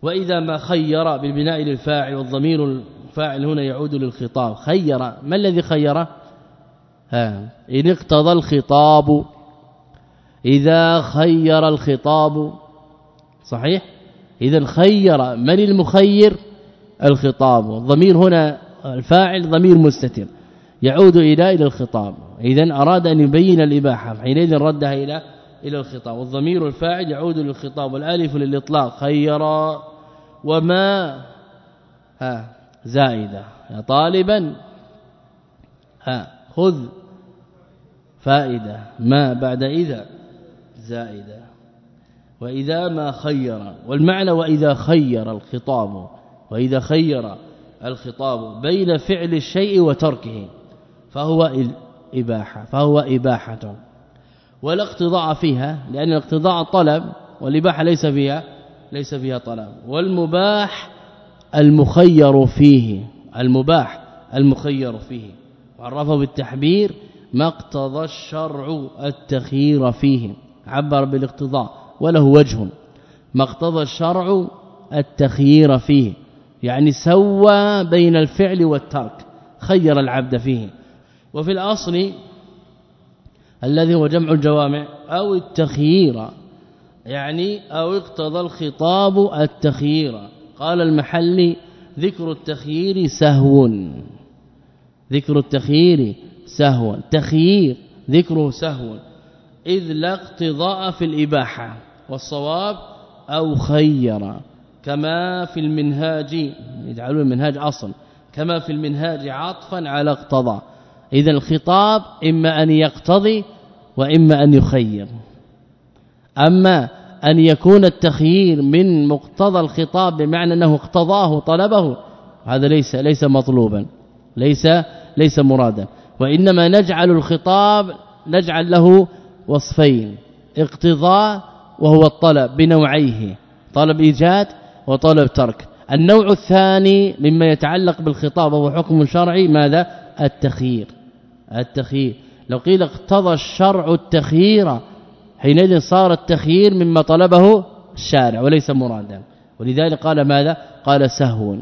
وإذا ما خير بالبناء للفاعل والضمير الفاعل هنا يعود للخطاب. خير. ما الذي خيره ها إن اقتضى الخطاب إذا خير الخطاب. صحيح؟ اذا خير. من المخير؟ الخطاب. الضمير هنا الفاعل ضمير مستتر. يعود إلى إلى الخطاب. إذا أراد أن يبين الإباحة حينئذ ردها إلى إلى الخطاب. والضمير الفاعل يعود للخطاب والألف للإطلاق. خير وما ها زائدة. يا طالبا ها خذ فائدة. ما بعد إذا زائدة. وإذا ما خير. والمعنى وإذا خير الخطاب. وإذا خير الخطاب بين فعل الشيء وتركه. فهو الاباحه فهو إباحة. ولا اقتضاء فيها لأن الاقتضاء طلب والإباحة ليس فيها ليس فيها طلب. والمباح المخير فيه المباح المخير فيه. وعرفه بالتحبير ما اقتضى الشرع التخيير فيه. عبر بالاقتضاء وله وجه. ما اقتضى الشرع التخيير فيه. يعني سوى بين الفعل والترك خير العبد فيه. وفي الأصل الذي هو جمع الجوامع أو التخيير يعني أو اقتضى الخطاب التخيير. قال المحلي ذكر التخيير سهو. ذكر التخيير سهوا تخيير ذكره سهو. إذ لا اقتضاء في الإباحة والصواب أو خير. كما في المنهاج يجعلون المنهاج أصل. كما في المنهاج عطفا على اقتضى إذا الخطاب إما أن يقتضي وإما أن يخير. أما أن يكون التخيير من مقتضى الخطاب بمعنى أنه اقتضاه طلبه هذا ليس ليس مطلوبا ليس ليس مرادا. وإنما نجعل الخطاب نجعل له وصفين اقتضاء وهو الطلب بنوعيه طلب إيجاد وطلب ترك. النوع الثاني مما يتعلق بالخطاب وهو حكم شرعي ماذا؟ التخيير. التخيير. لو قيل اقتضى الشرع التخيير حينئذ صار التخيير مما طلبه الشارع وليس مرادا. ولذلك قال ماذا؟ قال سهو.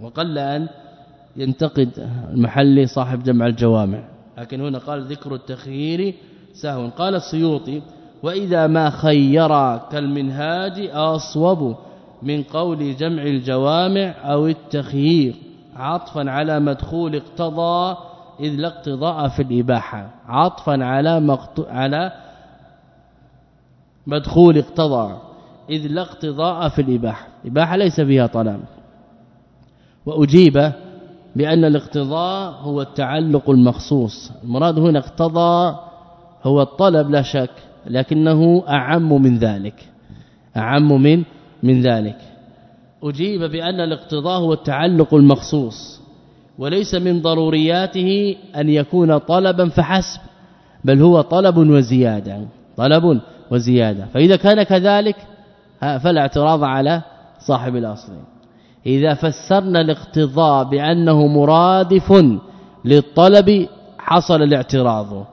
وقل أن ينتقد المحلي صاحب جمع الجوامع. لكن هنا قال ذكر التخيير سهو. قال السيوطي وإذا ما خير كالمنهاج أصوب من قول جمع الجوامع أو التخيير. عطفا على مدخول اقتضى إذ لا اقتضاء في الإباحة. عطفا على مقت... على مدخول اقتضى إذ لا اقتضاء في الإباحة. الإباحة ليس فيها طلب وأجيب بأن الاقتضاء هو التعلق المخصوص. المراد هنا اقتضى هو الطلب لا شك لكنه أعم من ذلك. أعم من من ذلك. أجيب بأن الاقتضاء هو التعلق المخصوص. وليس من ضرورياته أن يكون طلبا فحسب بل هو طلب وزيادة طلب وزيادة. فإذا كان كذلك فلا اعتراض على صاحب الأصل. إذا فسرنا الاقتضاء بأنه مرادف للطلب حصل الاعتراض.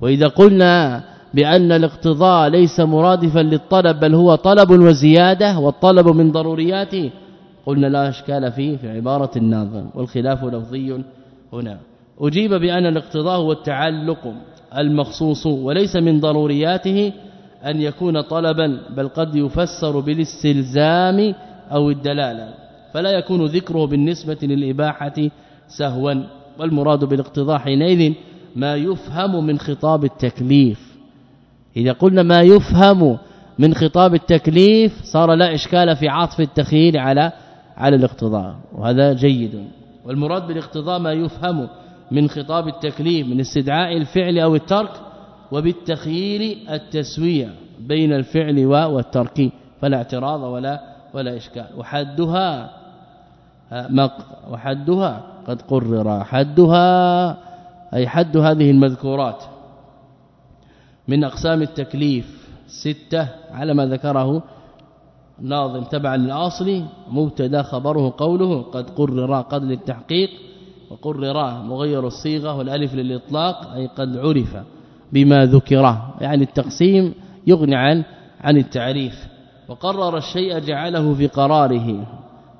وإذا قلنا بأن الاقتضاء ليس مرادفا للطلب بل هو طلب وزيادة والطلب من ضرورياته قلنا لا إشكال فيه في عبارة الناظم والخلاف لفظي هنا. أجيب بأن الاقتضاء هو التعلق المخصوص وليس من ضرورياته أن يكون طلبا بل قد يفسر بالاستلزام أو الدلالة. فلا يكون ذكره بالنسبة للإباحة سهوا والمراد بالاقتضاء حينئذ ما يفهم من خطاب التكليف. إذا قلنا ما يفهم من خطاب التكليف صار لا إشكال في عطف التخيير على على الاقتضاء وهذا جيد. والمراد بالاقتضاء ما يفهم من خطاب التكليف من استدعاء الفعل أو الترك وبالتخيير التسوية بين الفعل والترك. فلا اعتراض ولا ولا إشكال. وحدها وحدها قد قرر. حدها أي حد هذه المذكورات من أقسام التكليف ستة على ما ذكره ناظم تبعا للأصل مبتدأ خبره قوله قد قرر قد للتحقيق وقرر مغير الصيغة والألف للإطلاق أي قد عرف بما ذكر. يعني التقسيم يغني عن عن التعريف. وقرر الشيء جعله في قراره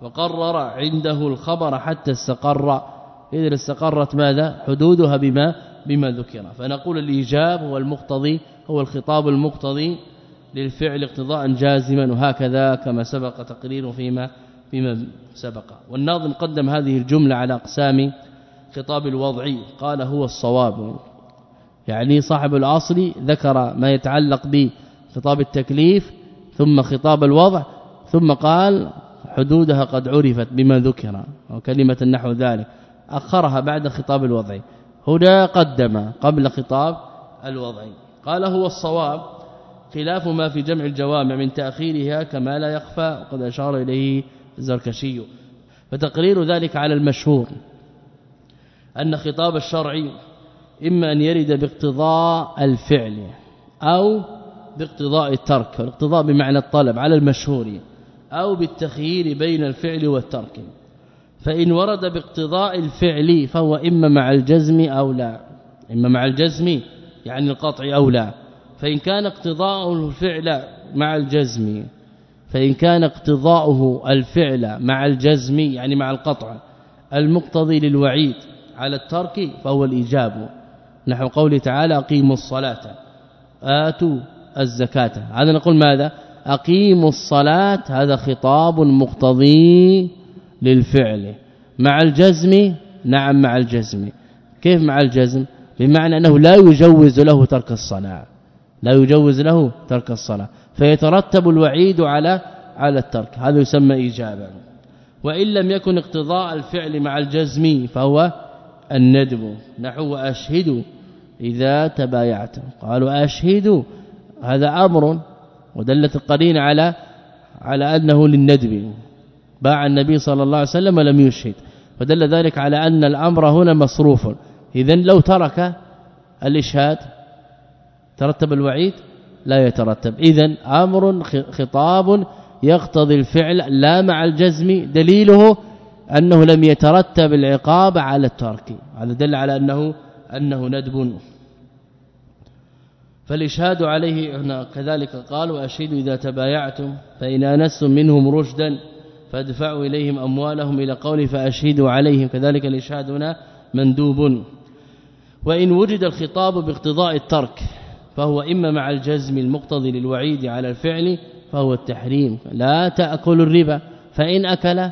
وقرر عنده الخبر حتى استقر. اذا استقرت ماذا؟ حدودها بما بما ذكر. فنقول الإيجاب هو المقتضي هو الخطاب المقتضي. للفعل اقتضاء جازما وهكذا كما سبق تقرير فيما فيما سبق. والناظم قدم هذه الجملة على أقسام خطاب الوضعي قال هو الصواب. يعني صاحب الأصل ذكر ما يتعلق بخطاب التكليف ثم خطاب الوضع ثم قال حدودها قد عرفت بما ذكر وكلمة نحو ذلك. أخرها بعد خطاب الوضع. هنا قدم قبل خطاب الوضع. قال هو الصواب خلاف ما في جمع الجوامع من تأخيرها كما لا يخفى وقد أشار إليه الزركشي. فتقرير ذلك على المشهور أن خطاب الشرع إما أن يرد باقتضاء الفعل أو باقتضاء الترك والاقتضاء بمعنى الطلب على المشهور أو بالتخيير بين الفعل والترك. فإن ورد باقتضاء الفعل فهو إما مع الجزم أو لا. إما مع الجزم يعني القطع أو لا. فإن كان اقتضاء الفعل مع الجزم فإن كان اقتضاؤه الفعل مع الجزم يعني مع القطع المقتضي للوعيد على الترك فهو الإيجاب. نحو قوله تعالى أقيموا الصلاة آتوا الزكاة. هذا نقول ماذا؟ أقيموا الصلاة هذا خطاب مقتضي للفعل. مع الجزم نعم مع الجزم. كيف مع الجزم؟ بمعنى أنه لا يجوز له ترك الصلاة. لا يجوز له ترك الصلاة. فيترتب الوعيد على على الترك. هذا يسمى ايجابا. وإن لم يكن اقتضاء الفعل مع الجزم فهو الندب نحو اشهدوا إذا تبايعتم. قالوا اشهدوا هذا أمر ودلت القرين على على أنه للندب باع النبي صلى الله عليه وسلم ولم يشهد. فدل ذلك على أن الأمر هنا مصروف. اذا لو ترك الإشهاد ترتب الوعيد؟ لا يترتب. اذا أمر خطاب يقتضي الفعل لا مع الجزم. دليله أنه لم يترتب العقاب على الترك. هذا دل على أنه أنه ندب. فالإشهاد عليه هنا كذلك قال وأشهد إذا تبايعتم فإن أنستم منهم رشدا فادفعوا إليهم أموالهم إلى قول فأشهدوا عليهم. كذلك الإشهاد هنا مندوب. وإن وجد الخطاب باقتضاء الترك فهو إما مع الجزم المقتضي للوعيد على الفعل فهو التحريم. لا تأكل الربا. فإن أكل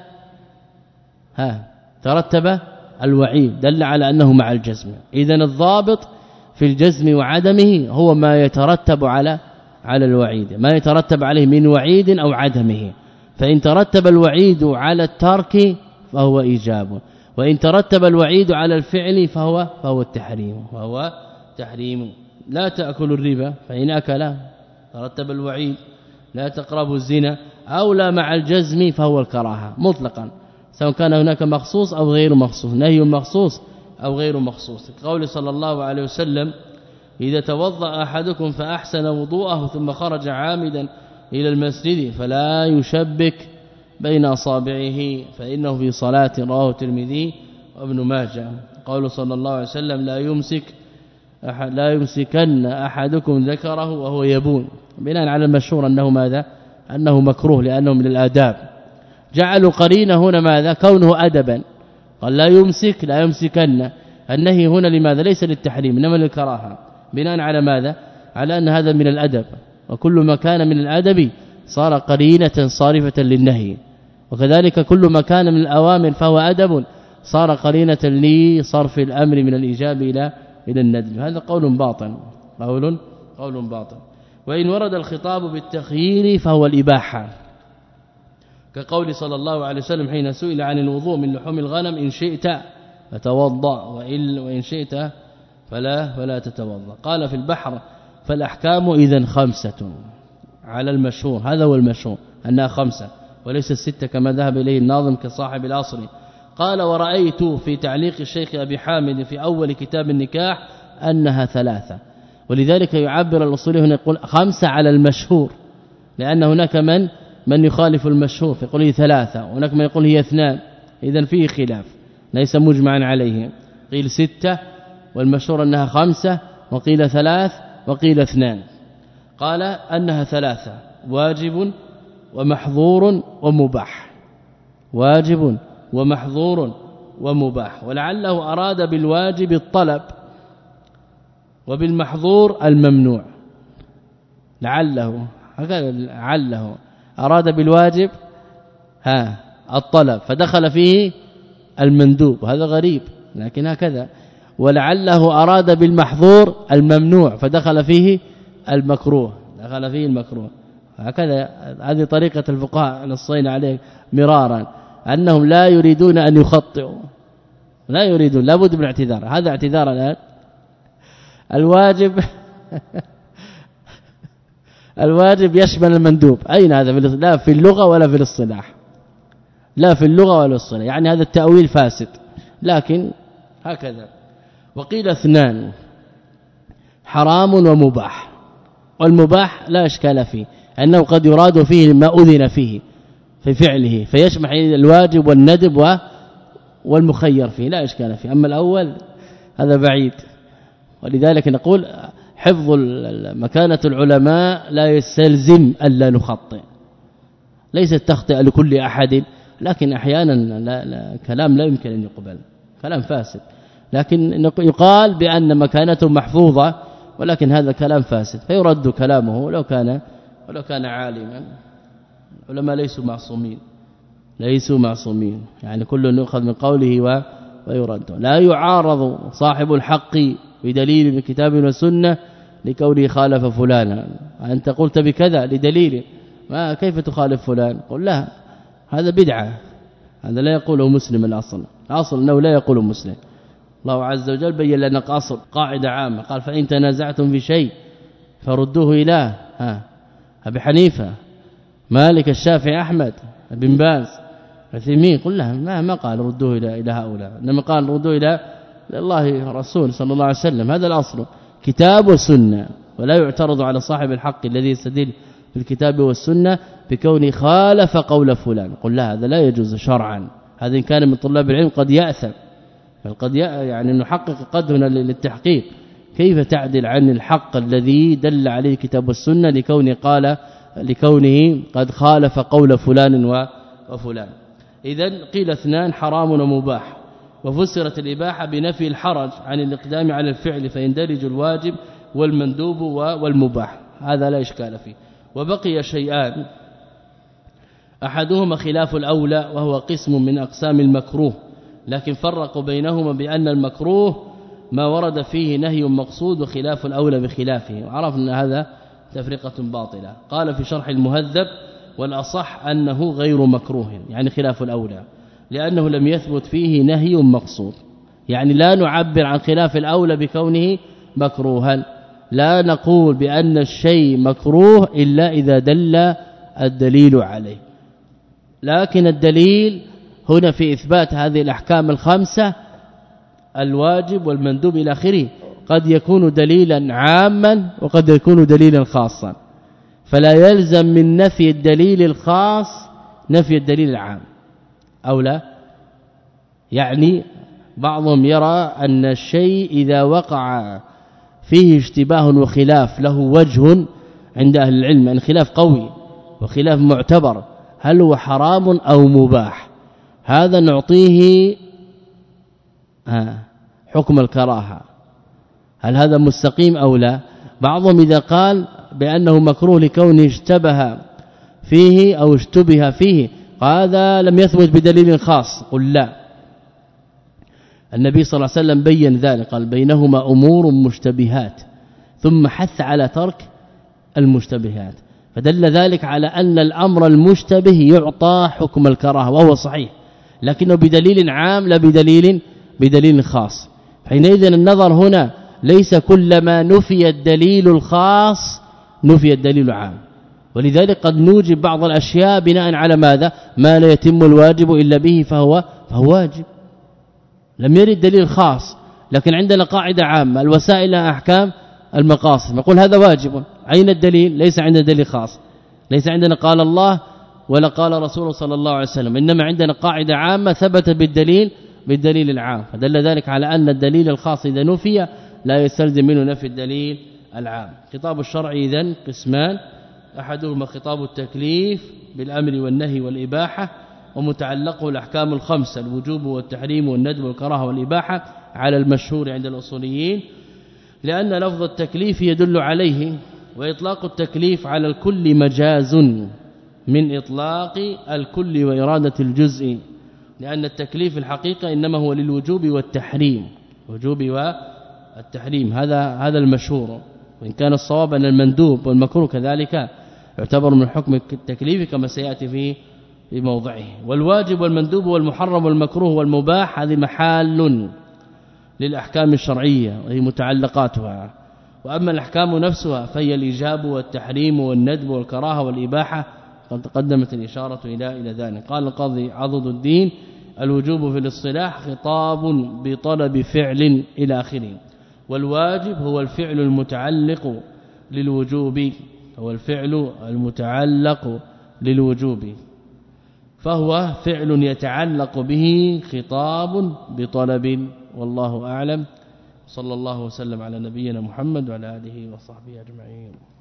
ها ترتب الوعيد دل على أنه مع الجزم. اذا الضابط في الجزم وعدمه هو ما يترتب على على الوعيد ما يترتب عليه من وعيد أو عدمه. فإن ترتب الوعيد على الترك فهو إيجاب. وإن ترتب الوعيد على الفعل فهو فهو التحريم وهو تحريم. لا تأكل الربا فإن أكل ترتب الوعيد لا تقربوا الزنا أو لا مع الجزم فهو الكراهة مطلقا سواء كان هناك مخصوص أو غير مخصوص نهي مخصوص أو غير مخصوص. قول صلى الله عليه وسلم إذا توضأ أحدكم فأحسن وضوءه ثم خرج عامدا إلى المسجد فلا يشبك بين أصابعه فإنه في صلاة. رواه الترمذي وابن ماجه. قول صلى الله عليه وسلم لا يمسك لا يمسكن أحدكم ذكره وهو يبون. بناء على المشهور أنه ماذا؟ أنه مكروه لأنه من الآداب. جعلوا قرينه هنا ماذا؟ كونه ادبا. قال لا يمسك لا يمسكن. النهي هنا لماذا؟ ليس للتحريم إنما للكراهة. بناء على ماذا؟ على أن هذا من الأدب. وكل ما كان من الأدب صار قرينة صارفة للنهي. وكذلك كل ما كان من الأوامر فهو أدب صار قرينة لصرف الأمر من الإيجاب إلى إلى الندب هذا قول باطن قول قول باطن وإن ورد الخطاب بالتخيير فهو الإباحة. كقول صلى الله عليه وسلم حين سئل عن الوضوء من لحوم الغنم إن شئت فتوضأ وإن وإن شئت فلا فلا تتوضأ. قال في البحر فالأحكام اذا خمسة على المشهور. هذا هو المشهور أنها خمسة وليس السته كما ذهب إليه الناظم كصاحب الاصل قال ورأيت في تعليق الشيخ أبي حامد في أول كتاب النكاح أنها ثلاثة. ولذلك يعبر الاصولي هنا يقول خمسة على المشهور لأن هناك من من يخالف المشهور فيقول ثلاثة وهناك من يقول هي اثنان. اذا فيه خلاف ليس مجمعا عليه. قيل ستة والمشهور أنها خمسة وقيل ثلاث وقيل اثنان. قال أنها ثلاثة واجب ومحظور ومباح. واجب ومحظور ومباح. ولعله أراد بالواجب الطلب وبالمحظور الممنوع. لعله هكذا لعله أراد بالواجب ها الطلب. فدخل فيه المندوب. هذا غريب لكن هكذا. ولعله أراد بالمحظور الممنوع. فدخل فيه المكروه. دخل فيه المكروه. هكذا هذه طريقة الفقهاء نصين عليه مرارا. أنهم لا يريدون أن يخطئوا. لا يريدون لابد من اعتذار. هذا اعتذار الآن. الواجب الواجب يشمل المندوب. أين هذا؟ لا في اللغة ولا في الاصطلاح. لا في اللغة ولا الاصطلاح. يعني هذا التأويل فاسد. لكن هكذا. وقيل اثنان. حرام ومباح. والمباح لا إشكال فيه. أنه قد يراد فيه ما أذن فيه. في فعله فيشمح الواجب والندب والمخير فيه لا إشكال فيه. أما الأول هذا بعيد. ولذلك نقول حفظ مكانة العلماء لا يستلزم ألا نخطئ. ليست تخطئ لكل أحد لكن أحيانا لا, لا كلام لا يمكن أن يقبل كلام فاسد. لكن يقال بأن مكانته محفوظة ولكن هذا كلام فاسد. فيرد كلامه لو كان ولو كان عالما. العلماء ليسوا معصومين. ليسوا معصومين. يعني كل يؤخذ من قوله ويرد. لا يعارض صاحب الحق بدليل من كتاب وسنة لكونه خالف فلانا أنت قلت بكذا لدليل. ما كيف تخالف فلان؟ قل لا هذا بدعة. هذا لا يقوله مسلم الأصل. الأصل أنه لا يقول مسلم. الله عز وجل بين لنا قاصر قاعدة عامة. قال فإن تنازعتم في شيء فردوه إلى ها أبي حنيفة. مالك الشافعي أحمد بن باز عثيمين قل لها ما ما قال ردوه إلى إلى هؤلاء إنما قال ردوه إلى الله رسول صلى الله عليه وسلم. هذا الأصل. كتاب وسنة. ولا يعترض على صاحب الحق الذي يستدل في الكتاب والسنة بكونه خالف قول فلان. قل لا هذا لا يجوز شرعا. هذا إن كان من طلاب العلم قد يأثم. بل قد يعني نحقق قد هنا للتحقيق. كيف تعدل عن الحق الذي دل عليه كتاب السنة لكونه قال لكونه قد خالف قول فلان وفلان. اذا قيل اثنان حرام ومباح. وفسرت الإباحة بنفي الحرج عن الإقدام على الفعل فيندرج الواجب والمندوب والمباح. هذا لا إشكال فيه. وبقي شيئان. أحدهما خلاف الأولى وهو قسم من أقسام المكروه. لكن فرقوا بينهما بأن المكروه ما ورد فيه نهي مقصود وخلاف الأولى بخلافه. وعرفنا هذا تفرقة باطلة. قال في شرح المهذب والأصح أنه غير مكروه يعني خلاف الأولى لأنه لم يثبت فيه نهي مقصود. يعني لا نعبر عن خلاف الأولى بكونه مكروها. لا نقول بأن الشيء مكروه إلا إذا دل الدليل عليه. لكن الدليل هنا في إثبات هذه الأحكام الخمسة الواجب والمندوب إلى آخره. قد يكون دليلا عاما وقد يكون دليلا خاصا. فلا يلزم من نفي الدليل الخاص نفي الدليل العام. أو لا؟ يعني بعضهم يرى أن الشيء إذا وقع فيه اشتباه وخلاف له وجه عند أهل العلم ان خلاف قوي وخلاف معتبر هل هو حرام أو مباح؟ هذا نعطيه حكم الكراهة. هل هذا مستقيم أو لا؟ بعضهم إذا قال بأنه مكروه لكونه اشتبه فيه أو اشتبه فيه. هذا لم يثبت بدليل خاص. قل لا. النبي صلى الله عليه وسلم بين ذلك قال بينهما أمور مشتبهات ثم حث على ترك المشتبهات. فدل ذلك على أن الأمر المشتبه يعطى حكم الكراهة وهو صحيح لكنه بدليل عام لا بدليل بدليل خاص. حينئذ النظر هنا ليس كلما نفي الدليل الخاص نفي الدليل العام. ولذلك قد نوجب بعض الأشياء بناء على ماذا؟ ما لا يتم الواجب إلا به فهو فهو واجب. لم يرد دليل خاص لكن عندنا قاعدة عامة الوسائل أحكام المقاصد. نقول هذا واجب. أين الدليل؟ ليس عندنا دليل خاص. ليس عندنا قال الله ولا قال رسول صلى الله عليه وسلم. إنما عندنا قاعدة عامة ثبت بالدليل بالدليل العام. فدل ذلك على أن الدليل الخاص إذا نفي لا يستلزم منه نفي الدليل العام. خطاب الشرع اذا قسمان أحدهما خطاب التكليف بالأمر والنهي والإباحة ومتعلقه الاحكام الخمسة الوجوب والتحريم والندب والكراهة والإباحة على المشهور عند الأصوليين لأن لفظ التكليف يدل عليه وإطلاق التكليف على الكل مجاز من إطلاق الكل وإرادة الجزء لأن التكليف الحقيقة إنما هو للوجوب والتحريم وجوب والتحريم هذا هذا المشهور. وإن كان الصواب أن المندوب والمكروه كذلك يعتبر من حكم التكليف كما سيأتي في في موضعه. والواجب والمندوب والمحرم والمكروه والمباح هذه محال للأحكام الشرعية وهي متعلقاتها. وأما الأحكام نفسها فهي الإيجاب والتحريم والندب والكراهة والإباحة قد تقدمت الإشارة إلى إلى ذلك. قال القاضي عضد الدين الوجوب في الاصطلاح خطاب بطلب فعل إلى آخره. والواجب هو الفعل المتعلق للوجوب هو الفعل المتعلق للوجوب. فهو فعل يتعلق به خطاب بطلب والله أعلم. صلى الله وسلم على نبينا محمد وعلى آله وصحبه أجمعين.